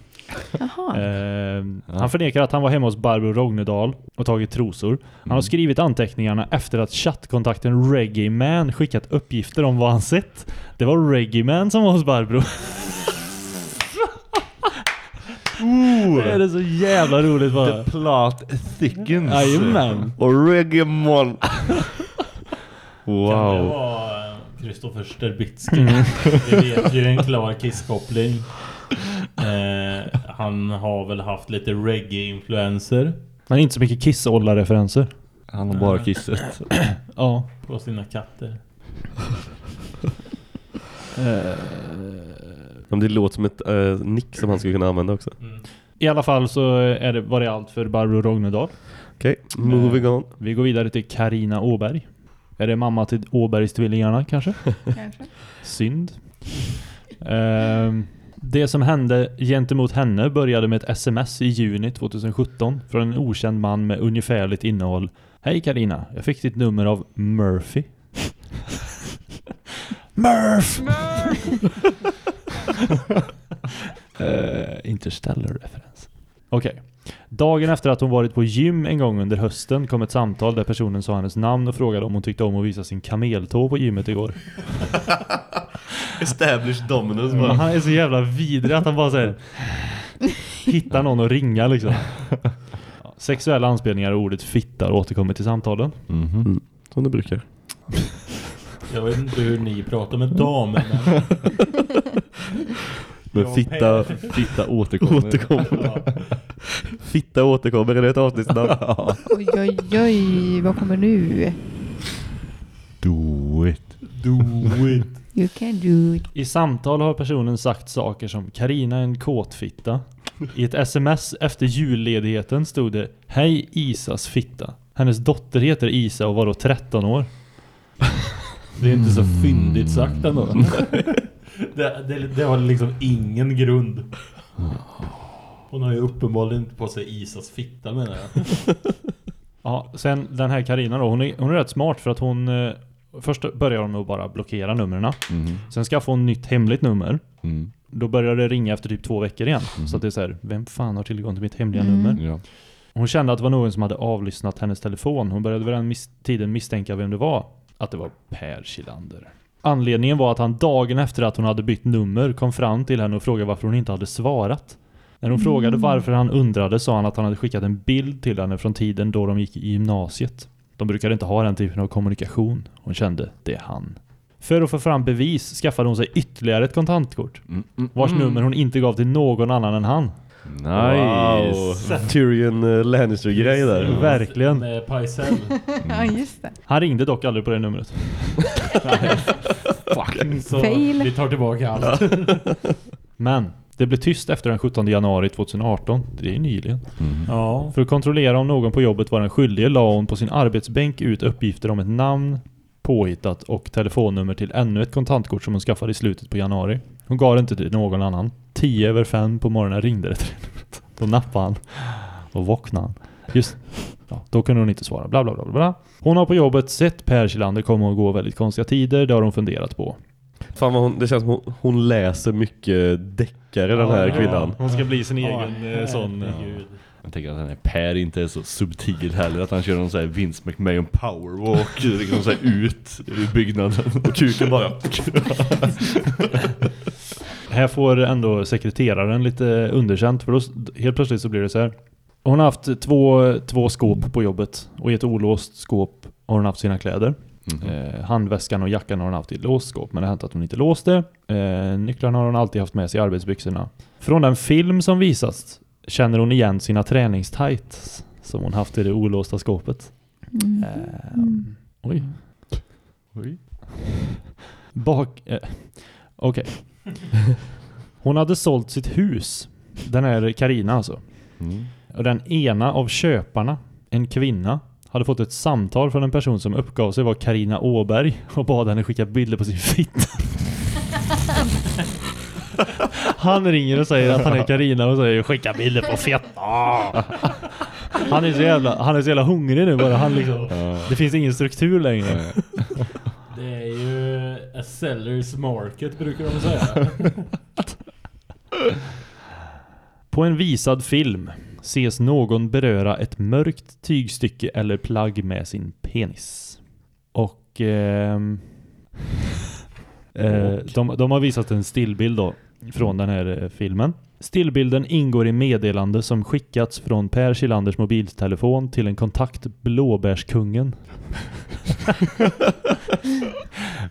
Jaha. Eh, Han förnekar att han var hemma hos Barbro Rognedal och tagit trosor. Han har skrivit anteckningarna efter att chattkontakten Reggae Man skickat uppgifter om vad han sett. Det var Reggae Man som var hos Barbro. Det är så jävla roligt bara. plot thickens. Jajamän. Och reggae-mon. Kan det Wow. vara Kristoffer Sterbitsky? Vi vet ju en klar kisskoppling. Eh, han har väl haft lite reggae-influenser Men inte så mycket Kiss-Olla-referenser. Han har bara kisset. Ja. på sina katter. Om det låter som ett eh, nick som han skulle kunna använda också. Mm. I alla fall så är det, var det allt för Barbro Rognedal. Okej, moving on. Vi går vidare till Karina Åberg. Är det mamma till Åbergstvillingarna kanske? Kanske. Synd. Ehm, det som hände gentemot henne började med ett sms i juni 2017 från en okänd man med ungefärligt innehåll. Hej Karina, jag fick ditt nummer av Murphy. Murph! uh, Interstellar-referens. Okej. Dagen efter att hon varit på gym en gång under hösten kom ett samtal där personen sa hennes namn och frågade om hon tyckte om att visa sin kameltå på gymmet igår. Established dominance Men Han är så jävla vidrig att han bara säger hittar någon att ringa liksom. Sexuella anspelningar och ordet fitta återkommer till samtalen. Mhm. Som det brukar. Jag vet inte hur ni pratar med damer men... Men Jag fitta. Fitta återkommer. återkommer. Ja. Fitta återkommer, är det ett avsnittsnamn? Oj, oj, oj, vad kommer nu? Do it. Do it. You can do it. I samtal har personen sagt saker som Karina är en kåtfitta. I ett sms efter julledigheten stod det Hej Isas fitta. Hennes dotter heter Isa och var då 13 år. Det är inte så fyndigt sagt ändå. det, det, det har liksom ingen grund. Hon har ju uppenbarligen inte på sig Isas fitta menar jag. Ja, sen den här Karina då, hon är, hon är rätt smart för att hon eh, Först börjar hon med att bara blockera numren. Mhm. Sen skaffar hon nytt hemligt nummer. Mm. Då börjar det ringa efter typ två veckor igen. Mhm. Så att det är så här, vem fan har tillgång till mitt hemliga Mm. nummer? Ja. Hon kände att det var någon som hade avlyssnat hennes telefon. Hon började vid den mis- tiden misstänka vem det var. Att det var Per Kilander. Anledningen var att han dagen efter att hon hade bytt nummer kom fram till henne och frågade varför hon inte hade svarat. När hon frågade varför han undrade sa han att han hade skickat en bild till henne från tiden då de gick i gymnasiet. De brukade inte ha den typen av kommunikation. Hon kände, det är han. För att få fram bevis skaffade hon sig ytterligare ett kontantkort. Mm, mm, Vars mm. nummer hon inte gav till någon annan än han. Nice. Tyrion eh, Lannister-grej där. Verkligen. Med Pajsell. Ja, just det. Han ringde dock aldrig på det numret. Fucking så Fail. vi tar tillbaka allt. Men det blev tyst efter den 17 januari 2018. Det är ju nyligen. Mm. Ja. För att kontrollera om någon på jobbet var den skyldige la hon på sin arbetsbänk ut uppgifter om ett namn, påhittat och telefonnummer till ännu ett kontantkort som hon skaffade i slutet på januari. Hon gav det inte till någon annan. 10 över 5 på morgonen ringde det till. Då nappade han. Och vaknade han. Just ja, då kunde hon inte svara. Bla bla bla bla. Hon har på jobbet sett Per Kilander komma och gå väldigt konstiga tider. Det har hon funderat på. Fan vad hon, det känns som hon, hon läser mycket deckare den här kvinnan. Hon ska bli sin egen eh, sån... Herregud. Jag tänker att den här Per inte är så subtil heller. Att han kör någon sån här Vince McMahon powerwalk liksom så här ut ur byggnaden. Och kuken bara... Här får ändå sekreteraren lite underkänt för då helt plötsligt så blir det så här. Hon har haft två, två skåp på jobbet och i ett olåst skåp har hon haft sina kläder. Mhm. Eh, handväskan och jackan har hon haft i ett låst skåp men det har hänt att hon inte låste. Eh, nycklarna har hon alltid haft med sig i arbetsbyxorna. Från den film som visas känner hon igen sina träningstights som hon haft i det olåsta skåpet. Mm. Ehm, oj. Oj. Bak... Eh, Okej. Hon hade sålt sitt hus. Den är Karina alltså. Mm. Och den ena av köparna, en kvinna, hade fått ett samtal från en person som uppgav sig vara Karina Åberg och bad henne skicka bilder på sin fitta. Han ringer och säger att han är Karina och säger skicka bilder på fitta. Han är så jävla, han är så jävla hungrig nu bara. Han liksom, det finns ingen struktur längre. Det är ju a seller's market brukar de säga. På en visad film ses någon beröra ett mörkt tygstycke eller plagg med sin penis. Och ehm, eh, de, de har visat en stillbild då från den här eh, filmen. Stillbilden ingår i meddelande som skickats från Per Kilanders mobiltelefon till en kontakt Blåbärskungen.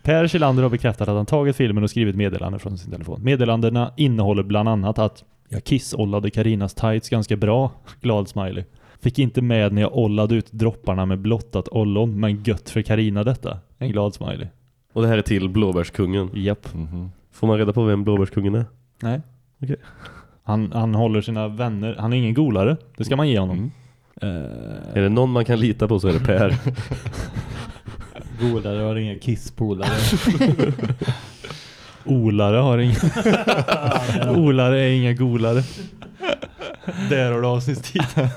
Per Kilander har bekräftat att han tagit filmen och skrivit meddelande från sin telefon. Meddelandena innehåller bland annat att jag kissollade Karinas tights ganska bra. Glad smiley. Fick inte med när jag ollade ut dropparna med blottat ollon, men gött för Karina detta. En glad smiley. Och det här är till Blåbärskungen. Japp. Mhm. Får man reda på vem Blåbärskungen är? Nej. Okej. Han, han håller sina vänner, han är ingen golare. Det ska man ge honom. Mm. Eh, Är det någon man kan lita på så är det Per. Golare har ingen kisspolare. Olare har inga... Olare är inga golare. Där har du avsnittstiteln.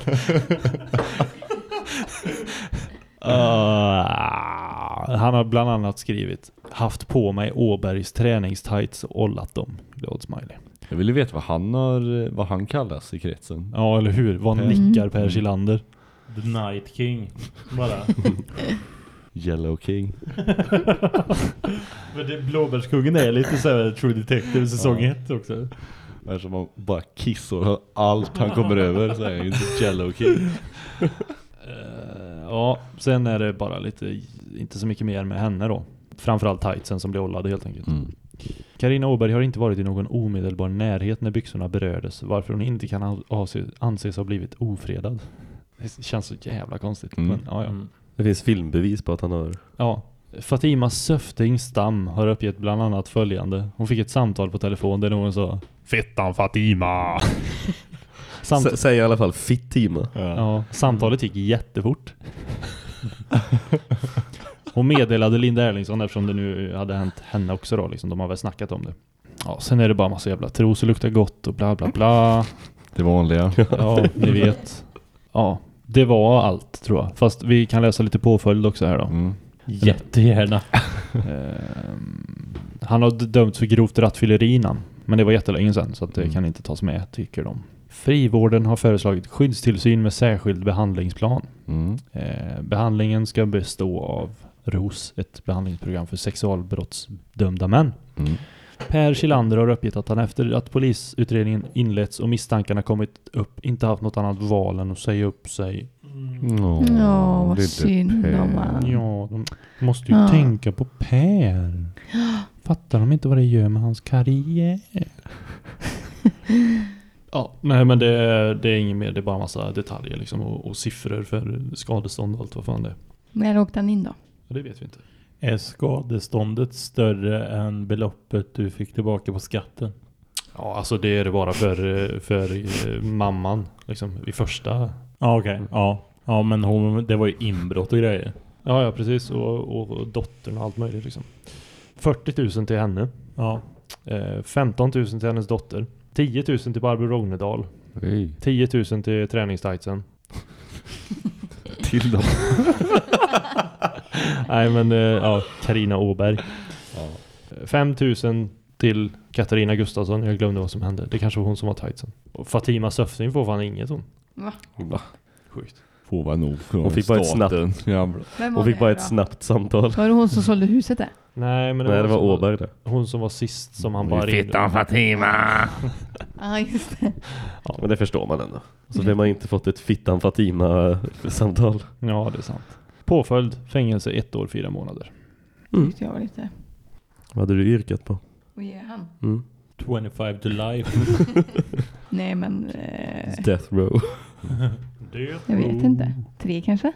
Ah, han har bland annat skrivit Haft på mig Åbergs träningstights och ollat dem. Glad smiley. Jag ville veta vad han har, vad han kallas i kretsen. Ja, eller hur? Vad Per. nickar Per Kilander? The Night King. Bara. Yellow King. Men det, Blåbärskungen är lite såhär True Detective säsong Ja. 1 också. Eftersom man bara kissar allt han kommer över så är han ju inte Yellow King. Eh, ja, sen är det bara lite, inte så mycket mer med henne då. Framförallt tightsen som blir ollade helt enkelt. Mm. Karina Åberg har inte varit i någon omedelbar närhet när byxorna berördes, varför hon inte kan an- anse- anses ha blivit ofredad. Det känns så jävla konstigt. Mm. Men, ja, ja. Mm. Det finns filmbevis på att han har... Ja. Fatima Söfting Stam har uppgett bland annat följande. Hon fick ett samtal på telefon där någon sa Fittan Fatima! Samt S- säger i alla fall Fittima. ja, samtalet gick jättefort. Hon meddelade Linda Erlingsson eftersom det nu hade hänt henne också då. Liksom. De har väl snackat om det. Ja, sen är det bara massa jävla tros och luktar gott och bla bla bla. Det vanliga. Ja, ni vet. Ja, det var allt tror jag. Fast vi kan läsa lite påföljd också här då. Mm. Jättegärna. Ehm, han har dömts för grovt rattfylleri innan. Men det var jättelänge sedan så det Mm. kan inte tas med tycker de. Frivården har föreslagit skyddstillsyn med särskild behandlingsplan. Mm. Eh, behandlingen ska bestå av ROS, ett behandlingsprogram för sexualbrottsdömda män. Mm. Per Kilander har uppgett att han efter att polisutredningen inletts och misstankarna kommit upp inte haft något annat val än att säga upp sig. Åh, Ja, vad lille synd Per. om han. Ja, de måste ju Ja. tänka på Per. Fattar de inte vad det gör med hans karriär? ja, nej men det, är- det är inget mer. Det är bara massa detaljer liksom och, och siffror för skadestånd och allt vad fan det är. När åkte han in då? Ja, det vet vi inte. Är skadeståndet större än beloppet du fick tillbaka på skatten? Ja, alltså det är det bara för, för eh, mamman liksom i första. Ja, okej. Ja. Ja, men hon, det var ju inbrott och grejer. Ja, ja precis. Och, och, och dottern och allt möjligt liksom. 40 000 till henne. Ja. Eh, 15 000 till hennes dotter. 10 000 till Barbro Rognedal. Hej. 10 000 till träningstightsen. Till dem. Nej men eh, ja, Karina Åberg. 5 000 till Katarina Gustafsson. Jag glömde vad som hände. Det kanske var hon som var tightsen. Och Fatima Söfting får fan inget hon. Va? Va? Sjukt. Får vara nog Hon fick bara ett. Vem Hon fick bara ett snabbt samtal. Var det hon som sålde huset där? Nej men Nej, det hon var som Åberg det. Hon som var sist som han bara ringde. Fatima! Ja, just det. Men det förstår man ändå. Så vem har inte fått ett Fittan Fatima-samtal? Ja det är sant. Påföljd fängelse ett år fyra månader. Tyckte jag var lite... Vad hade du yrkat på? Vad ger han? Mm. 25 to life. Nej men... Eh, Death row. jag vet inte. Tre kanske?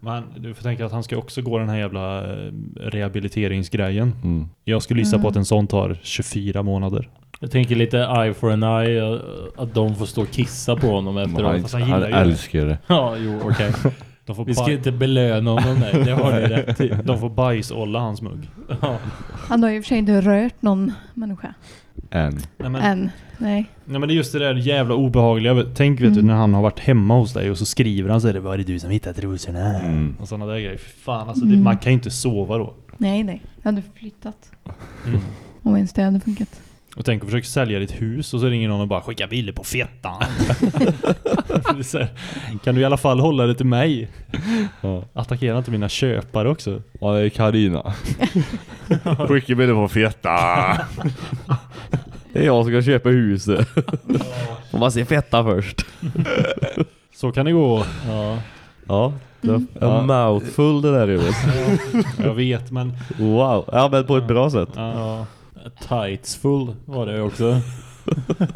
Men du får tänka att han ska också gå den här jävla eh, rehabiliteringsgrejen. Mm. Jag skulle gissa på Mm. att en sån tar 24 månader. Jag tänker lite eye for an eye. eh, Att de får stå och kissa på honom Han, efteråt. fast han han älskar det. Ja, jo, okej. De får, Vi ska inte belöna honom, nej. Det har ni rätt i. de får bajsolla hans mugg. Ja. Han har ju i och för sig inte rört någon människa. Än. Nej men, Än. Nej. nej men det är just det där jävla obehagliga. Tänk vet du Mm. när han har varit hemma hos dig och så skriver han så är det var det du som hittade trosorna? Mm. Och sådana där grejer. Fan alltså det, Mm. man kan ju inte sova då. Nej, nej. Jag hade flyttat. Mm. Om ens det hade funkat. Och tänk att försöka sälja ditt hus och så ringer någon och bara skicka bilder på fettan. Kan du i alla fall hålla det till mig? Ja. Attackera inte mina köpare också. Ja, det är Karina. Skicka bilder på feta. Det är jag som ska köpa huset. Får man se fetta först. Så kan det gå. Ja. Ja. Det var Ja. en mouthful det där Jonas. Jag vet men... Wow. Ja men på ett bra sätt. Ja. Tightsfull var det också.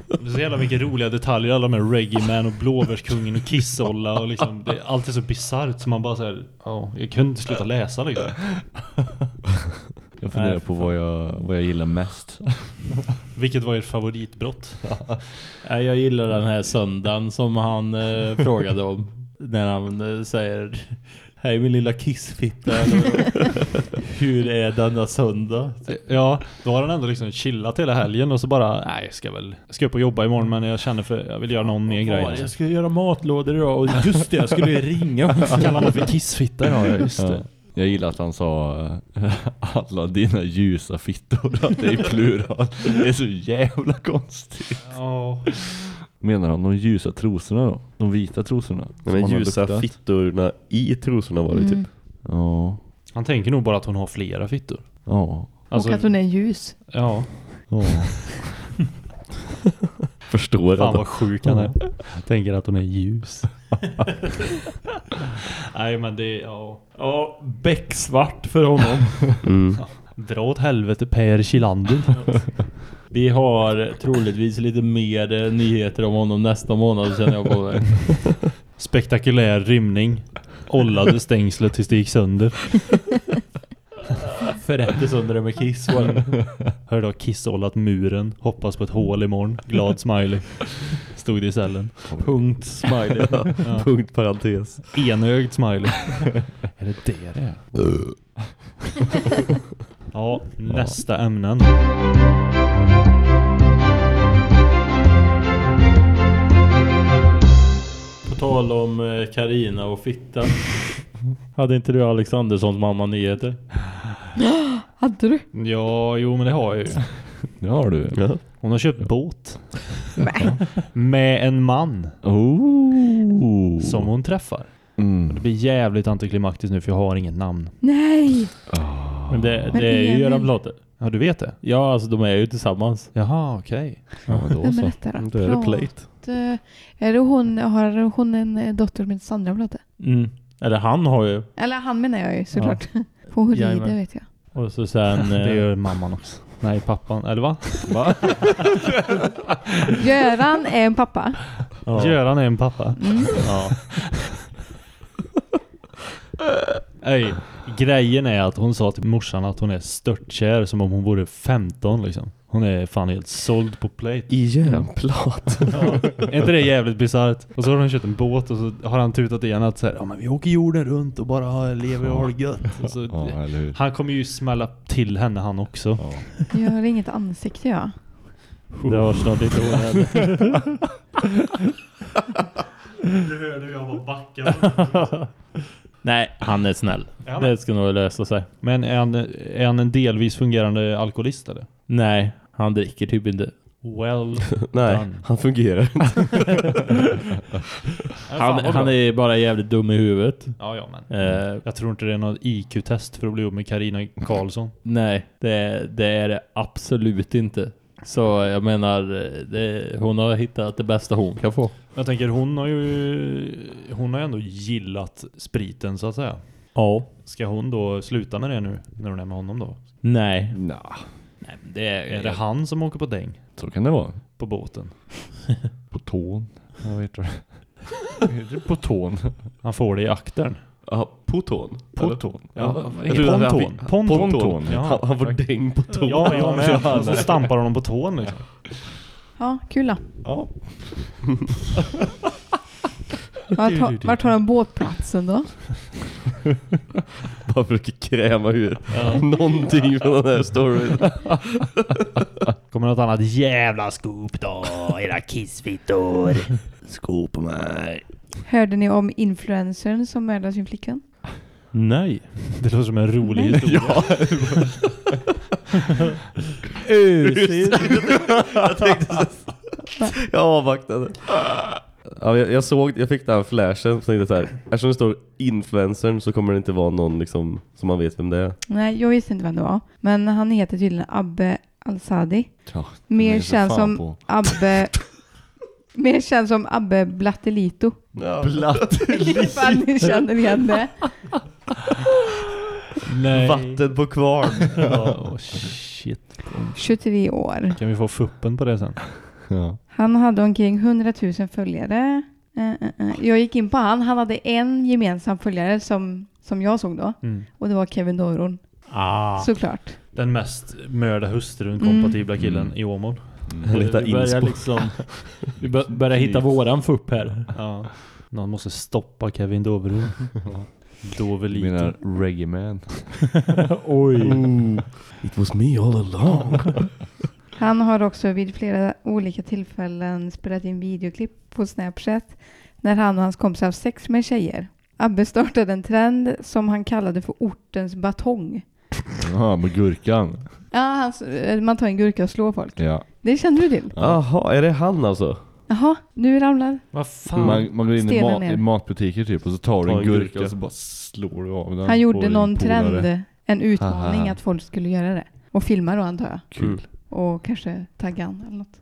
Det är så jävla mycket roliga detaljer. Alla med Reggae Man och Blåbärskungen och Kissolla och liksom. Det, allt är så bisarrt så man bara säger Ja, jag kunde inte sluta läsa liksom. Jag funderar Nej, på vad jag, vad jag gillar mest. Vilket var ert favoritbrott? Jag gillar den här söndagen som han eh, frågade om. När han eh, säger Hej min lilla kissfitta. Hur är denna söndag? Ja, då har han ändå liksom chillat hela helgen och så bara Nej, jag ska väl jag ska upp och jobba imorgon men jag känner för jag vill göra någon mer grej. Jag ska göra matlådor idag och just det, jag skulle ju ringa. Kallar man för kissfitta? Ja, ja, just det. Jag gillar att han sa eh, alla dina ljusa fittor, att det är plural. Det är så jävla konstigt. Ja. Menar han de ljusa trosorna då? De vita trosorna? Nej, men ljusa fittorna i trosorna var det Mm. typ. Ja. Han tänker nog bara att hon har flera fittor. Ja. Alltså, och att hon är ljus. Ja, Ja. Förstår fan vad sjuk han är. Tänker att hon är ljus. Nej men det, ja. Ja, becksvart för honom. mm. Dra åt helvete Per Kilander. Vi har troligtvis lite mer eh, nyheter om honom nästa månad känner jag på mig. Spektakulär rymning. Ollade stängslet tills det gick sönder. Förrättes under det med Kiss. Hörde av kissollat muren. Hoppas på ett hål imorgon. Glad smiley. Stod det i cellen. Punkt smiley. Ja. Punkt parentes. Enögd smiley. är det det det är? ja, nästa ämnen. Tal om eh, Karina och fitta. Hade inte du Alexanderssons mamma nyheter? Hade du? Ja, jo men det har jag ju. Det har du. Ja. Hon har köpt båt. Nej. Med en man. Oh. Som hon träffar. Mm. Det blir jävligt antiklimaktiskt nu för jag har inget namn. Nej! Men det, Men det är ju Göran Plate. Ja, du vet det? Ja, alltså de är ju tillsammans. Jaha, okej. Ja, men då så. Då är det plate. Plate. Är det hon, har hon en eh, dotter med Sandra Plate? Mm. Eller han har ju. Eller han menar jag ju såklart. På Horide Jajamän. vet jag. Och så sen... Det eh, gör mamman också. Nej, pappan. Eller va? Va? Göran är en pappa. ja. Göran är en pappa. Mm. Ja. Ej, grejen är att hon sa till morsan att hon är störtkär som om hon vore 15 liksom. Hon är fan helt såld på plate. I järnplat. Ja. Är inte det jävligt bisarrt? Och så har hon köpt en båt och så har han tutat igen att så här, ja men vi åker jorden runt och bara lever och har det gött. Och så, Ja, han kommer ju smälla till henne han också. Ja. Jag har inget ansikte jag. Det var snart inte hon. Du hörde hur jag var backad. Nej, han är snäll. Han Det ska nog lösa sig. Men är han, är han en delvis fungerande alkoholist eller? Nej, han dricker typ inte. Well Nej, done. han fungerar inte. Han, han är bara jävligt dum i huvudet. Ja, ja men. Eh, Jag tror inte det är något IQ-test för att bli ihop med Karina Karlsson. nej, det, det är det absolut inte. Så jag menar, det, hon har hittat det bästa hon kan få. Jag tänker hon har ju hon har ändå gillat spriten så att säga. Ja. Ska hon då sluta med det nu när hon är med honom då? Nej. Nja, Nej, det är, Är det han som åker på däng så kan det vara. på båten? På tån. Jag vet inte. Är det på tån? Han får det i aktern. Ja, på tån. På tån? Ja, Jag trodde han ponton. fick- Ponton. Ponton. Ja, Han, han får däng på tån. ja, jag med. Och så stampar honom på tån liksom. Ja, kul då. Ja. Vart, har- vart har han båtplatsen då? Bara försöker kräma ur någonting från den här storyn. Kommer något annat jävla scoop då, era kissfittor. Skop mig. Hörde ni om influencern som mördade sin flickvän? Nej. Det låter som en rolig Nej. historia. Ösigt. jag tänkte så. Jag avvaktade. Ja, jag, jag såg, jag fick den här flashen så tänkte så här. Eftersom det står influencern så kommer det inte vara någon liksom som man vet vem det är. Nej, jag visste inte vem det var. Men han heter tydligen Abbe Al-Sadi. Ja, Mer känd som på. Abbe... Mer känd som Abbe Blattelito. Blatt. Ifall ni känner igen det. Nej. Vatten på kvarn. Ja, shit. 23 år. Kan vi få fuppen på det sen? Ja. Han hade omkring 100 000 följare. Eh, eh, eh. Jag gick in på han. Han hade en gemensam följare som, som jag såg då. Mm. Och det var Kevin Doron. Ah. Såklart. Den mest mörda hustrun Mm. kompatibla killen Mm. i Åmål. Jag letar Vi börjar inspo. liksom... Vi bör- börjar hitta våran fupp här. Ja. Någon måste stoppa Kevin Doverum. Du Dovelito. menar Reggae Man? Oj. It was me all along. Han har också vid flera olika tillfällen spelat in videoklipp på Snapchat när han och hans kompisar har sex med tjejer. Abbe startade en trend som han kallade för ortens batong. Ja, med gurkan. Ja, s- man tar en gurka och slår folk. Ja. Det kände du till? Jaha, är det han alltså? Jaha, nu ramlar... Vad fan? Man, man går in i, Stenen ner. i matbutiker typ och så tar du en en gurka, gurka. och så bara slår du av den Han på gjorde din någon polare. trend, en utmaning Haha. att folk skulle göra det. Och filma då antar jag. Kul. Och kanske tagga han eller något.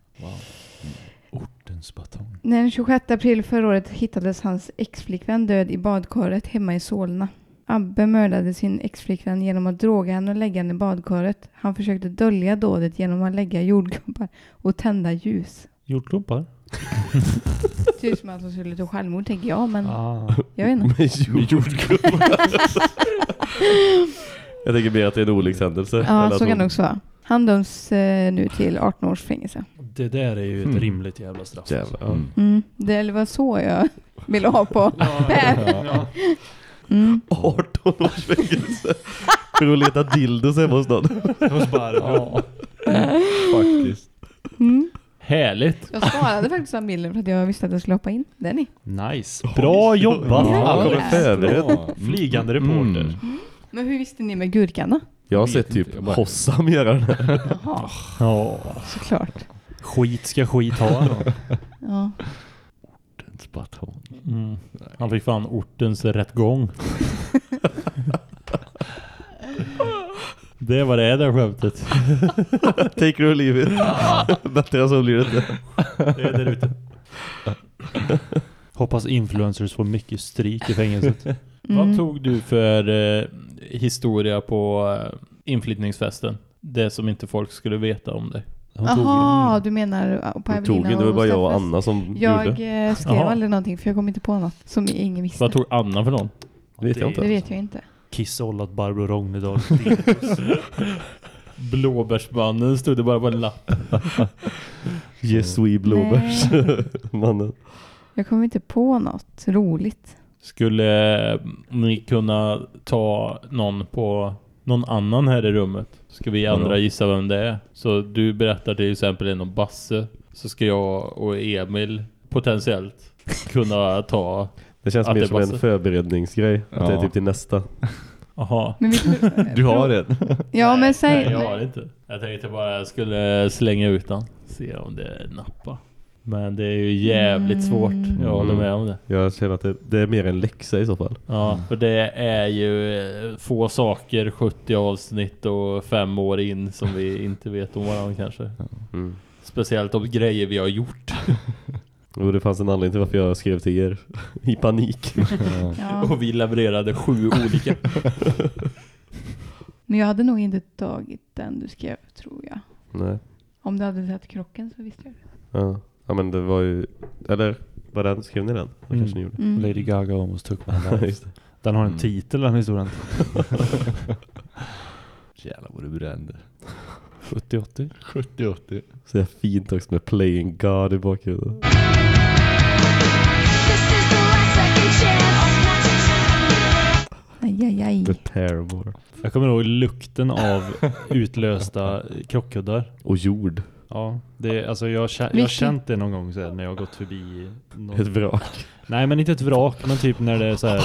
Ortens batong. Den 26 april förra året hittades hans ex-flickvän död i badkaret hemma i Solna. Abbe mördade sin exflickvän genom att droga henne och lägga henne i badkaret. Han försökte dölja dådet genom att lägga jordgubbar och tända ljus. Jordgubbar? Typ som att hon skulle ta självmord tänker jag, men Ah. jag vet inte. Med jordgubbar. Jag tänker mer att det är en olyckshändelse. Ja, så kan det också vara. Han döms eh, nu till 18 års fängelse. Det där är ju ett Mm. rimligt jävla straff. Jävlar, ja. Mm. Mm. Det var så jag ville ha på Per. Ja. Mm. 18 års fängelse. För att leta dildos hemma hos någon. Hos Barbro. Faktiskt. Mm. Härligt. Jag sparade faktiskt den bilden för att jag visste att jag skulle hoppa in. Den är. Nice. Bra jobbat. Ja, Ja. kommer förberedd. Bra. Flygande reporter. Mm. Men hur visste ni med gurkan då? Jag har sett inte, typ jag bara- Hossam göra den här. Jaha, Ja. såklart. Skit ska skit ha. då. Ja. Batong. Mm. Han fick fan ortens rätt gång. det var det är det skämtet. Take it or leave it. Bättre så blir det inte. Det är där ute. Hoppas influencers får mycket stryk i fängelset. Mm. Vad tog du för eh, historia på eh, inflyttningsfesten? Det som inte folk skulle veta om dig. Hon tog Jaha, du menar på Hon tog Evelina det var bara jag och Steffes? Anna som Jag gjorde. eh, skrev Jaha. aldrig någonting för jag kom inte på något som ingen visste. Vad tog Anna för någon? Vet jag Det inte. vet jag inte. kissollat Barbro Rognedal. Blåbärsmannen stod det bara på en lapp. Yes we blåbärs. Mannen. Jag kommer inte på något roligt. Skulle eh, ni kunna ta någon på någon annan här i rummet? Ska vi andra gissa vem det är? Så du berättar till exempel en om Basse. Så ska jag och Emil potentiellt kunna ta... Det känns Att mer det som en passar. förberedningsgrej. Att det är Ja. typ till nästa. Aha. Men vi, Du har det? Ja, men Nej, säg... jag har inte. Jag tänkte bara jag skulle slänga ut den. Se om det nappar. Men det är ju jävligt Mm. svårt. Jag håller med om det. Jag känner att det, det är mer en läxa i så fall. Ja, för det är ju eh, få saker, 70 avsnitt och fem år in som vi inte vet om varandra kanske. Mm. Speciellt om grejer vi har gjort. Och det fanns en anledning till varför jag skrev till er. I panik. Ja. Och vi levererade sju olika. Men jag hade nog inte tagit den du skrev, tror jag. Nej. Om du hade sett krocken så visste jag det. Ja. Ja men det var ju... Eller var den? Skrev ni den? Det Mm. kanske ni gjorde. Mm. Lady Gaga almost took my life. Den har en Mm. titel den historien. Jävlar vad du brände. 70-80. 70-80. Så jag fint också med Playing God i bakgrunden. Aj, aj, aj. The. Jag kommer ihåg lukten av utlösta krockkuddar. Och jord. Ja, det, alltså jag, jag har känt det någon gång så här, när jag har gått förbi någon... Ett vrak. Nej men inte ett vrak, men typ när det är så här.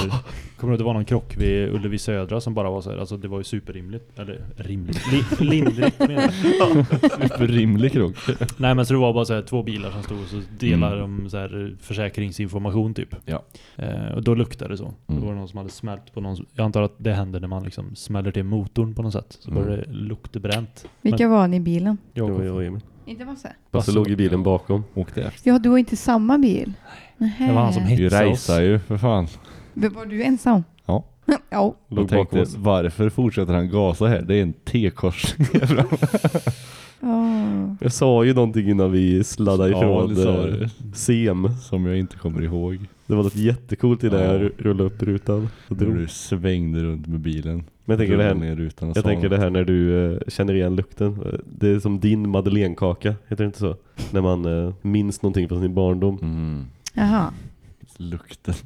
Kommer det var någon krock vid Ullevi Södra som bara var så här, alltså det var ju superrimligt. Eller rimligt, li, lindrigt menar jag. Superrimlig krock. Nej men så det var bara så här två bilar som stod och så delade Mm. de så här försäkringsinformation typ. Ja. Eh, och då luktade det så. Mm. Då var det någon som hade smält på någon. Jag antar att det händer när man liksom smäller till motorn på något sätt. Så Mm. börjar det lukta bränt. Vilka var ni i bilen? Och- jag och Emil. Inte Basse? Basse låg i bilen bakom. Åkte efter. Ja, du var inte samma bil. Det var han som Vi hetsade oss. racear ju för fan. Var du ensam? Ja. ja. Låg bakom tänkte, oss. varför fortsätter han gasa här? Det är en T-korsning framme. Oh. Jag sa ju någonting innan vi sladdade Ja, ifrån det sa eh, du. SEM. Som jag inte kommer ihåg. Det var något jättecoolt i det Ja. jag ru- rullade upp rutan. Och drog. du svängde runt med bilen. Men jag tänker det här, ner rutan jag tänker det här när du eh, känner igen lukten. Det är som din madeleinekaka, heter det inte så? När man eh, minns någonting från sin barndom. Mm. Jaha. Lukten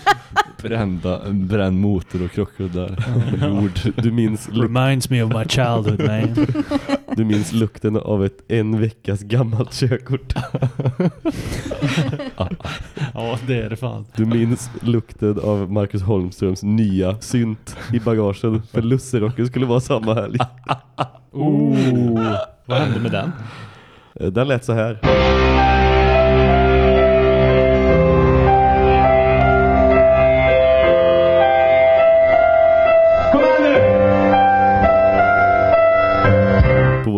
brända, en bränd motor och krockkuddar. Jord. Du minns, luk- Reminds me of my childhood man. du minns lukten av ett en veckas gammalt körkort. ja det är det fan. Du minns lukten av Marcus Holmströms nya synt i bagagen. För lusserocken skulle vara samma helg. Oh, vad hände med den? Eh, Den lät så här.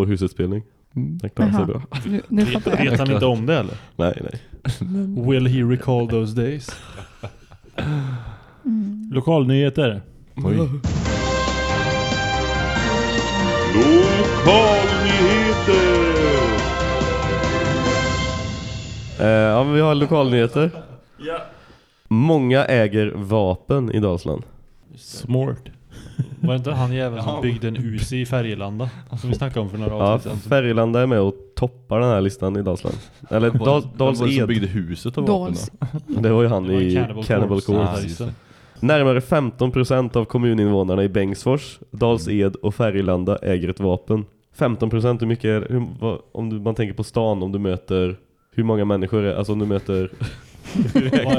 Husutspelning. Den klarade sig Jaha. bra. Nu, nu Vet, vet han inte om det eller? Nej, nej. Will he recall those days? Mm. Lokalnyheter. Oj. Lokalnyheter! Eh, ja, men vi har lokalnyheter. Ja. Många äger vapen i Dalsland. Smart. Var det inte han jäveln som byggde en Uzi i Färgelanda? Som vi snackade om för några Ja, avsnitt sedan. Färgelanda är med och toppar den här listan i Dalsland. Eller Dal, Dals Dals som Ed. byggde huset av vapen då? Det var ju han Det var i Cannibal Corpse. Ja, just det. Närmare 15% av kommuninvånarna i Bengtsfors, Dals Ed och Färgelanda äger ett vapen. 15% hur mycket är hur, vad, om du, man tänker på stan, om du möter hur många människor är, alltså om du möter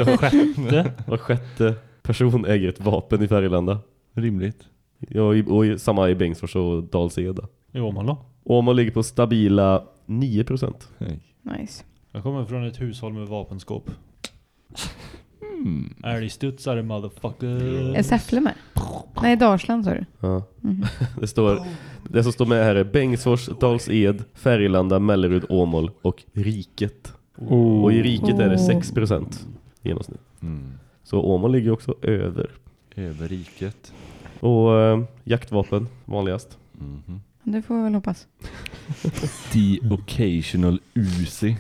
Var sjätte? var sjätte person äger ett vapen i Färgelanda. Rimligt. Ja, och i, samma i Bengtsfors och Dals Ed. då. I Åmål då? Åmål ligger på stabila 9%. Nej. Nice. Jag kommer från ett hushåll med vapenskåp. Mm. Älgstudsare motherfucker. Är Säffle med? Nej, Dalsland sa du. Ja. Mhm. Det står Det som står med här är Bengtsfors, Dals Ed, Färgelanda, Mellerud, Åmål och Riket. Oh. Och i Riket är det Oh. 6% i genomsnitt. Mm. Så Åmål ligger också över. Över riket. Och eh, jaktvapen, vanligast. Mhm. Det får vi väl hoppas. The occasional Uzi.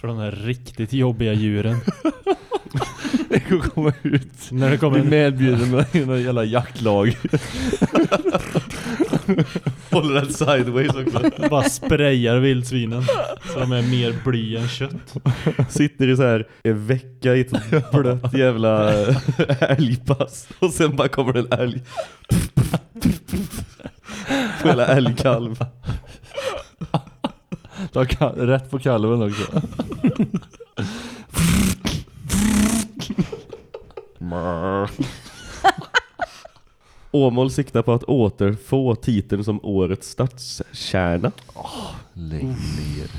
För de här riktigt jobbiga djuren. Det kommer komma ut. När det kommer Blir en medbjuden med en jävla jaktlag. Håller den sideways också. bara sprayar vildsvinen. Så de är mer bly än kött. Sitter i så här en vecka i ett blött jävla älgpass. Och sen bara kommer det en älg. På hela älgkalv. Ta ka- rätt på kalven också. Åmål siktar på att återfå titeln som årets stadskärna. Lägg ner.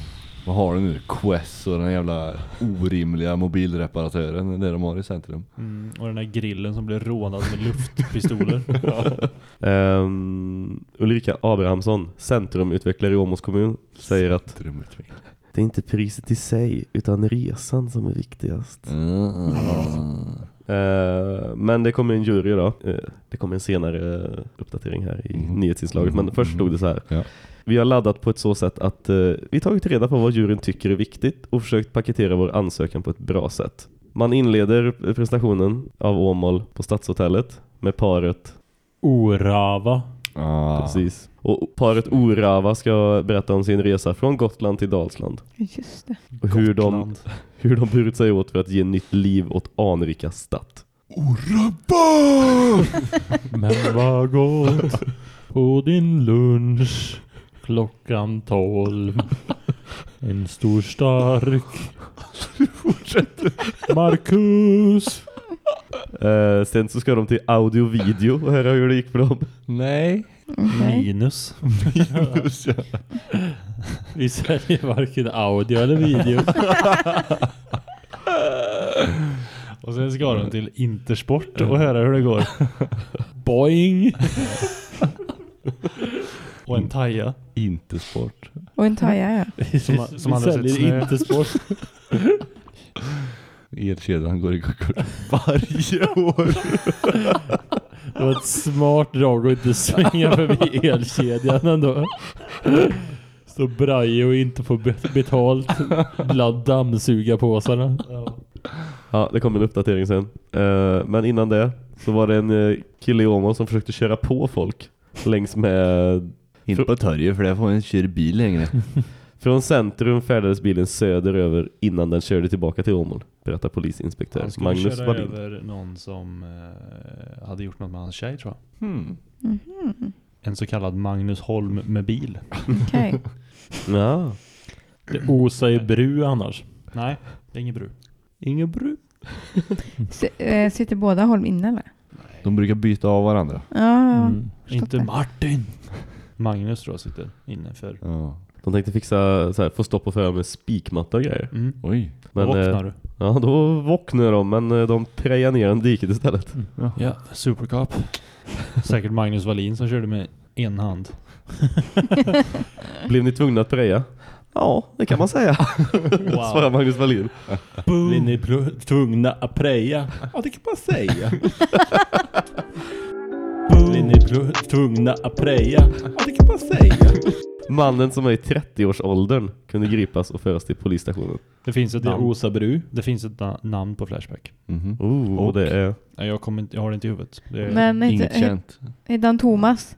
Vad har du nu? Quest och den jävla orimliga mobilreparatören. Det de har i centrum. Mm, och den här grillen som blir rånad med luftpistoler. Ehm, Ulrika Abrahamsson, centrumutvecklare i Åmåls kommun, säger att det är inte priset i sig utan resan som är viktigast. Mm. Eh, men det kommer en jury då. Eh, det kommer en senare uppdatering här i Mm. nyhetsinslaget. Men först stod det så här. Ja. Vi har laddat på ett så sätt att eh, vi tagit reda på vad juryn tycker är viktigt och försökt paketera vår ansökan på ett bra sätt. Man inleder presentationen av Åmål på Stadshotellet med paret Orava. Ah. Precis. Och paret Orava ska berätta om sin resa från Gotland till Dalsland. Just det. Och hur de, hur de burit sig åt för att ge nytt liv åt anrika stadt. Men vad gott på din lunch klockan tolv. En stor stark Marcus. Eh, sen så ska de till audio-video och höra hur det gick för dem. Nej. Okej. Minus. Vi säljer varken audio eller video. Och sen ska de till Intersport och höra hur det går. Boing. Och en taja. Inte sport. Och en taja, ja. Som- som vi säljer snö. Elkedjan går i konkurs varje år. Det var ett smart drag att inte svänga förbi elkedjan ändå. Så Braje och inte få bet- betalt bland dammsugarpåsarna. Ja, det kommer en uppdatering sen. Eh, men innan det så var det en eh, kille i Åmål som försökte köra på folk längs med... Inte på torget för där får man inte köra bil längre. Från centrum färdades bilen söderöver innan den körde tillbaka till Åmål, berättar polisinspektör Han skulle Magnus köra Wallin. över någon som eh, hade gjort något med hans tjej tror jag. Hmm. Mhm. En så kallad Magnus Holm med bil. Okej. Ja, Det osar i bru annars. Nej, det är ingen bru. Ingen bru. S- eh, Sitter båda Holm inne eller? De brukar byta av varandra. Ja, Mm. Inte det. Martin. Magnus tror jag sitter inne för. Ja. De tänkte fixa så här, få stopp och föra med spikmatta och grejer. Mm. Oj. Men, Men, vaknar eh, du? Ja, då vaknade de, men eh, de prejade ner en diket istället. Ja, Supercop. Säkert Magnus Wallin som körde med en hand. Blev ni tvungna att preja? Ja, det kan man säga. Svarar Magnus Wallin. Blir ni tvungna att preja? Ja, det kan man säga. Är pl- tvungna att preja. Ja, det kan man säga. Mannen som är i 30-årsåldern kunde gripas och föras till polisstationen. Det finns ett är namn. Osabru. Det finns ett na- namn på Flashback. Mhm. Oh, och det är... Nej, jag, kommer inte, jag har det inte i huvudet. Det är, Men Inget heter, känt. heter han Thomas?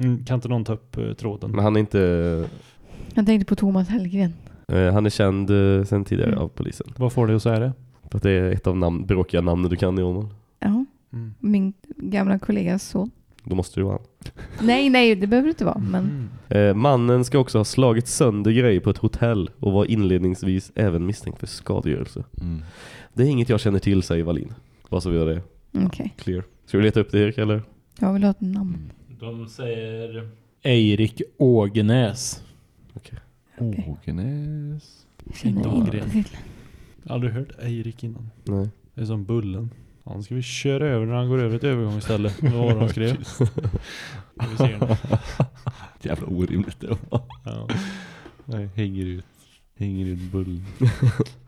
Mm, kan inte någon ta upp eh, tråden? Men han är inte... Jag tänkte på Thomas Hellgren. eh, han är känd uh, sen tidigare Mm. av polisen. Vad får dig att säga det? För att det är ett av namn, bråkiga namnen du kan i Åmål. Ja, Mm. min gamla kollegas son. Då måste det vara han. Nej, nej, det behöver det inte vara. Men Mm. Eh, mannen ska också ha slagit sönder grejer på ett hotell och var inledningsvis även misstänkt för skadegörelse. Mm. Det är inget jag känner till, säger Wallin. Bara så vi har det okej, clear. Ska vi leta upp det Erik eller? jag vill ha ett namn. De säger Eirik Ågenäs. Ågenäs. Känner Inte inte Ågren. till. Aldrig hört Eirik innan. Nej. Det är som Bullen. Han ska vi köra över när han går över ett övergångsställe. Vad var det han skrev? Jävla orimligt det var. Ja. Nej, hänger ut. Hänger ut bull.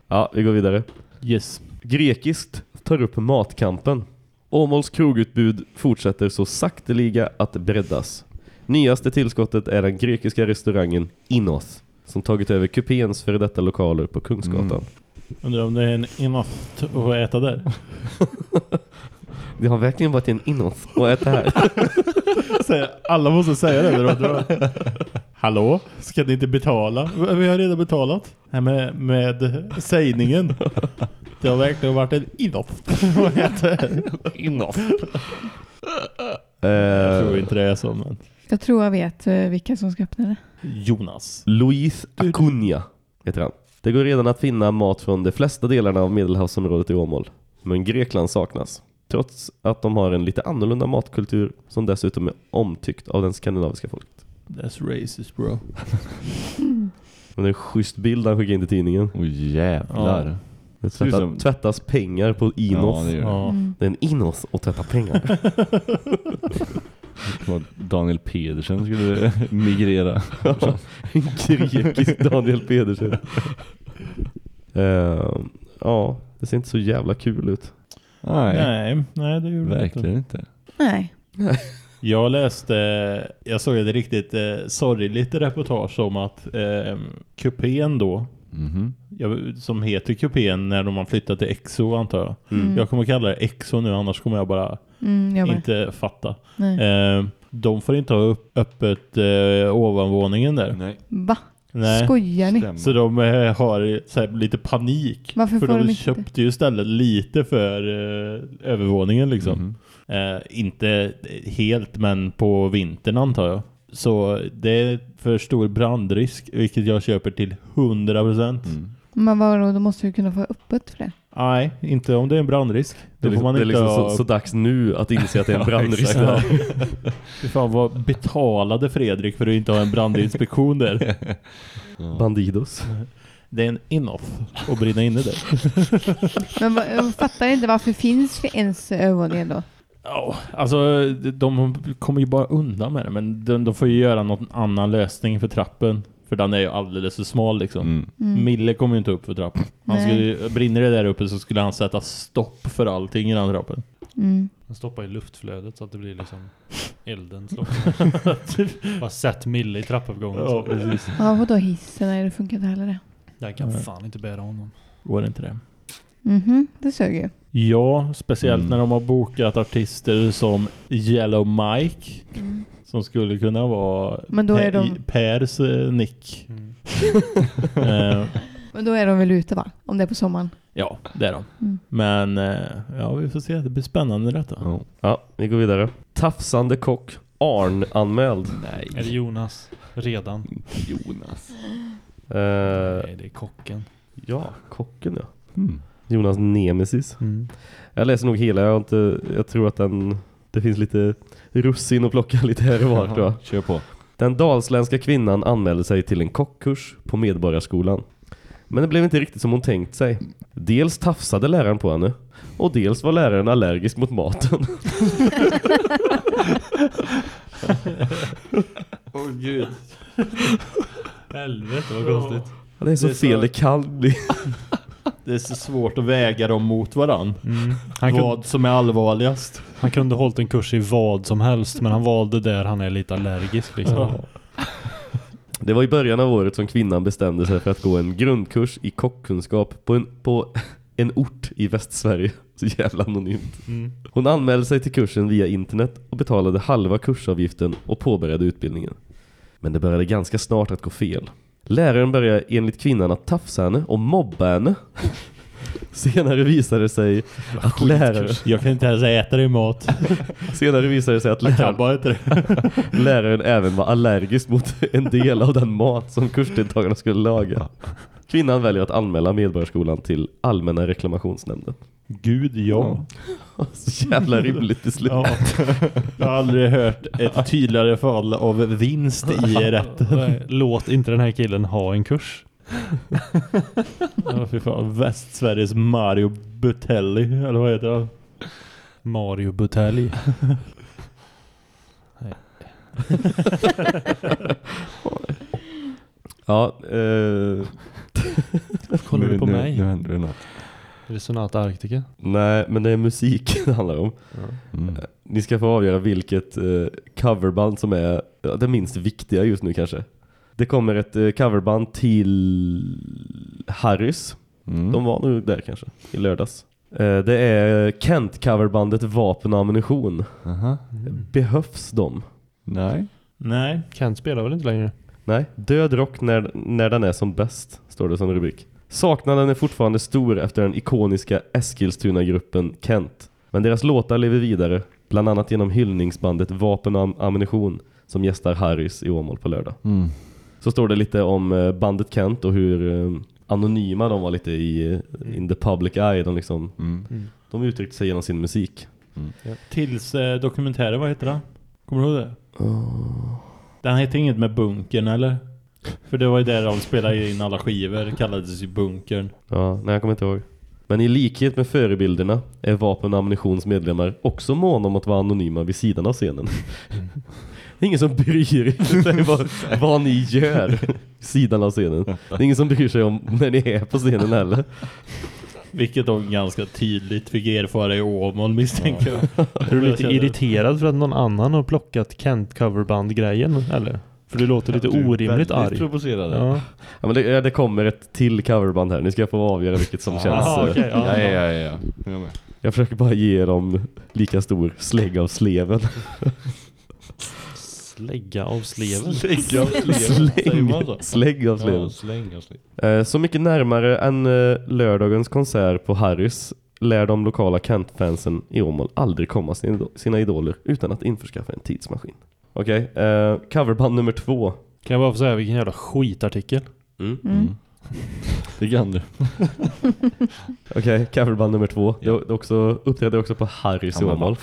Ja, vi går vidare. Yes. Grekiskt tar upp matkampen. Åmåls krogutbud fortsätter så sakteliga att breddas. Nyaste tillskottet är den grekiska restaurangen Inos som tagit över kupéns före detta lokaler på Kungsgatan. Mm. Undrar om det är en enough att äta där. Det har verkligen varit en Inos att äta här. Alla måste säga det när de drar. Hallå? Ska ni inte betala? Vi har redan betalat. Nej, med, med sägningen. Det har verkligen varit en enough att äta här. Inoff. Jag tror Eh, inte det är så, men... Jag tror jag vet eh, vilka som ska öppna det. Jonas. Luis Acuna heter han. Det går redan att finna mat från de flesta delarna av medelhavsområdet i Åmål. Men Grekland saknas. Trots att de har en lite annorlunda matkultur som dessutom är omtyckt av den skandinaviska folket. That's racist bro. Men det är en schysst bild han skickade in till tidningen. Oj jävlar. Det Ser ut tvättar, som- tvättas pengar på Inos. Ja, det gör det. Ja. Mm. Det är en Inos att tvätta pengar. Det Daniel Pedersen skulle migrera. En grekisk Daniel Pedersen. Eh, ja, det ser inte så jävla kul ut. Nej, Nej, nej det gjorde det inte. verkligen inte. Nej. Jag läste, jag såg ett riktigt eh, sorgligt reportage om att eh, kupén då, Mhm. jag, som heter kupén när de har flyttat till Exo antar jag. Mm. Jag kommer kalla det Exo nu annars kommer jag bara Mm, jag inte fatta. Nej. Eh, de får inte ha upp, öppet eh, ovanvåningen där. Nej. Va? Nej. Skojar ni? Så de eh, har så här, lite panik. Varför för får de, de inte köpte ju istället lite för eh, övervåningen liksom. Mhm. Eh, inte helt men på vintern antar jag. Så det är för stor brandrisk vilket jag köper till 100%. Mm. Men vadå, då måste du kunna få öppet för det. Nej, inte om det är en brandrisk. Det är får liksom, man det är inte liksom ha... så, så dags nu att inse att det är en brandrisk där. Fy fan vad betalade Fredrik för att inte ha en brandinspektion där. Bandidos. Det är en enough att brinna inne där. Men jag fattar inte varför finns det ens övervåningen då? Ja, alltså de kommer ju bara undan med det men de, de får ju göra någon annan lösning för trappen. För den är ju alldeles för smal liksom. Mm. Mm. Mille kommer ju inte upp för trappen. Han skulle, ju- brinner det där uppe så skulle han sätta stopp för allting i den trappen. Mm. Den stoppar i luftflödet så att det blir liksom elden slocknar. Bara sätt Mille i trappuppgången. Ja, precis. Ja, vadå hissen? Nej, det funkar inte heller det. Den kan Nej. fan inte bära honom. Går inte det? Mhm, det sög ju. Ja, speciellt Mm. när de har bokat artister som Yellow Mike. Som skulle kunna vara Men då är Per- de- Pers eh, nick. Mm. Eh, Men då är de väl ute va? Om det är på sommaren. ja, det är de. Mm. Men eh, ja, vi får se. Det blir spännande detta. Ja. Ja, vi går vidare. Tafsande kock Arn anmäld. Nej. Är det Jonas? Redan? Jonas. Eh, Nej, det är kocken. ja, kocken ja. Mm. Jonas Nemesis. Mm. Jag läser nog hela, jag, har inte, jag tror att den, det finns lite russin att plocka lite här och var tror jag. Kör på. Den dalsländska kvinnan anmälde sig till en kockkurs på Medborgarskolan. Men det blev inte riktigt som hon tänkt sig. Dels tafsade läraren på henne och dels var läraren allergisk mot maten. Åh oh, gud. Helvete vad konstigt. Det är så Det är så- fel det kan bli. Det är så svårt att väga dem mot varann. Mm. Han, kunde, Vad som är allvarligast. han kunde hållit en kurs i vad som helst men han valde där han är lite allergisk liksom. Det var i början av året som kvinnan bestämde sig för att gå en grundkurs i kockkunskap på en, på en ort i Västsverige. Så jävla anonymt. Mm. Hon anmälde sig till kursen via internet och betalade halva kursavgiften och påbörjade utbildningen. Men det började ganska snart att gå fel. Läraren började enligt kvinnan att tafsa henne och mobba henne. Senare visade det sig att läraren, Jag kan inte ens äta din mat. senare visade det sig att läraren, det. läraren även var allergisk mot en del av den mat som kursdeltagarna skulle laga. Kvinnan väljer att anmäla Medborgarskolan till Allmänna reklamationsnämnden. Gud, ja. Så jävla rimligt beslut. ja. Jag har aldrig hört ett tydligare fall av vinst i rätten. Låt inte den här killen ha en kurs. Ja, fy fan. Västsveriges Mario Butelli, eller vad heter han? Mario Butelli. Ja, eh, Kollar du på nu, mig? Nu händer det något. Är det Sonata Arctica? nej, men det är musik det handlar om. Mm. Ni ska få avgöra vilket eh, coverband som är det minst viktiga just nu kanske. Det kommer ett eh, coverband till Harrys. Mm. De var nog där kanske, i lördags. Eh, det är Kent-coverbandet Vapen och Ammunition. Aha. Behövs de? Nej. Nej. Kent spelar väl inte längre? Nej, död rock när, när den är som bäst, står det som rubrik. Saknaden är fortfarande stor efter den ikoniska Eskilstuna-gruppen Kent. Men deras låtar lever vidare, bland annat genom hyllningsbandet Vapen och Am- Ammunition som gästar Harrys i Åmål på lördag. Mm. Så står det lite om eh, bandet Kent och hur eh, anonyma de var lite i eh, in the public eye. De, liksom, Mm. de uttryckte sig genom sin musik. Tills eh, dokumentären, vad heter den? Kommer du ihåg det? Den heter inget med bunkern, eller? För det var ju där de spelade in alla skivor, kallades ju bunkern. Ja, nej jag kommer inte ihåg. Men i likhet med förebilderna är Vapen och Ammunitions medlemmar också måna om att vara anonyma vid sidan av scenen. Det är ingen som bryr sig vad, vad ni gör vid sidan av scenen. Det är ingen som bryr sig om när ni är på scenen heller. Vilket de ganska tydligt fick erfara i Åmål misstänker jag. Är du lite irriterad för att någon annan har plockat Kent coverband-grejen, eller? För du låter lite orimligt arg. provocerad. Ja. Ja, men det, ja, det kommer ett till coverband här. Ni ska få avgöra vilket som känns. Aha, eh, ja. Ja, ja, ja, ja. Jag. Jag försöker bara ge dem lika stor slägg av sleven. Slägga av sleven. Slägg av sleven. Säger man så? Slägg, slägg av sleven. Ja, släng av sleven. Eh, Så mycket närmare än eh, lördagens konsert på Harrys lär de lokala Kent-fansen i Åmål aldrig komma sina, ido- sina idoler utan att införskaffa en tidsmaskin. Okej, eh, coverband nummer två. Kan jag bara få säga vilken jävla skitartikel? Mm. Mm. Det kan du. Okej, coverband nummer två. Det, det också, uppträdde också på Harrys Ja, Åmål.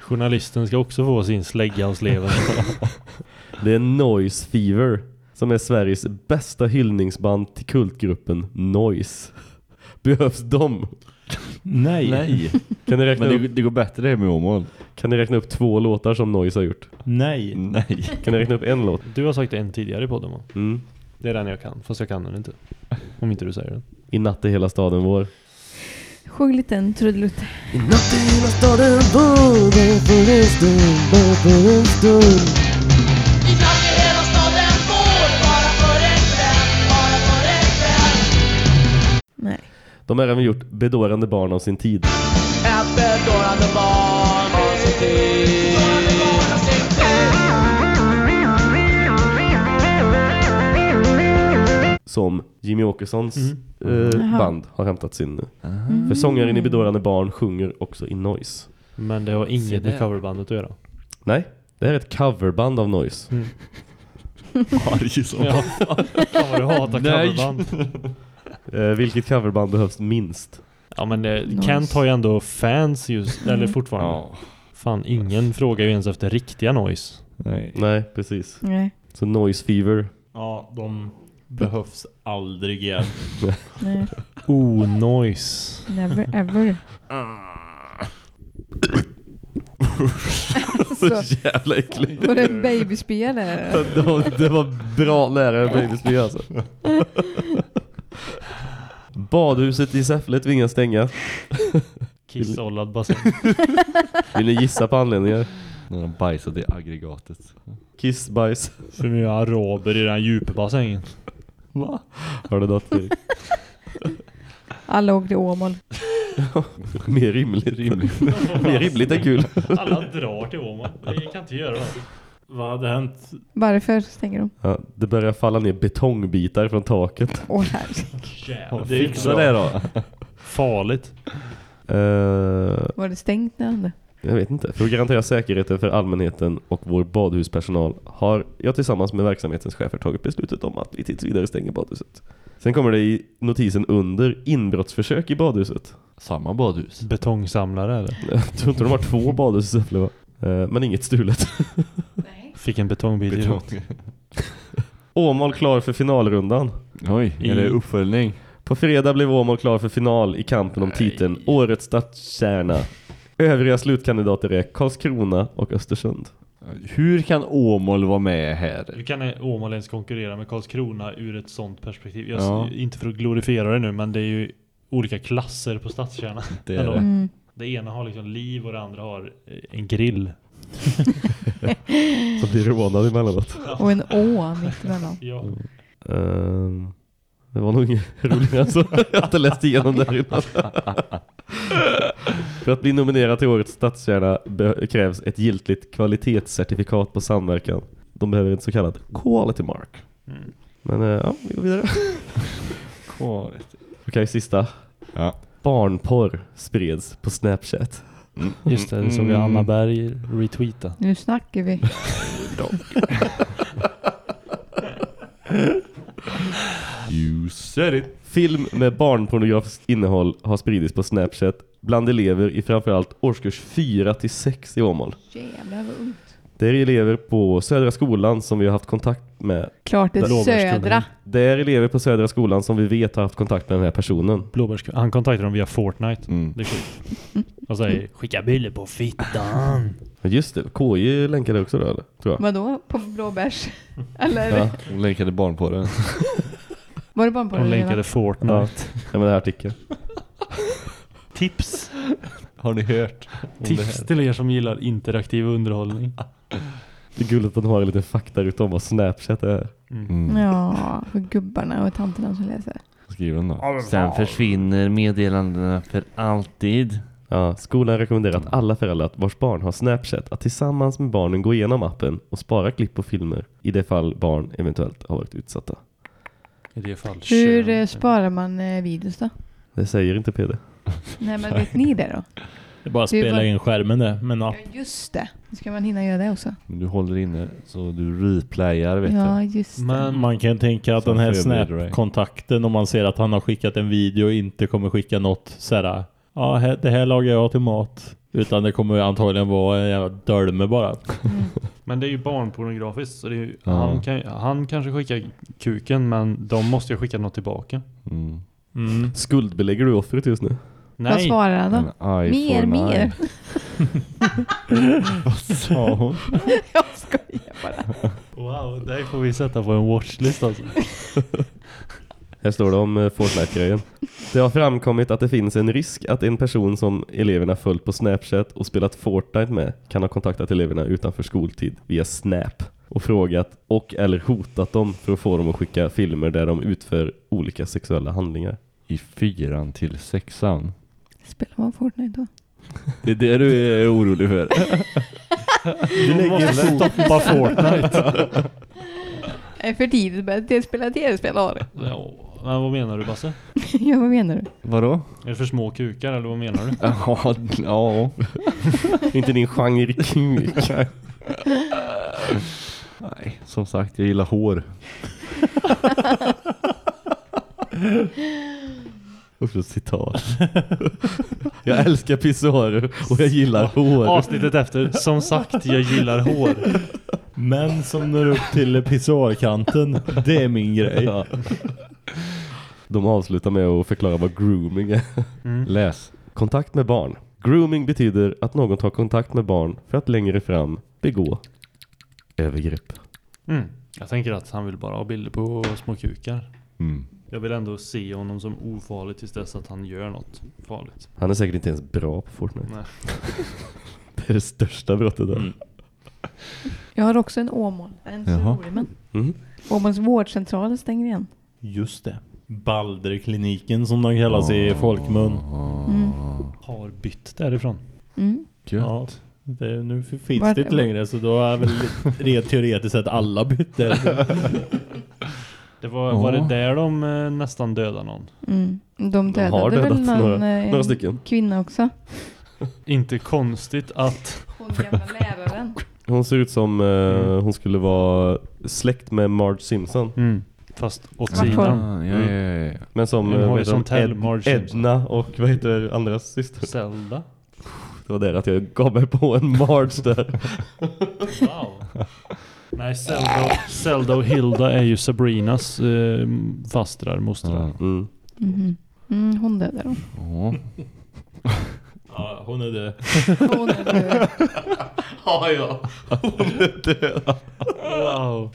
Journalisten ska också få sin slägga av sleven. Det är Noise Fever som är Sveriges bästa hyllningsband till kultgruppen Noise. Behövs de? Nej. Nej. Kan ni räkna, Men det, upp, det går bättre med Åmål. kan ni räkna upp två låtar som Noise har gjort? Nej. Nej. Kan ni räkna upp en låt? Du har sagt en tidigare i podden va? Mm. Det är den jag kan, fast jag kan den inte. Om inte du säger den. I natt är hela staden vår. Sjung lite en trudelutt. I natt är hela staden vår, bara för en stund, bara för en stund. Nej. De har även gjort bedårande barn av sin tid. Som Jimmy Åkessons Mm. eh, Jaha. band har hämtat sin. Mm. För sångaren i Bedårande barn sjunger också i Noise. Men det har inget med coverbandet att göra. Nej, det här är ett coverband av Noise. Arg som Ja, fan vad du hatar coverband. Eh, vilket coverband behövs minst? Ja men det, Nice. Kent har ju ändå fans just, eller fortfarande. Ja. Fan, ingen frågar ju ens efter riktiga noise. Nej. Nej, precis. Nej. Så Noise Fever. Ja, de behövs aldrig igen. Nej. Oh, noise. Never ever. Så Så, jävla äckligt. var det en babyspel där? Det var, det var bra nära en babyspy alltså. Badhuset i Säffle tvingas stänga. Kissollad bassäng. Vill ni gissa på anledningar? När de bajsade i aggregatet. Kissbajs. För mycket araber i den djupa bassängen. Va? Har du något Erik? Alla åkte i Åmål. Mer rimligt. Mer rimligt än kul. Alla drar till Åmål. Det kan inte göra det. Vad hade hänt? Varför stänger de? Ja, det börjar falla ner betongbitar från taket. Åh herregud. Det är inte Fixa det då. Farligt. Eh, Var det stängt när hände? Jag vet inte. För att garantera säkerheten för allmänheten och vår badhuspersonal har jag tillsammans med verksamhetens chefer tagit beslutet om att vi tills vidare stänger badhuset. Sen kommer det i notisen under inbrottsförsök i badhuset. Samma badhus. Betongsamlare eller? Jag tror inte de har två badhus i Säffle va? Eh, Men inget stulet. Fick en betongbit i Betong. Åmål klar för finalrundan. Oj, är det uppföljning? På fredag blev Åmål klar för final i kampen om titeln Årets stadskärna. Övriga slutkandidater är Karlskrona och Östersund. Hur kan Åmål vara med här? Hur kan Åmål ens konkurrera med Karlskrona ur ett sånt perspektiv? Jag, Ja. Inte för att glorifiera det nu, men det är ju olika klasser på stadskärnan. Det är det. Mm. Det ena har liksom liv och det andra har eh, en grill. Så blir det rånad emellanåt. Och en å mitt emellan. Ja. Ehm, det var nog inget roligare än så. Jag har inte läst igenom det här innan. För att bli nominerad till Årets stadskärna krävs ett giltigt kvalitetscertifikat på samverkan. De behöver en så kallad quality mark. Mm. Men eh, ja, vi går vidare. Kvar. Okej, sista. Ja. Barnporr spreds på Snapchat. Just det, det såg jag Anna Berg retweeta. Nu snackar vi. You said it. Film med barnpornografiskt innehåll har spridits på Snapchat bland elever i framförallt årskurs 4 till 6 i Åmål. Jävlar vad ungt. Det är elever på Södra skolan som vi har haft kontakt med. Klart det är södra. Det är elever på Södra skolan som vi vet har haft kontakt med den här personen. Blåbärsk. Han kontaktade dem via Fortnite. Mm. Det är sjukt. Och säger skicka bilder på fittan. Just det, KJ länkade också då eller? Tror jag. Vadå? På blåbärs? Eller Ja, Hon länkade barn på den. var det bara på Hon det länkade lilla? Fortnite. ja. men den här artikeln. Tips. Har ni hört? Tips till er som gillar interaktiv underhållning. Det är gulligt att de har en liten fakta runt om vad Snapchat är. Mm. Mm. Ja, för gubbarna och tanterna som läser. Skriv den då. Sen försvinner meddelandena för alltid. Ja, skolan rekommenderar att alla föräldrar vars barn har Snapchat att tillsammans med barnen gå igenom appen och spara klipp och filmer i det fall barn eventuellt har varit utsatta. I det fall Hur eh, sparar man eh, videos då? Det säger inte Peder. Nej men vet ni det då? Det är bara att Det är spela bara- in skärmen det. Men ja. Ja just det. Ska man hinna göra det också? Men Du håller inne så du replayar vet Ja du. just det. Men Man kan tänka att Som den här förbereder dig. Snap-kontakten om man ser att han har skickat en video och inte kommer skicka något såhär Ja, här- det här lagar jag till mat. Utan det kommer antagligen vara en jävla dölme bara. Mm. Men det är ju barnpornografiskt så det är ju, Ja. han, kan, han kanske skickar kuken men de måste ju skicka något tillbaka. Mm. Mm. Skuldbelägger du offret just nu? Vad Nej, svarar han då? En Mer, mer. Vad sa hon? Jag skojar bara. wow, det här får vi sätta på en watchlist alltså. Här står det om eh, Fortnite-grejen. Det har framkommit att det finns en risk att en person som eleverna följt på Snapchat och spelat Fortnite med kan ha kontaktat eleverna utanför skoltid via Snap och frågat och eller hotat dem för att få dem att skicka filmer där de utför olika sexuella handlingar. I fyran till sexan. Spelar man Fortnite då? Det är det du är orolig för. Du måste stoppa Fortnite. Är för tidigt börjat spela tv-spel har det. ja, men vad menar du Basse? Ja vad menar du? Vadå? Är det för små kukar eller vad menar du? Ja, ja. Inte din genre kuk. Nej, som sagt, jag gillar hår. Också citat. jag älskar pissoarer och jag gillar hår. Avsnittet efter, som sagt, jag gillar hår. Men som når upp till pissoarkanten, det är min grej. Ja. De avslutar med att förklara vad grooming är. Mm. Läs. Kontakt med barn. Grooming betyder att någon tar kontakt med barn för att längre fram begå övergrepp. Mm. Jag tänker att han vill bara ha bilder på små kukar. Mm. Jag vill ändå se honom som ofarlig tills dess att han gör något farligt. Han är säkert inte ens bra på Fortnite. Nej. Det är det största brottet där. Mm. Jag har också en Åmål. En Jaha. rolig men. Mm. Åmåls vårdcentral stänger igen. Just det. Balderkliniken som de kallas i folkmun. Mm. Har bytt därifrån. Mm. Ja, det, nu finns Vart- det inte längre så då är väl rent teoretiskt sett alla bytt där. Det var, var det där de eh, nästan dödade någon? Mm. De De har dödade väl dödat någon några- eh, några stycken. kvinna också. Inte konstigt att... Hon gamla läraren. Hon ser ut som eh, hon skulle vara släkt med Marge Simpson. Mm. Fast åt sidan. Ah, ja, ja, ja, ja. Men som En eh, vad heter de? horisontell Ed, Marge Simpson. Edna och vad heter andras syster? Zelda. Det var det att jag gav mig på en Marge där. Wow. Nej, Zelda, Zelda och Hilda är ju Sabrinas eh, fastrar, mostrar. Ja. Mm. Mhm. Mm, hon dödade dem. Ja. Ja, hon är det. Hon är död. Ja, ja. Hon är död. Wow.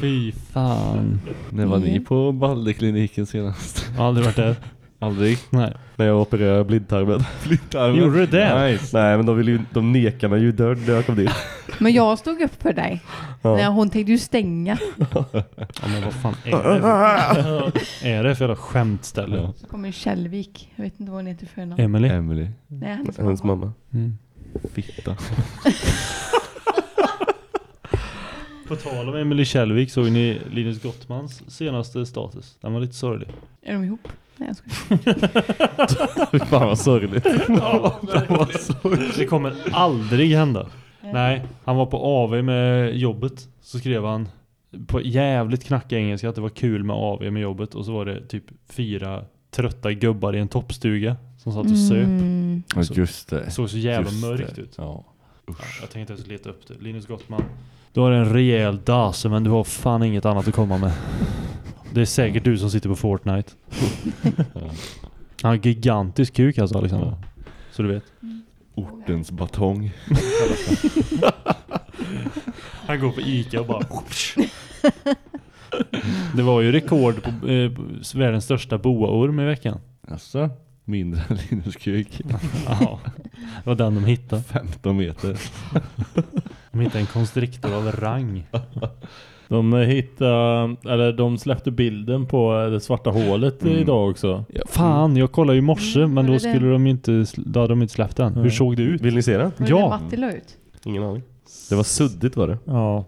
Fy fan. När var ni Mm. på Balderkliniken senast? Jag har aldrig varit där. Aldrig? Nej. När jag opererade blindtarmen. Gjorde du det? Nice. Nej men de, ville ju, de nekade mig ju dörr när jag kom dit. Men jag stod upp för dig. Ja. Nej, hon tänkte ju stänga. Ja, men vad fan är det för, är det för jävla skämtställe? Ja. Så kommer Kjellvik. Jag vet inte vad hon heter för namn. Emily? Emily. Nej, hennes Hennes mamma. mamma. Mm. Fitta. På tal om Emily Kjellvik såg ni Linus Gottmans senaste status. Den var lite sorglig. Är de ihop? Nej, jag skojar. Fan vad sorgligt. Det kommer aldrig hända. Nej, han var på AV med jobbet. Så skrev han på jävligt knackig engelska att det var kul med AV med jobbet. Och så var det typ fyra trötta gubbar i en toppstuga som satt och söp. Mm. Ja, Så- just det. Såg så jävla Just mörkt det. ut. Ja. Jag tänkte ens leta upp det. Linus Gottman. Du har en rejäl dase men du har fan inget annat att komma med. Det är säkert du som sitter på Fortnite. Han har gigantisk kuk alltså Alexander. Så du vet. Ortens batong. Han går på Ica och bara... Det var ju rekord på eh, världens största boaorm i veckan. Alltså, mindre än Linus kuk. Ja, det var den de hittade. 15 meter. De hittade en konstriktor av rang. De hittade, eller de släppte bilden på det svarta hålet Mm. idag också. Ja, fan, jag kollade ju i morse Mm, men då det skulle de ju inte, då hade de inte släppt den. Hur Nej. såg det ut? Vill ni se den? Var Ja. det Matti la ut? Ingen aning. Det var suddigt var det. Ja.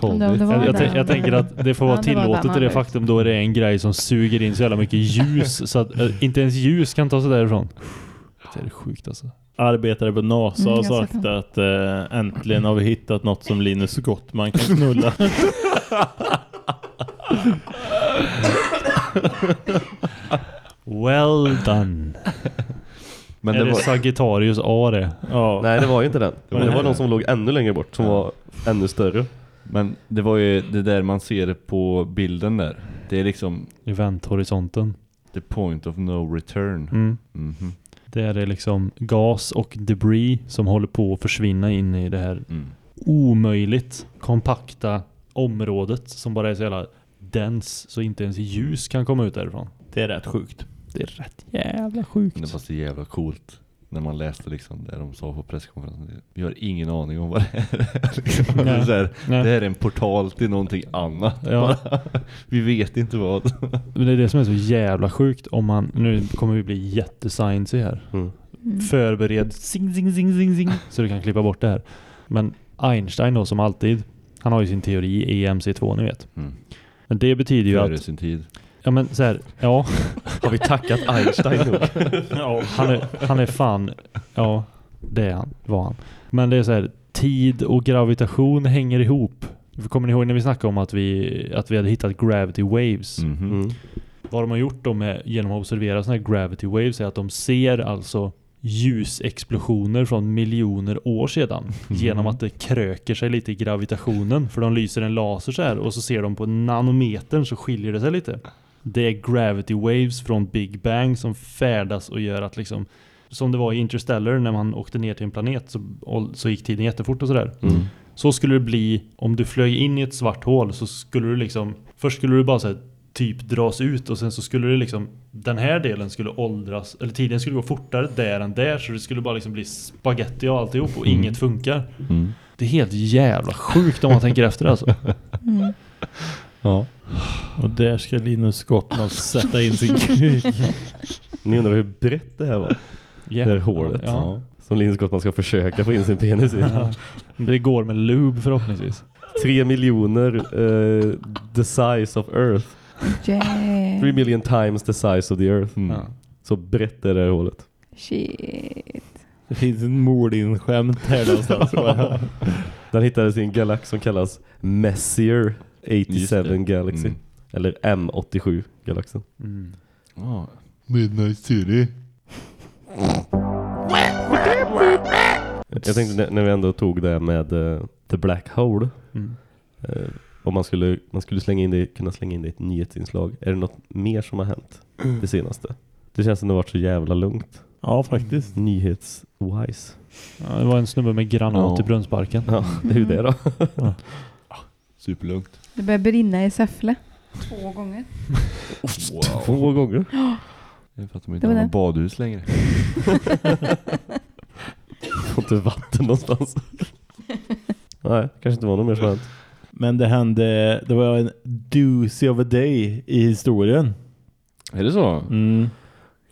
Det- Jag, jag, tänker att det får vara tillåtet i det faktum då är det en grej som suger in så jävla mycket ljus så att eh, inte ens ljus kan ta sig därifrån. Det är sjukt alltså. Arbetare på NASA Mm, har sagt att eh, äntligen har vi hittat något som Linus Gottman kan knulla. Well done. Men är det det, var, Sagittarius A det? ja. Nej det var ju inte den. Det var Det var någon som låg ännu längre bort som var ännu större. men det var ju det där man ser på bilden där. Det är liksom Eventhorisonten. the point of no return. Mm. Mhm. Det är det liksom gas och debris som håller på att försvinna in i det här Mm. omöjligt kompakta området som bara är så jävla dens så inte ens ljus kan komma ut därifrån. Det är rätt sjukt. Det är rätt jävla sjukt. Det var så jävla coolt när man läste liksom det de sa på presskonferensen. Vi har ingen aning om vad det är. liksom. Det, är så här, det här är en portal till någonting annat. Ja. Vi vet inte vad. Men det är det som är så jävla sjukt om man, nu kommer vi bli jättescience här. Mm. Mm. Förbered zing, zing, zing, zing, zing, så du kan klippa bort det här. Men Einstein då som alltid, han har ju sin teori i EMC2 ni vet. Mm. Men det betyder ju Före att, sin tid. Ja men så här, ja, Har vi tackat Einstein nog? ja han, är, han är fan, ja det är han, var han. Men det är så här, tid och gravitation hänger ihop. Kommer ni ihåg när vi snackade om att vi, att vi hade hittat gravity waves? Mhm. Mm. Vad de har gjort då med, genom att observera sådana här gravity waves är att de ser alltså ljusexplosioner från miljoner år sedan genom att det kröker sig lite i gravitationen för de lyser en laser så här och så ser de på nanometern så skiljer det sig lite. Det är gravity waves från Big Bang som färdas och gör att liksom som det var i Interstellar när man åkte ner till en planet så, så gick tiden jättefort och sådär. Mm. Så skulle det bli om du flög in i ett svart hål så skulle du liksom Först skulle du bara säga typ dras ut och sen så skulle det liksom den här delen skulle åldras eller tiden skulle gå fortare där än där så det skulle bara liksom bli spaghetti och alltihop och Mm. inget funkar. Mm. Det är helt jävla sjukt om man tänker efter alltså. Mm. Ja. Och där ska Linus Skottland sätta in sin kuk. Ni undrar hur brett det här var? Ja. Det här hålet. Ja. Som Linus Gottman ska försöka få in sin penis i. Ja. Det går med lube förhoppningsvis. Tre miljoner eh, the size of earth. Yeah. Three million times the size of the earth. Mm. Ja. Så brett är det här hålet. Shit. Det finns en mordinskämt här någonstans. Den hittades i en galax som kallas Messier 87 det. Galaxy. Mm. Eller M87 galaxen. Mm. Ja. Midnight City. Jag tänkte när- vi ändå tog det med eh, The Black Hole. Mm. Eh, om man skulle, man skulle slänga in det, kunna slänga in det i ett nyhetsinslag. Är det något mer som har hänt det senaste? Det känns som det har varit så jävla lugnt. Ja, faktiskt. Nyhets-wise. Ja, det var en snubbe med granat Ja. i Brunnsparken. Ja, det är ju det då. Superlugnt. Det börjar brinna i Säffle. Två gånger. Två gånger. Det är för att de inte har något badhus längre. Får inte vatten någonstans. Nej, kanske inte var något mer som hänt. Men det hände, det var en doozy of a day i historien. Är det så? Mm.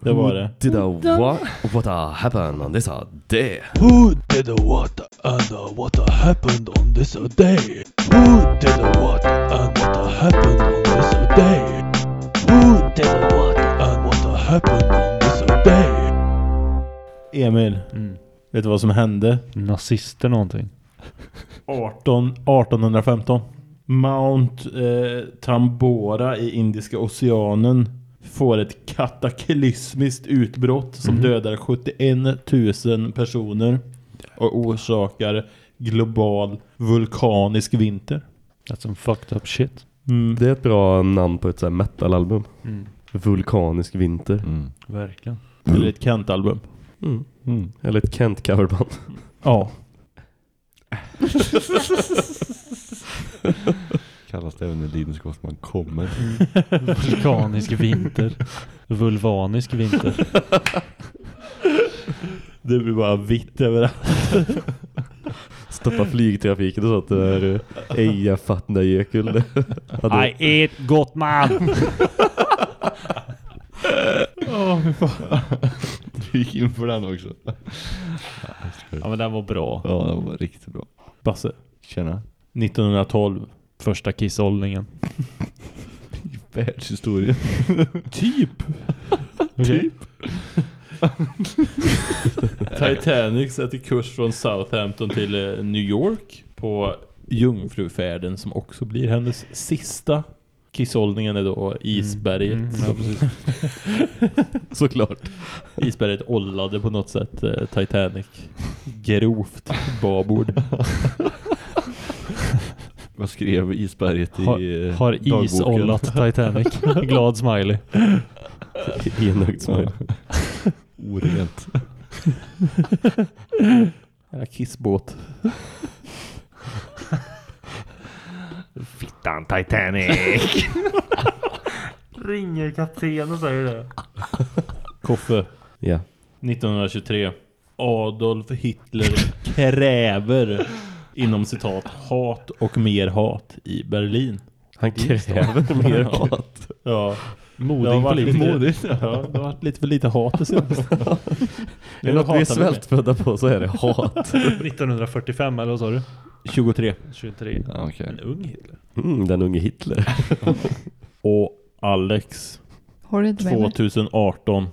Det var det. Did a what? What a happen on this a day? Who did the what and uh, what happened on this uh, day? Who did the what and what happened on this uh, day? Who did the what and what happened on this uh, day? Emil, Mm. vet du vad som hände? Nazister någonting. 18, 1815. Mount eh, Tambora i Indiska oceanen får ett kataklysmiskt utbrott som Mhm. dödar 71 000 personer och orsakar global vulkanisk vinter. That's some fucked up shit. Mm. Det är ett bra namn på ett så metalalbum. Mm. Vulkanisk vinter. Mm. Verkligen. Eller ett Kent-album. Mm. Mm. Eller ett Kent coverband. Ja. Kallas det även när Linus Gottman kommer. Vulkanisk vinter. Vulvanisk vinter. Det blir bara vitt överallt. Stoppa flygtrafiken och sånt. Det är eh, Eja Fatnajökull. Ja, det- I eat gott man! Åh, fy fan. Du gick in för den också. Ja men den var bra. Ja, det var riktigt bra. Basse. Tjena. 1912. Första kisshållningen. Världshistorien. Typ. Typ. Titanic sätter kurs från Southampton till eh, New York på Jungfrufärden som också blir hennes sista. Kisshållningen är då isberget. Mm, ja, precis. Såklart. Isberget ollade på något sätt eh, Titanic. Grovt babord. Vad skrev isberget i Har, eh, har dagboken? isollat Titanic. Glad smiley. Enögd smile. Orent. Jävla kissbåt. Fittan Titanic. Ringer kapten och säger det. Koffe. Ja. 1923. Adolf Hitler kräver inom citat hat och mer hat i Berlin. Han kräver mer hat. Ja. Modig Det har varit lite, politiker. ja, det har varit lite för lite hat det senaste. Är det något vi är svältfödda på så är det hat. 1945 eller vad sa du? 23. 23. Ja, okej. En ung Hitler. Mm, den unge Hitler. Och Alex Har du inte med mig? 2018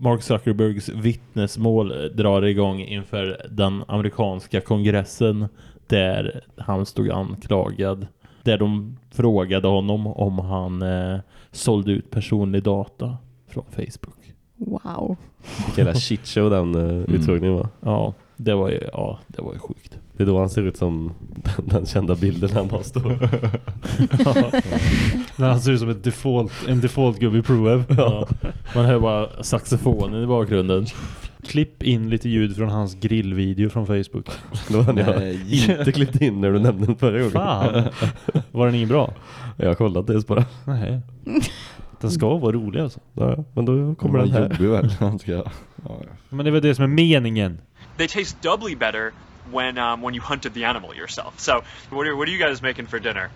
Mark Zuckerbergs vittnesmål drar igång inför den amerikanska kongressen där han stod anklagad. Där de frågade honom om han eh, sålde ut personlig data från Facebook. Wow. Jävla shitshow den uh, utfrågningen var. Ja, det var ju, ja, det var ju sjukt. Det är då han ser ut som den, den kända bilden han bara står. När han ser ut som ett default, en default-gubbe i Proev. Ja. Man hör bara saxofonen i bakgrunden. Klipp in lite ljud från hans grillvideo från Facebook. Då hade jag Nej. inte klippt in när du nämnde den förra gången. Fan. Var den ingen bra? Jag har kollat det bara. Nej. Den ska vara rolig alltså. Ja, men då kommer den här. jobbig väl? Ja. Men det är väl det som är meningen. They taste doubly better when um, when you hunted the animal yourself. So, what are, what are you guys making for dinner?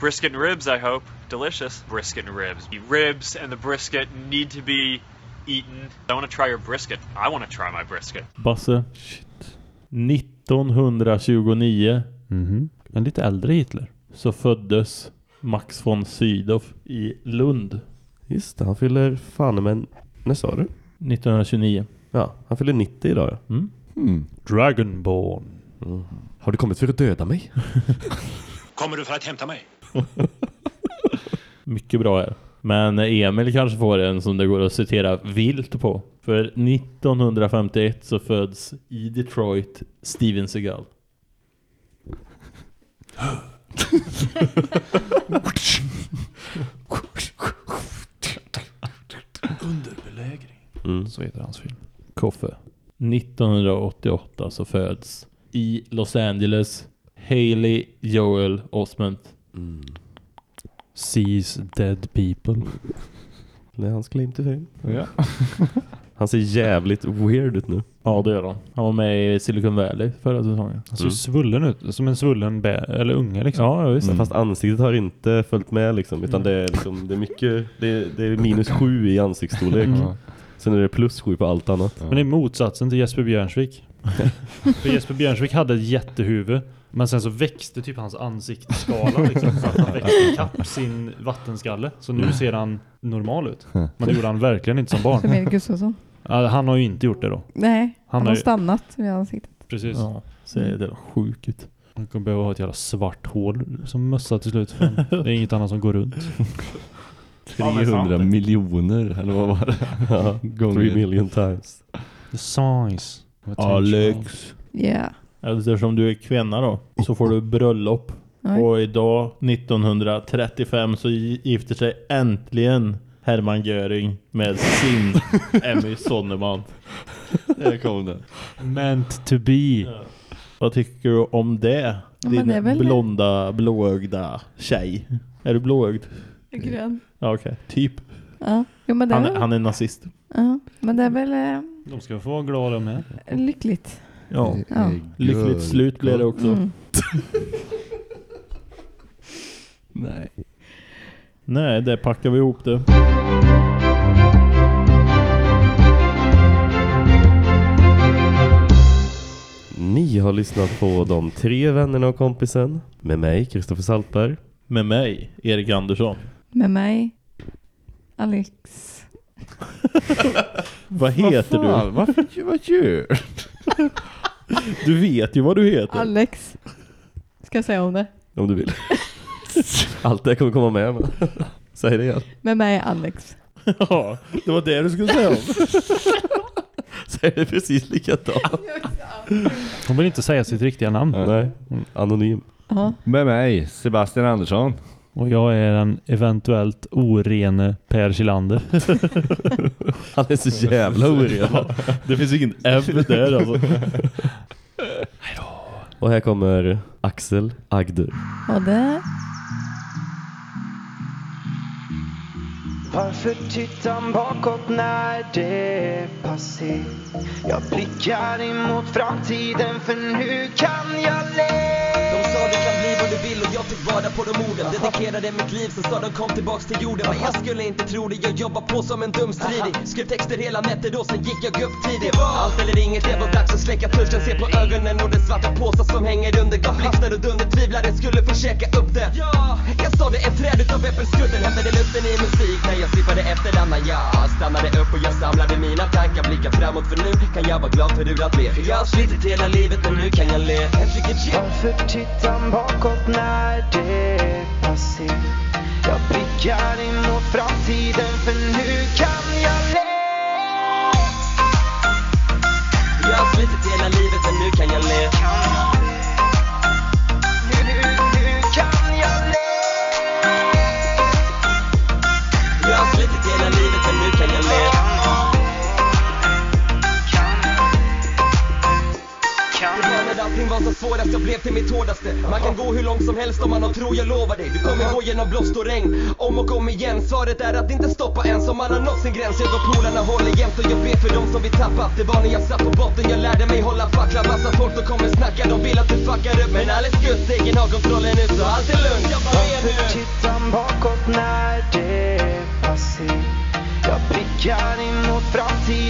Brisket and ribs, I hope. Delicious. Brisket and ribs. The ribs and the brisket need to be eaten. I want to try your brisket. I want to try my brisket. Basse. 1929 Mhm. En lite äldre Hitler. så föddes Max von Sydow i Lund. Just det, han fyller fan men När sa du? 1929. Ja, han fyller 90 idag ja. Mm. Mm. Dragonborn. Mm. Har du kommit för att döda mig? Kommer du för att hämta mig? Mycket bra här. Men Emil kanske får en som det går att citera vilt på. För 1951 så föds i Detroit Steven Seagal. Underbelägring. Mm. Så heter hans film. Koffe. 1988 så föds i Los Angeles Haley Joel Osment. Mm. Sees dead people. Det är hans claim to fame. Ja. Han ser jävligt weird ut nu. Ja det gör han. Han var med i Silicon Valley förra säsongen. Han ser svullen ut. Som en svullen bä- eller unge liksom. Ja, visst. Mm. Fast ansiktet har inte följt med liksom. Utan det är liksom, det är mycket, det är, det är minus sju i ansiktsstorlek. Ja. Sen är det plus sju på allt annat. Men det är motsatsen till Jesper Björnsvik. För Jesper Björnsvik hade ett jättehuvud. Men sen så växte typ hans ansiktsskala liksom. Så att han växte ikapp sin vattenskalle. Så nu ser han normal ut. Men det gjorde han verkligen inte som barn. Som Erik Gustafsson. Ja, han har ju inte gjort det då. Nej, Han han, har ju- stannat vid ansiktet. Precis. Ja, ser det sjuk ut. Han kommer behöva ha ett jävla svart hål som mössa till slut. För det är inget annat som går runt. 300 miljoner, eller vad var det? Ja, Gånger. three million times. The size. Alex. Ja. Eftersom du är kvinna då så får du bröllop. Oj. Och idag 1935 så gifter sig äntligen Hermann Göring med sin Emmy Sonneman. Där kom det. Meant to be. Vad tycker du om det? Ja, Din men det är väl- blonda, blåögda tjej. Är du blåögd? Grön. Ja, okej. Typ. Ja. Jo, men det är, Han, väl, han är nazist. ja. men det är väl eh, De ska få vara glada med. lyckligt. Ja. Ja. Lyckligt slut blev det också. Mm. Nej. Nej, det packar vi ihop det. Ni har lyssnat på De tre vännerna och kompisen. Med mig, Kristoffer Saltberg. Med mig, Erik Andersson. Med mig, Alex. Vad heter du? Fan, varför, vad gör Du vet ju vad du heter. Alex. Ska jag säga om det? Om du vill. Allt det kommer komma med. Men. Säg det igen. Med mig, Alex. Ja, det var det du skulle säga om. Säg det precis likadant. Hon vill inte säga sitt riktiga namn. Nej, anonym. Ja. Med mig, Sebastian Andersson. Och jag är den eventuellt orene Per Kilander. Han är så jävla oren. Det finns ingen F där alltså. Och här kommer Axel Agder. Och det... Varför tittar man bakåt när det är passé? Jag blickar emot framtiden för nu kan jag le. De sa du kan bli vad du vill och jag fick vara på de orden. Dedikerade mitt liv sen sa de kom tillbaks till jorden. Men jag skulle inte tro det, jag jobbar på som en dumstridig. Skrev texter hela nätter då, sen gick jag upp tidigt. Allt eller inget, det var dags att släcka törsten Se på ögonen och den svarta påsar som hänger under Gav blixtar och dunder, tvivlare skulle få käka upp det. Jag sådde ett träd utav äppelskudden Hämtade luften i musik när jag sippade efter denna. Jag stannade upp och jag samlade mina tankar. Blickar framåt för nu kan jag vara glad för hur allt blev För jag har slitit hela livet men nu kan jag le. Varför tittar bakåt när det är passé? Jag blickar in mot framtiden för nu kan jag le. Jag har slitit hela livet men nu kan jag le som svårast, jag blev till mitt hårdaste. Man kan gå hur långt som helst om man har tro, jag lovar dig. Du kommer gå genom blåst och regn, om och om igen. Svaret är att inte stoppa ens om man har nått sin gräns. Jag och polarna håller jämt och jag ber för dem som vi tappat Det var när jag satt på botten, jag lärde mig hålla facklan Massa folk som kommer snacka, de vill att du fuckar upp. Men alldeles gött, egen har kontrollen nu så allt är lugnt. Jag bara Varför nu tittar bakåt när det är passé? Jag blickar in mot framtiden.